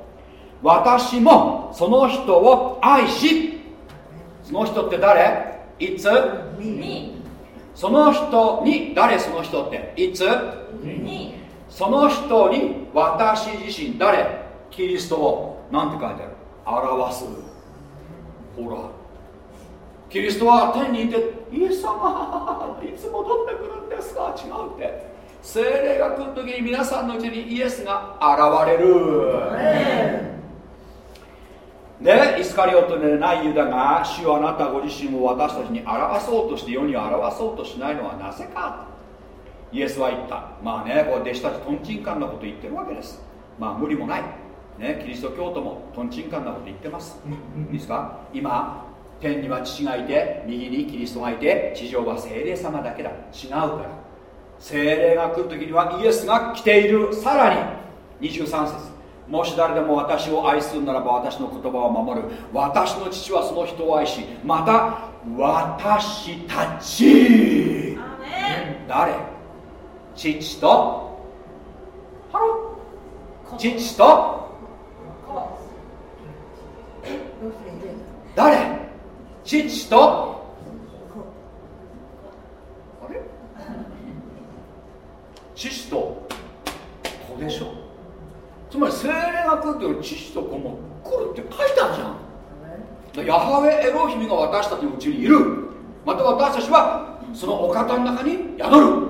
A: 私もその人を愛しその人って誰？いつ？その人に誰？その人って。いつ？その人に私自身誰？キリストを。何て書いてある？表す。ほら。キリストは天にいてイエス様いつ戻ってくるんですか？違うって精霊が来る時に皆さんのうちにイエスが現れる。でイスカリオトでないユダが主よあなたご自身を私たちに表そうとして世に表そうとしないのはなぜか。イエスは言った。まあねこう弟子たちとんちんかんなこと言ってるわけです。まあ無理もない。ねキリスト教徒もとんちんかんなこと言ってます。いいですか？今天には父がいて右にキリストがいて地上は精霊様だけだ。違うから精霊が来る時にはイエスが来ている。さらに23節。もし誰でも私を愛するならば私の言葉を守る。私の父はその人を愛しまた私たち。誰？父と？ハロ父と？誰？父とあれ父と子でしょ。つまり精霊が来るっていうの父と子も来るって書いてあるじゃん。ヤハウェエロヒミが私たちのうちにいる。また私たちはそのお方の中に宿る。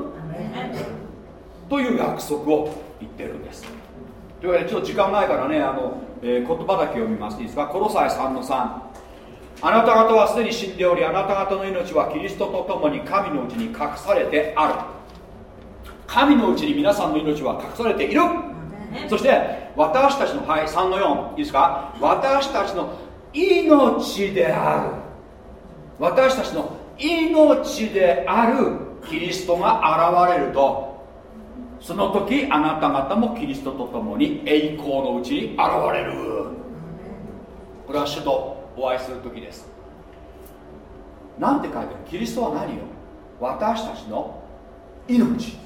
A: という約束を言ってるんです。というわけでちょっと時間ないからねあの、えー、言葉だけ読みます。いいですか？コロサイ3の3あなた方はすでに死んでおりあなた方の命はキリストと共に神のうちに隠されてある神のうちに皆さんの命は隠されている。そして私たちのはい3の4いいですか？私たちの命である。私たちの命である。キリストが現れると。その時あなた方もキリストと共に栄光のうちに現れる。これは主とお会いする時です。なんて書いてある？キリストは何よ？私たちの命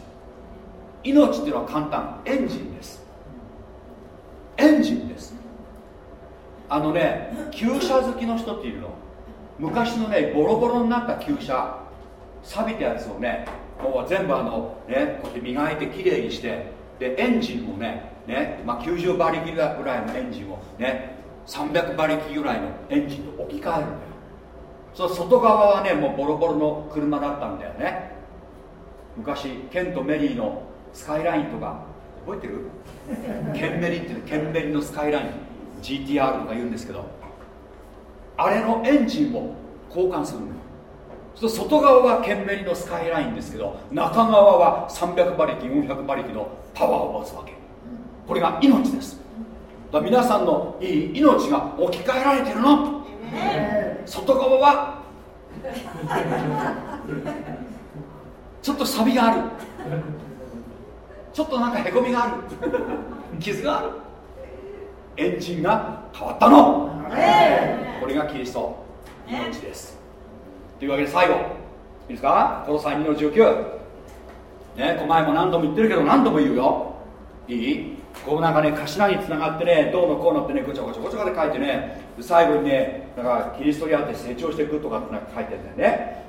A: 命っていうのは簡単。エンジンです。エンジンです。あのね旧車好きの人っていうの。昔のねボロボロになった旧車。錆びたやつをねもう全部あのねこうやって磨いてきれいにして。でエンジンもねね、まあ、90馬力ぐらいのエンジンをね300馬力ぐらいのエンジンと置き換えるんだよ。その外側はねもうボロボロの車だったんだよね。昔ケンとメリーのスカイラインとか。覚えてる？ケンメリっていうケンメリのスカイライン。GTR とか言うんですけど。あれのエンジンを交換するのよ。外側はケンメリのスカイラインですけど中側は300馬力400馬力のパワーを持つわけ。これが命です。だ皆さんのいい命が置き換えられてるの。外側は ちょっとサビがあるちょっとなんかへこみがある。傷がある。エンジンが変わったの。これがキリスト。命です。というわけで最後。いいですか？この際2の19ね前も何度も言ってるけど何度も言うよ。いい？こうなんかね頭につながってねどうのこうのってねごちゃごちゃごちゃで書いてね。最後にねなんかキリストにあって成長していくとかってなんか書いてるんだよね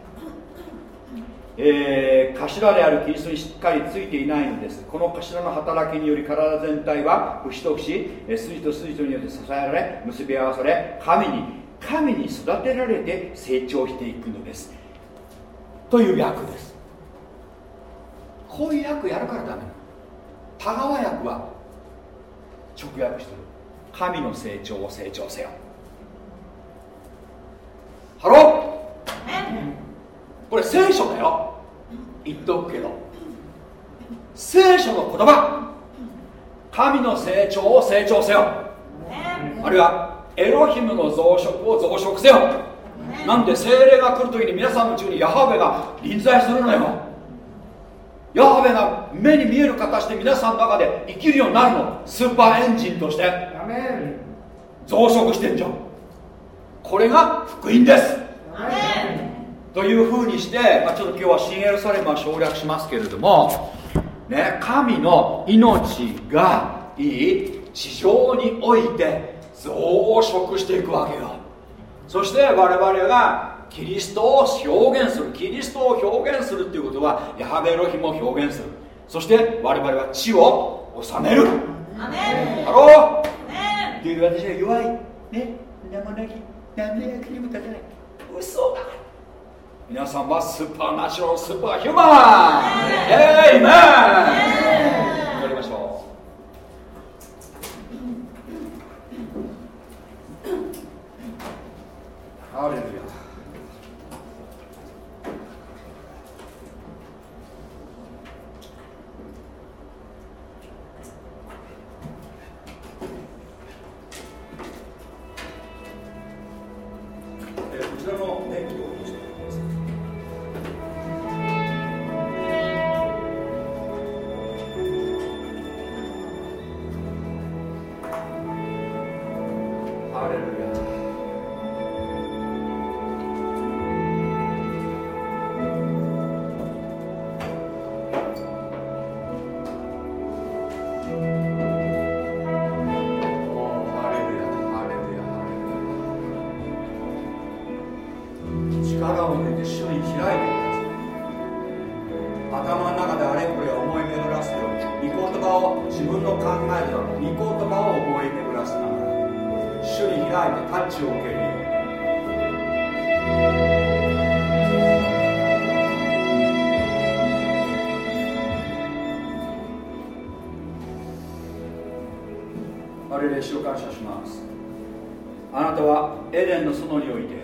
A: えー、頭であるキリストにしっかりついていないのです。この頭の働きにより体全体は節と節筋と筋とによって支えられ結び合わされ神に神に育てられて成長していくのです。という役です。こういう役やるからダメ田川役は直訳してる。神の成長を成長せよ。Hello。これ聖書だよ。言っとくけど。聖書の言葉。神の成長を成長せよ。あるいはエロヒムの増殖を増殖せよ。なんで聖霊が来る時に皆さんのうちにヤハベが臨在するのよ。ヤハベが目に見える形で皆さんの中で生きるようになるの。スーパーエンジンとして。増殖してんじゃん。これが福音ですというふうにして、まあ、ちょっと今日は新エルサレムは省略しますけれども、ね、神の命がいい地上において増殖していくわけよ。そして我々がキリストを表現するキリストを表現するっていうことはヤハベロヒも表現する。そして我々は地を治める。Hello。っていう私は弱い。ね名もなき。何の役にも立たない。嘘だ皆さんは supernatural superhuman。 Amenれで主を感謝します。あなたはエデンの園において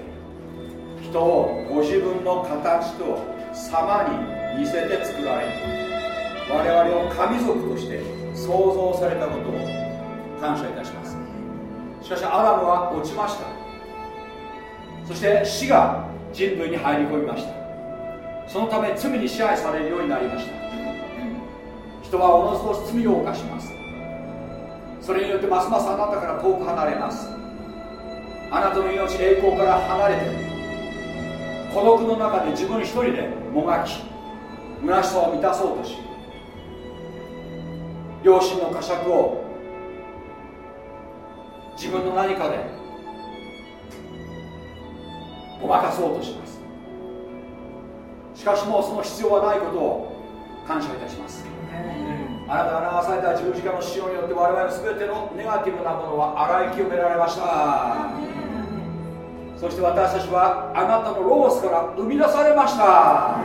A: 人をご自分の形と様に似せて作られ我々を神族として創造されたことを感謝いたします。しかしアダムは落ちました。そして死が人類に入り込みました。そのため罪に支配されるようになりました。人はおのずと罪を犯します。それによってますますあなたから遠く離れます。あなたの命栄光から離れて孤独の中で自分一人でもがき虚しさを満たそうとし良心の呵責を自分の何かでごまかそうとします。しかしもうその必要はないことを感謝いたします。あなたが流された十字架の使用によって我々の全てのネガティブなものは洗い清められました。そして私たちはあなたのロースから生み出されました。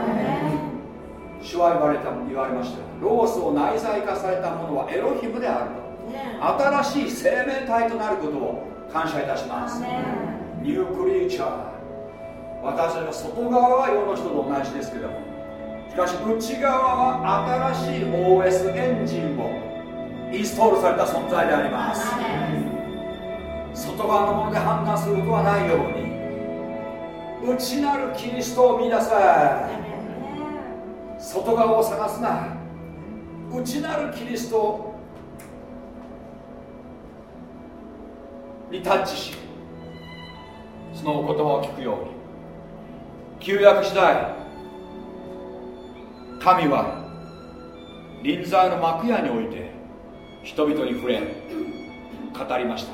A: 主は言われた言われましたロースを内在化されたものはエロヒムであると。新しい生命体となることを感謝いたします。ニュークリーチャー私たちは外側は世の人と同じですけどもしかし内側は新しい OS エンジンをインストールされた存在であります。外側のもので判断することはないように内なるキリストを見出せ外側を探すな。内なるキリストにタッチしそのお言葉を聞くように旧約時代神は臨在の幕屋において人々に触れ語りました。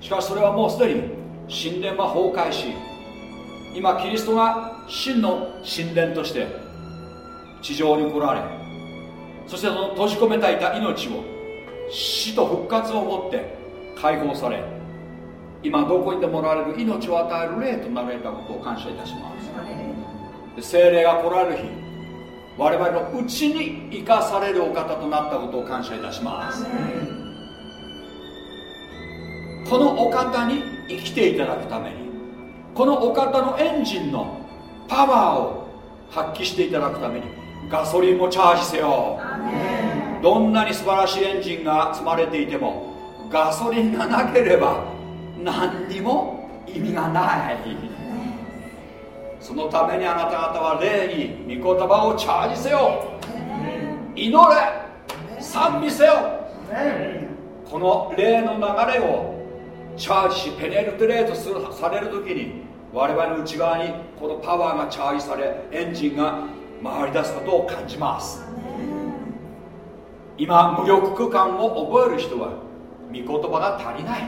A: しかしそれはもうすでに神殿は崩壊し今キリストが真の神殿として地上に来られそしてその閉じ込めていた命を死と復活をもって解放され今どこにでもおられる命を与える霊となられたことを感謝いたします。で精霊が来られる日我々のうちに生かされるお方となったことを感謝いたします。このお方に生きていただくためにこのお方のエンジンのパワーを発揮していただくためにガソリンもチャージせよ。どんなに素晴らしいエンジンが積まれていてもガソリンがなければ何にも意味がないそのためにあなた方は霊に御言葉をチャージせよ。祈れ。賛美せよ。この霊の流れをチャージしペネルテレートするされる時に我々の内側にこのパワーがチャージされエンジンが回り出すことを感じます。今無力空間を覚える人は御言葉が足りない。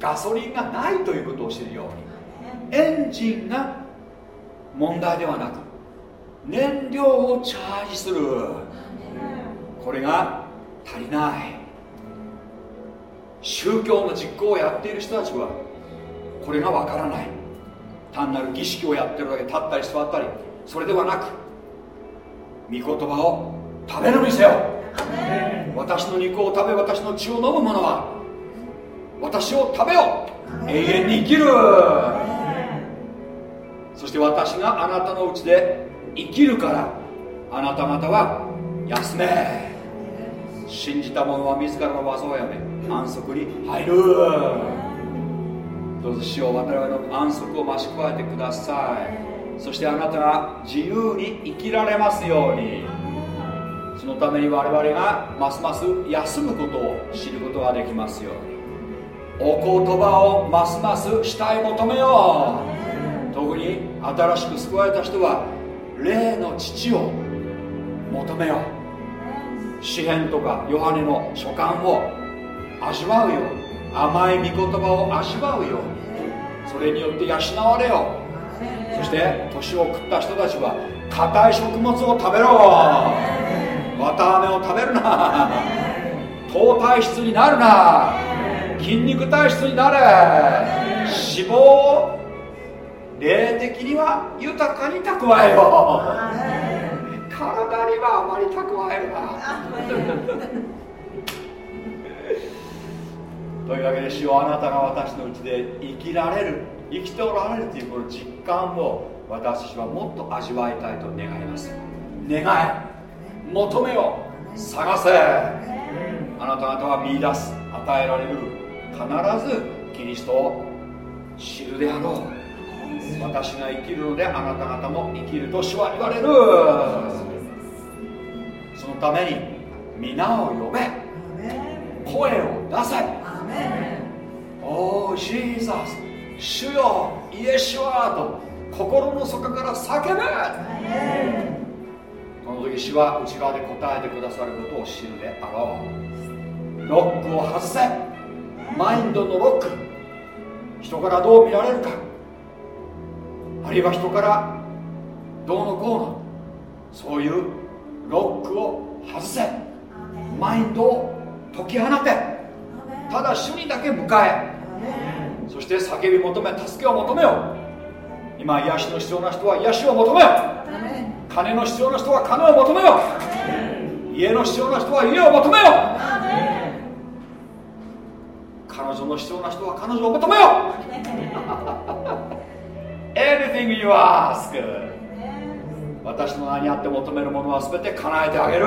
A: ガソリンがないということを知るように。エンジンが問題ではなく燃料をチャージする。これが足りない。宗教の実行をやっている人たちはこれがわからない。単なる儀式をやってるだけ立ったり座ったりそれではなく御言葉を食べ飲みせよ私の肉を食べ私の血を飲む者は私を食べよ。永遠に生きる。そして私があなたのうちで生きるからあなた方は休め。信じた者は自らの技をやめ安息に入る。どうぞ主を我々の安息を増し加えてください。そしてあなたが自由に生きられますように。そのために我々がますます休むことを知ることができますように。お言葉をますます主体求めよう。特に新しく救われた人は霊の父を求めよう。詩篇とかヨハネの書簡を味わうよ甘い御言葉を味わうよう。にそれによって養われよう。そして年を食った人たちは硬い食物を食べろ。綿あめを食べるな。糖体質になるな。筋肉体質になれ。脂肪を霊的には豊かに蓄えよ体にはあまり蓄えるな。というわけで主はあなたが私のうちで生きられる生きておられるというこの実感を私たちはもっと味わいたいと願います。願い求めよ。探せ。あなた方は見出す与えられる必ずキリストを知るであろう私が生きるのであなた方も生きると主は言われる。そのために皆を呼べ。声を出せ。おお、ジーザス、主よ、イエシュアと。心の底から叫べ。この時主は内側で答えてくださることを知るであろう。ロックを外せ。マインドのロック。人からどう見られるかあるいは人からどうのこうのそういうロックを外せマインドを解き放てただ主にだけ迎えそして叫び求め助けを求めよ今癒しの必要な人は癒しを求めよ金の必要な人は金を求めよ家の必要な人は家を求めよ彼女の必要な人は彼女を求めよ Anything you ask. 私の名にあって求めるものは全て叶えてあげる。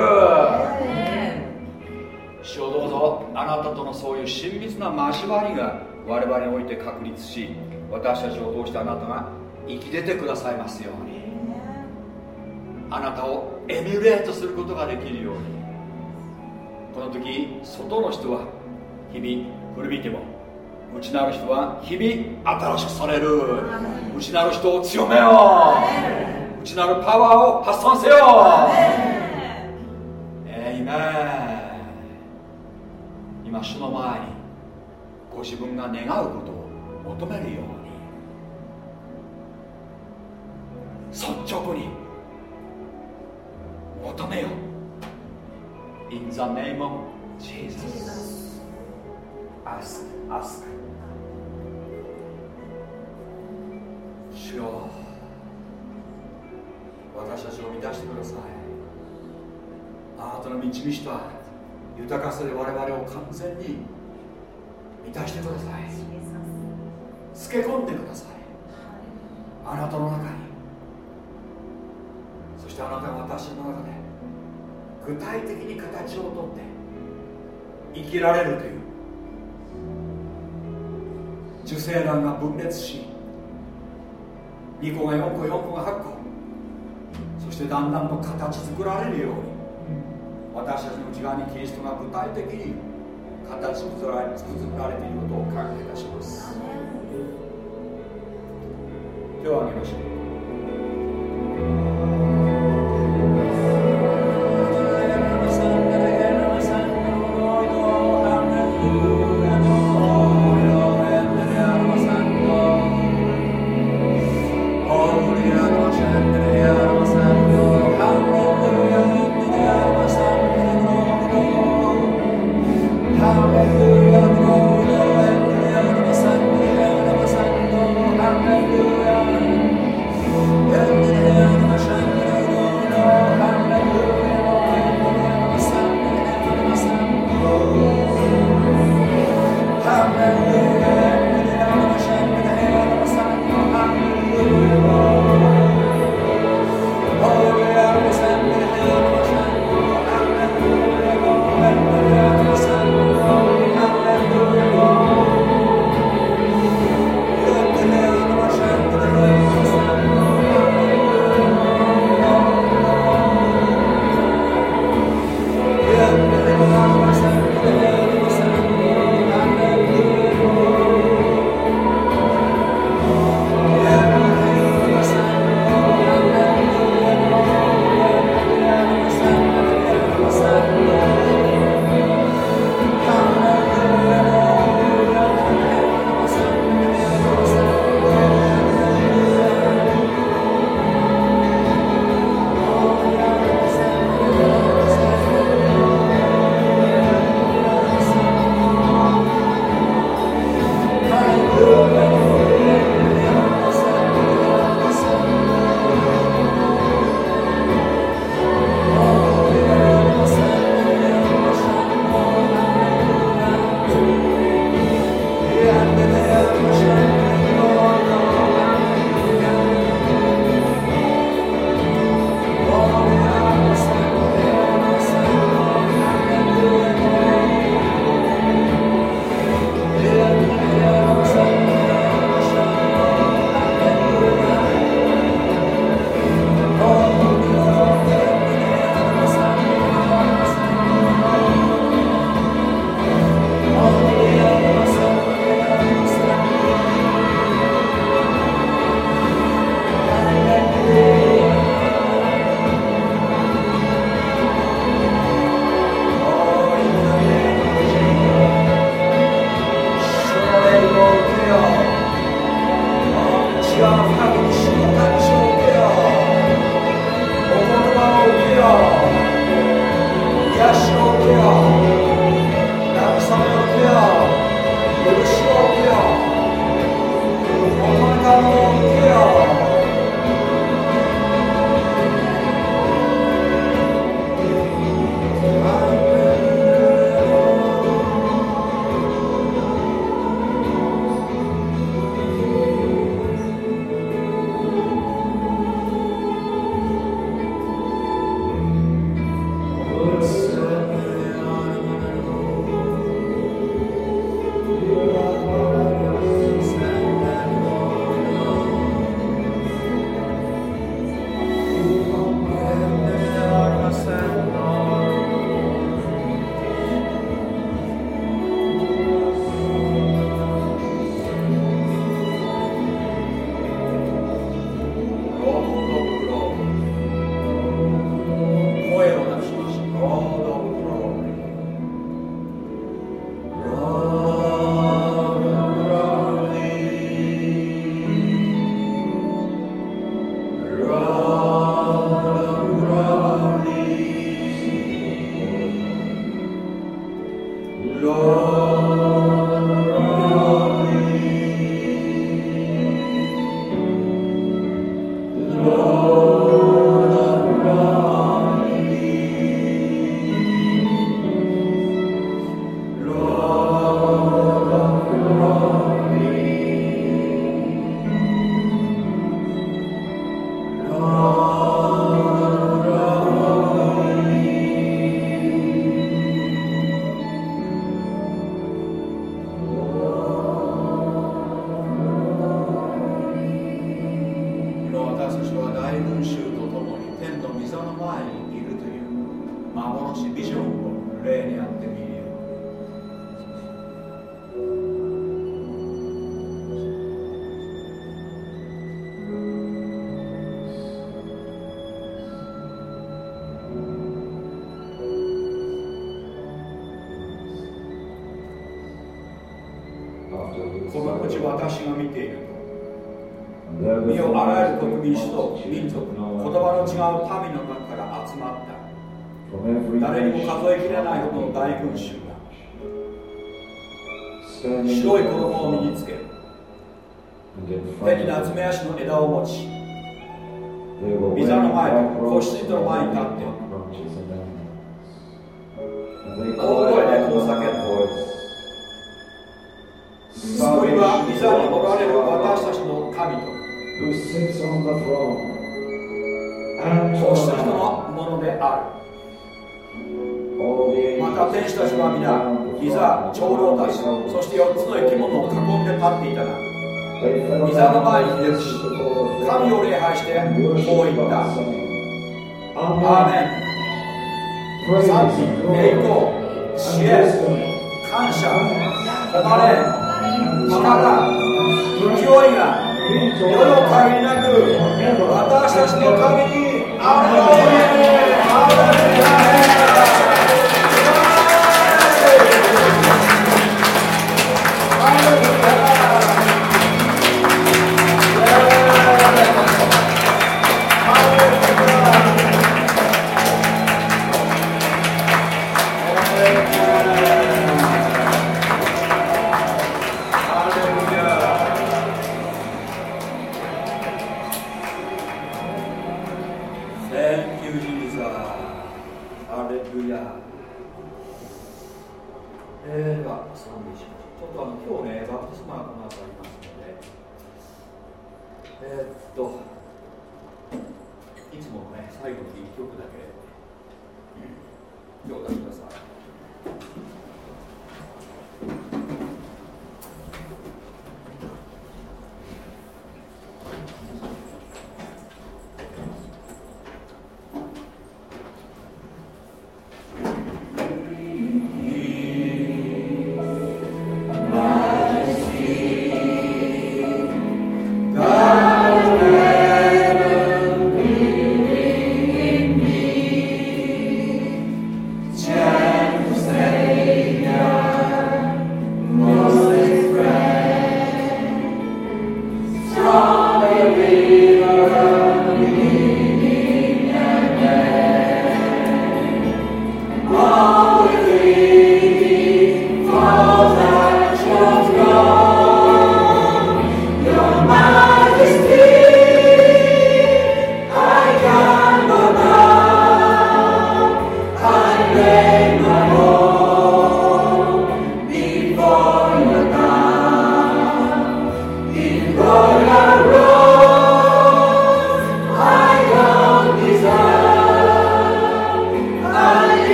A: 主をどうぞ。あなたとのそういう親密な交わりが我々において確立し私たちを通してあなたが生き出てくださいますように。あなたをエミュレートすることができるように。この時外の人は日々古びても内なる人は日々新しくされる。内なる人を強めよう。内なるパワーを発散せよエイメン今主の前にご自分が願うことを求めるように。率直に求めよ In the name of Jesus ask ask 主よ。私たちを満たしてください。あなたの導きとは豊かさで我々を完全に満たしてください。つけ込んでください。あなたの中に。そしてあなたが私の中で具体的に形をとって生きられるという。受精卵が分裂し2個が4個4個が8個。そしてだんだんと形作られるように。私たちの内側にキリストが具体的に形作られ作られていることを感謝いたします。手を挙げましょう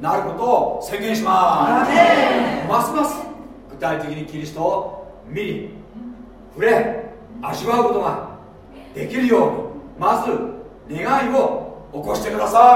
A: なることを宣言します。ますます具体的にキリストを見に触れ味わうことができるようにまず願いを起こしてください。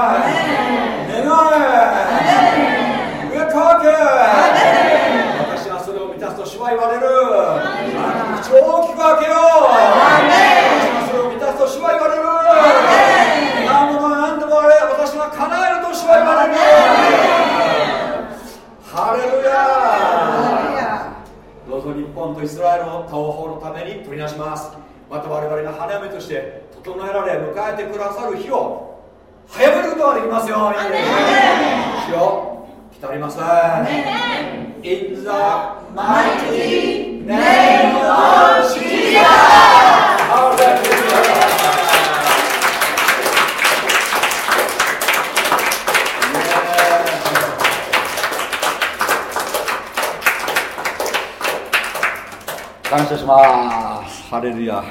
A: Aleluia.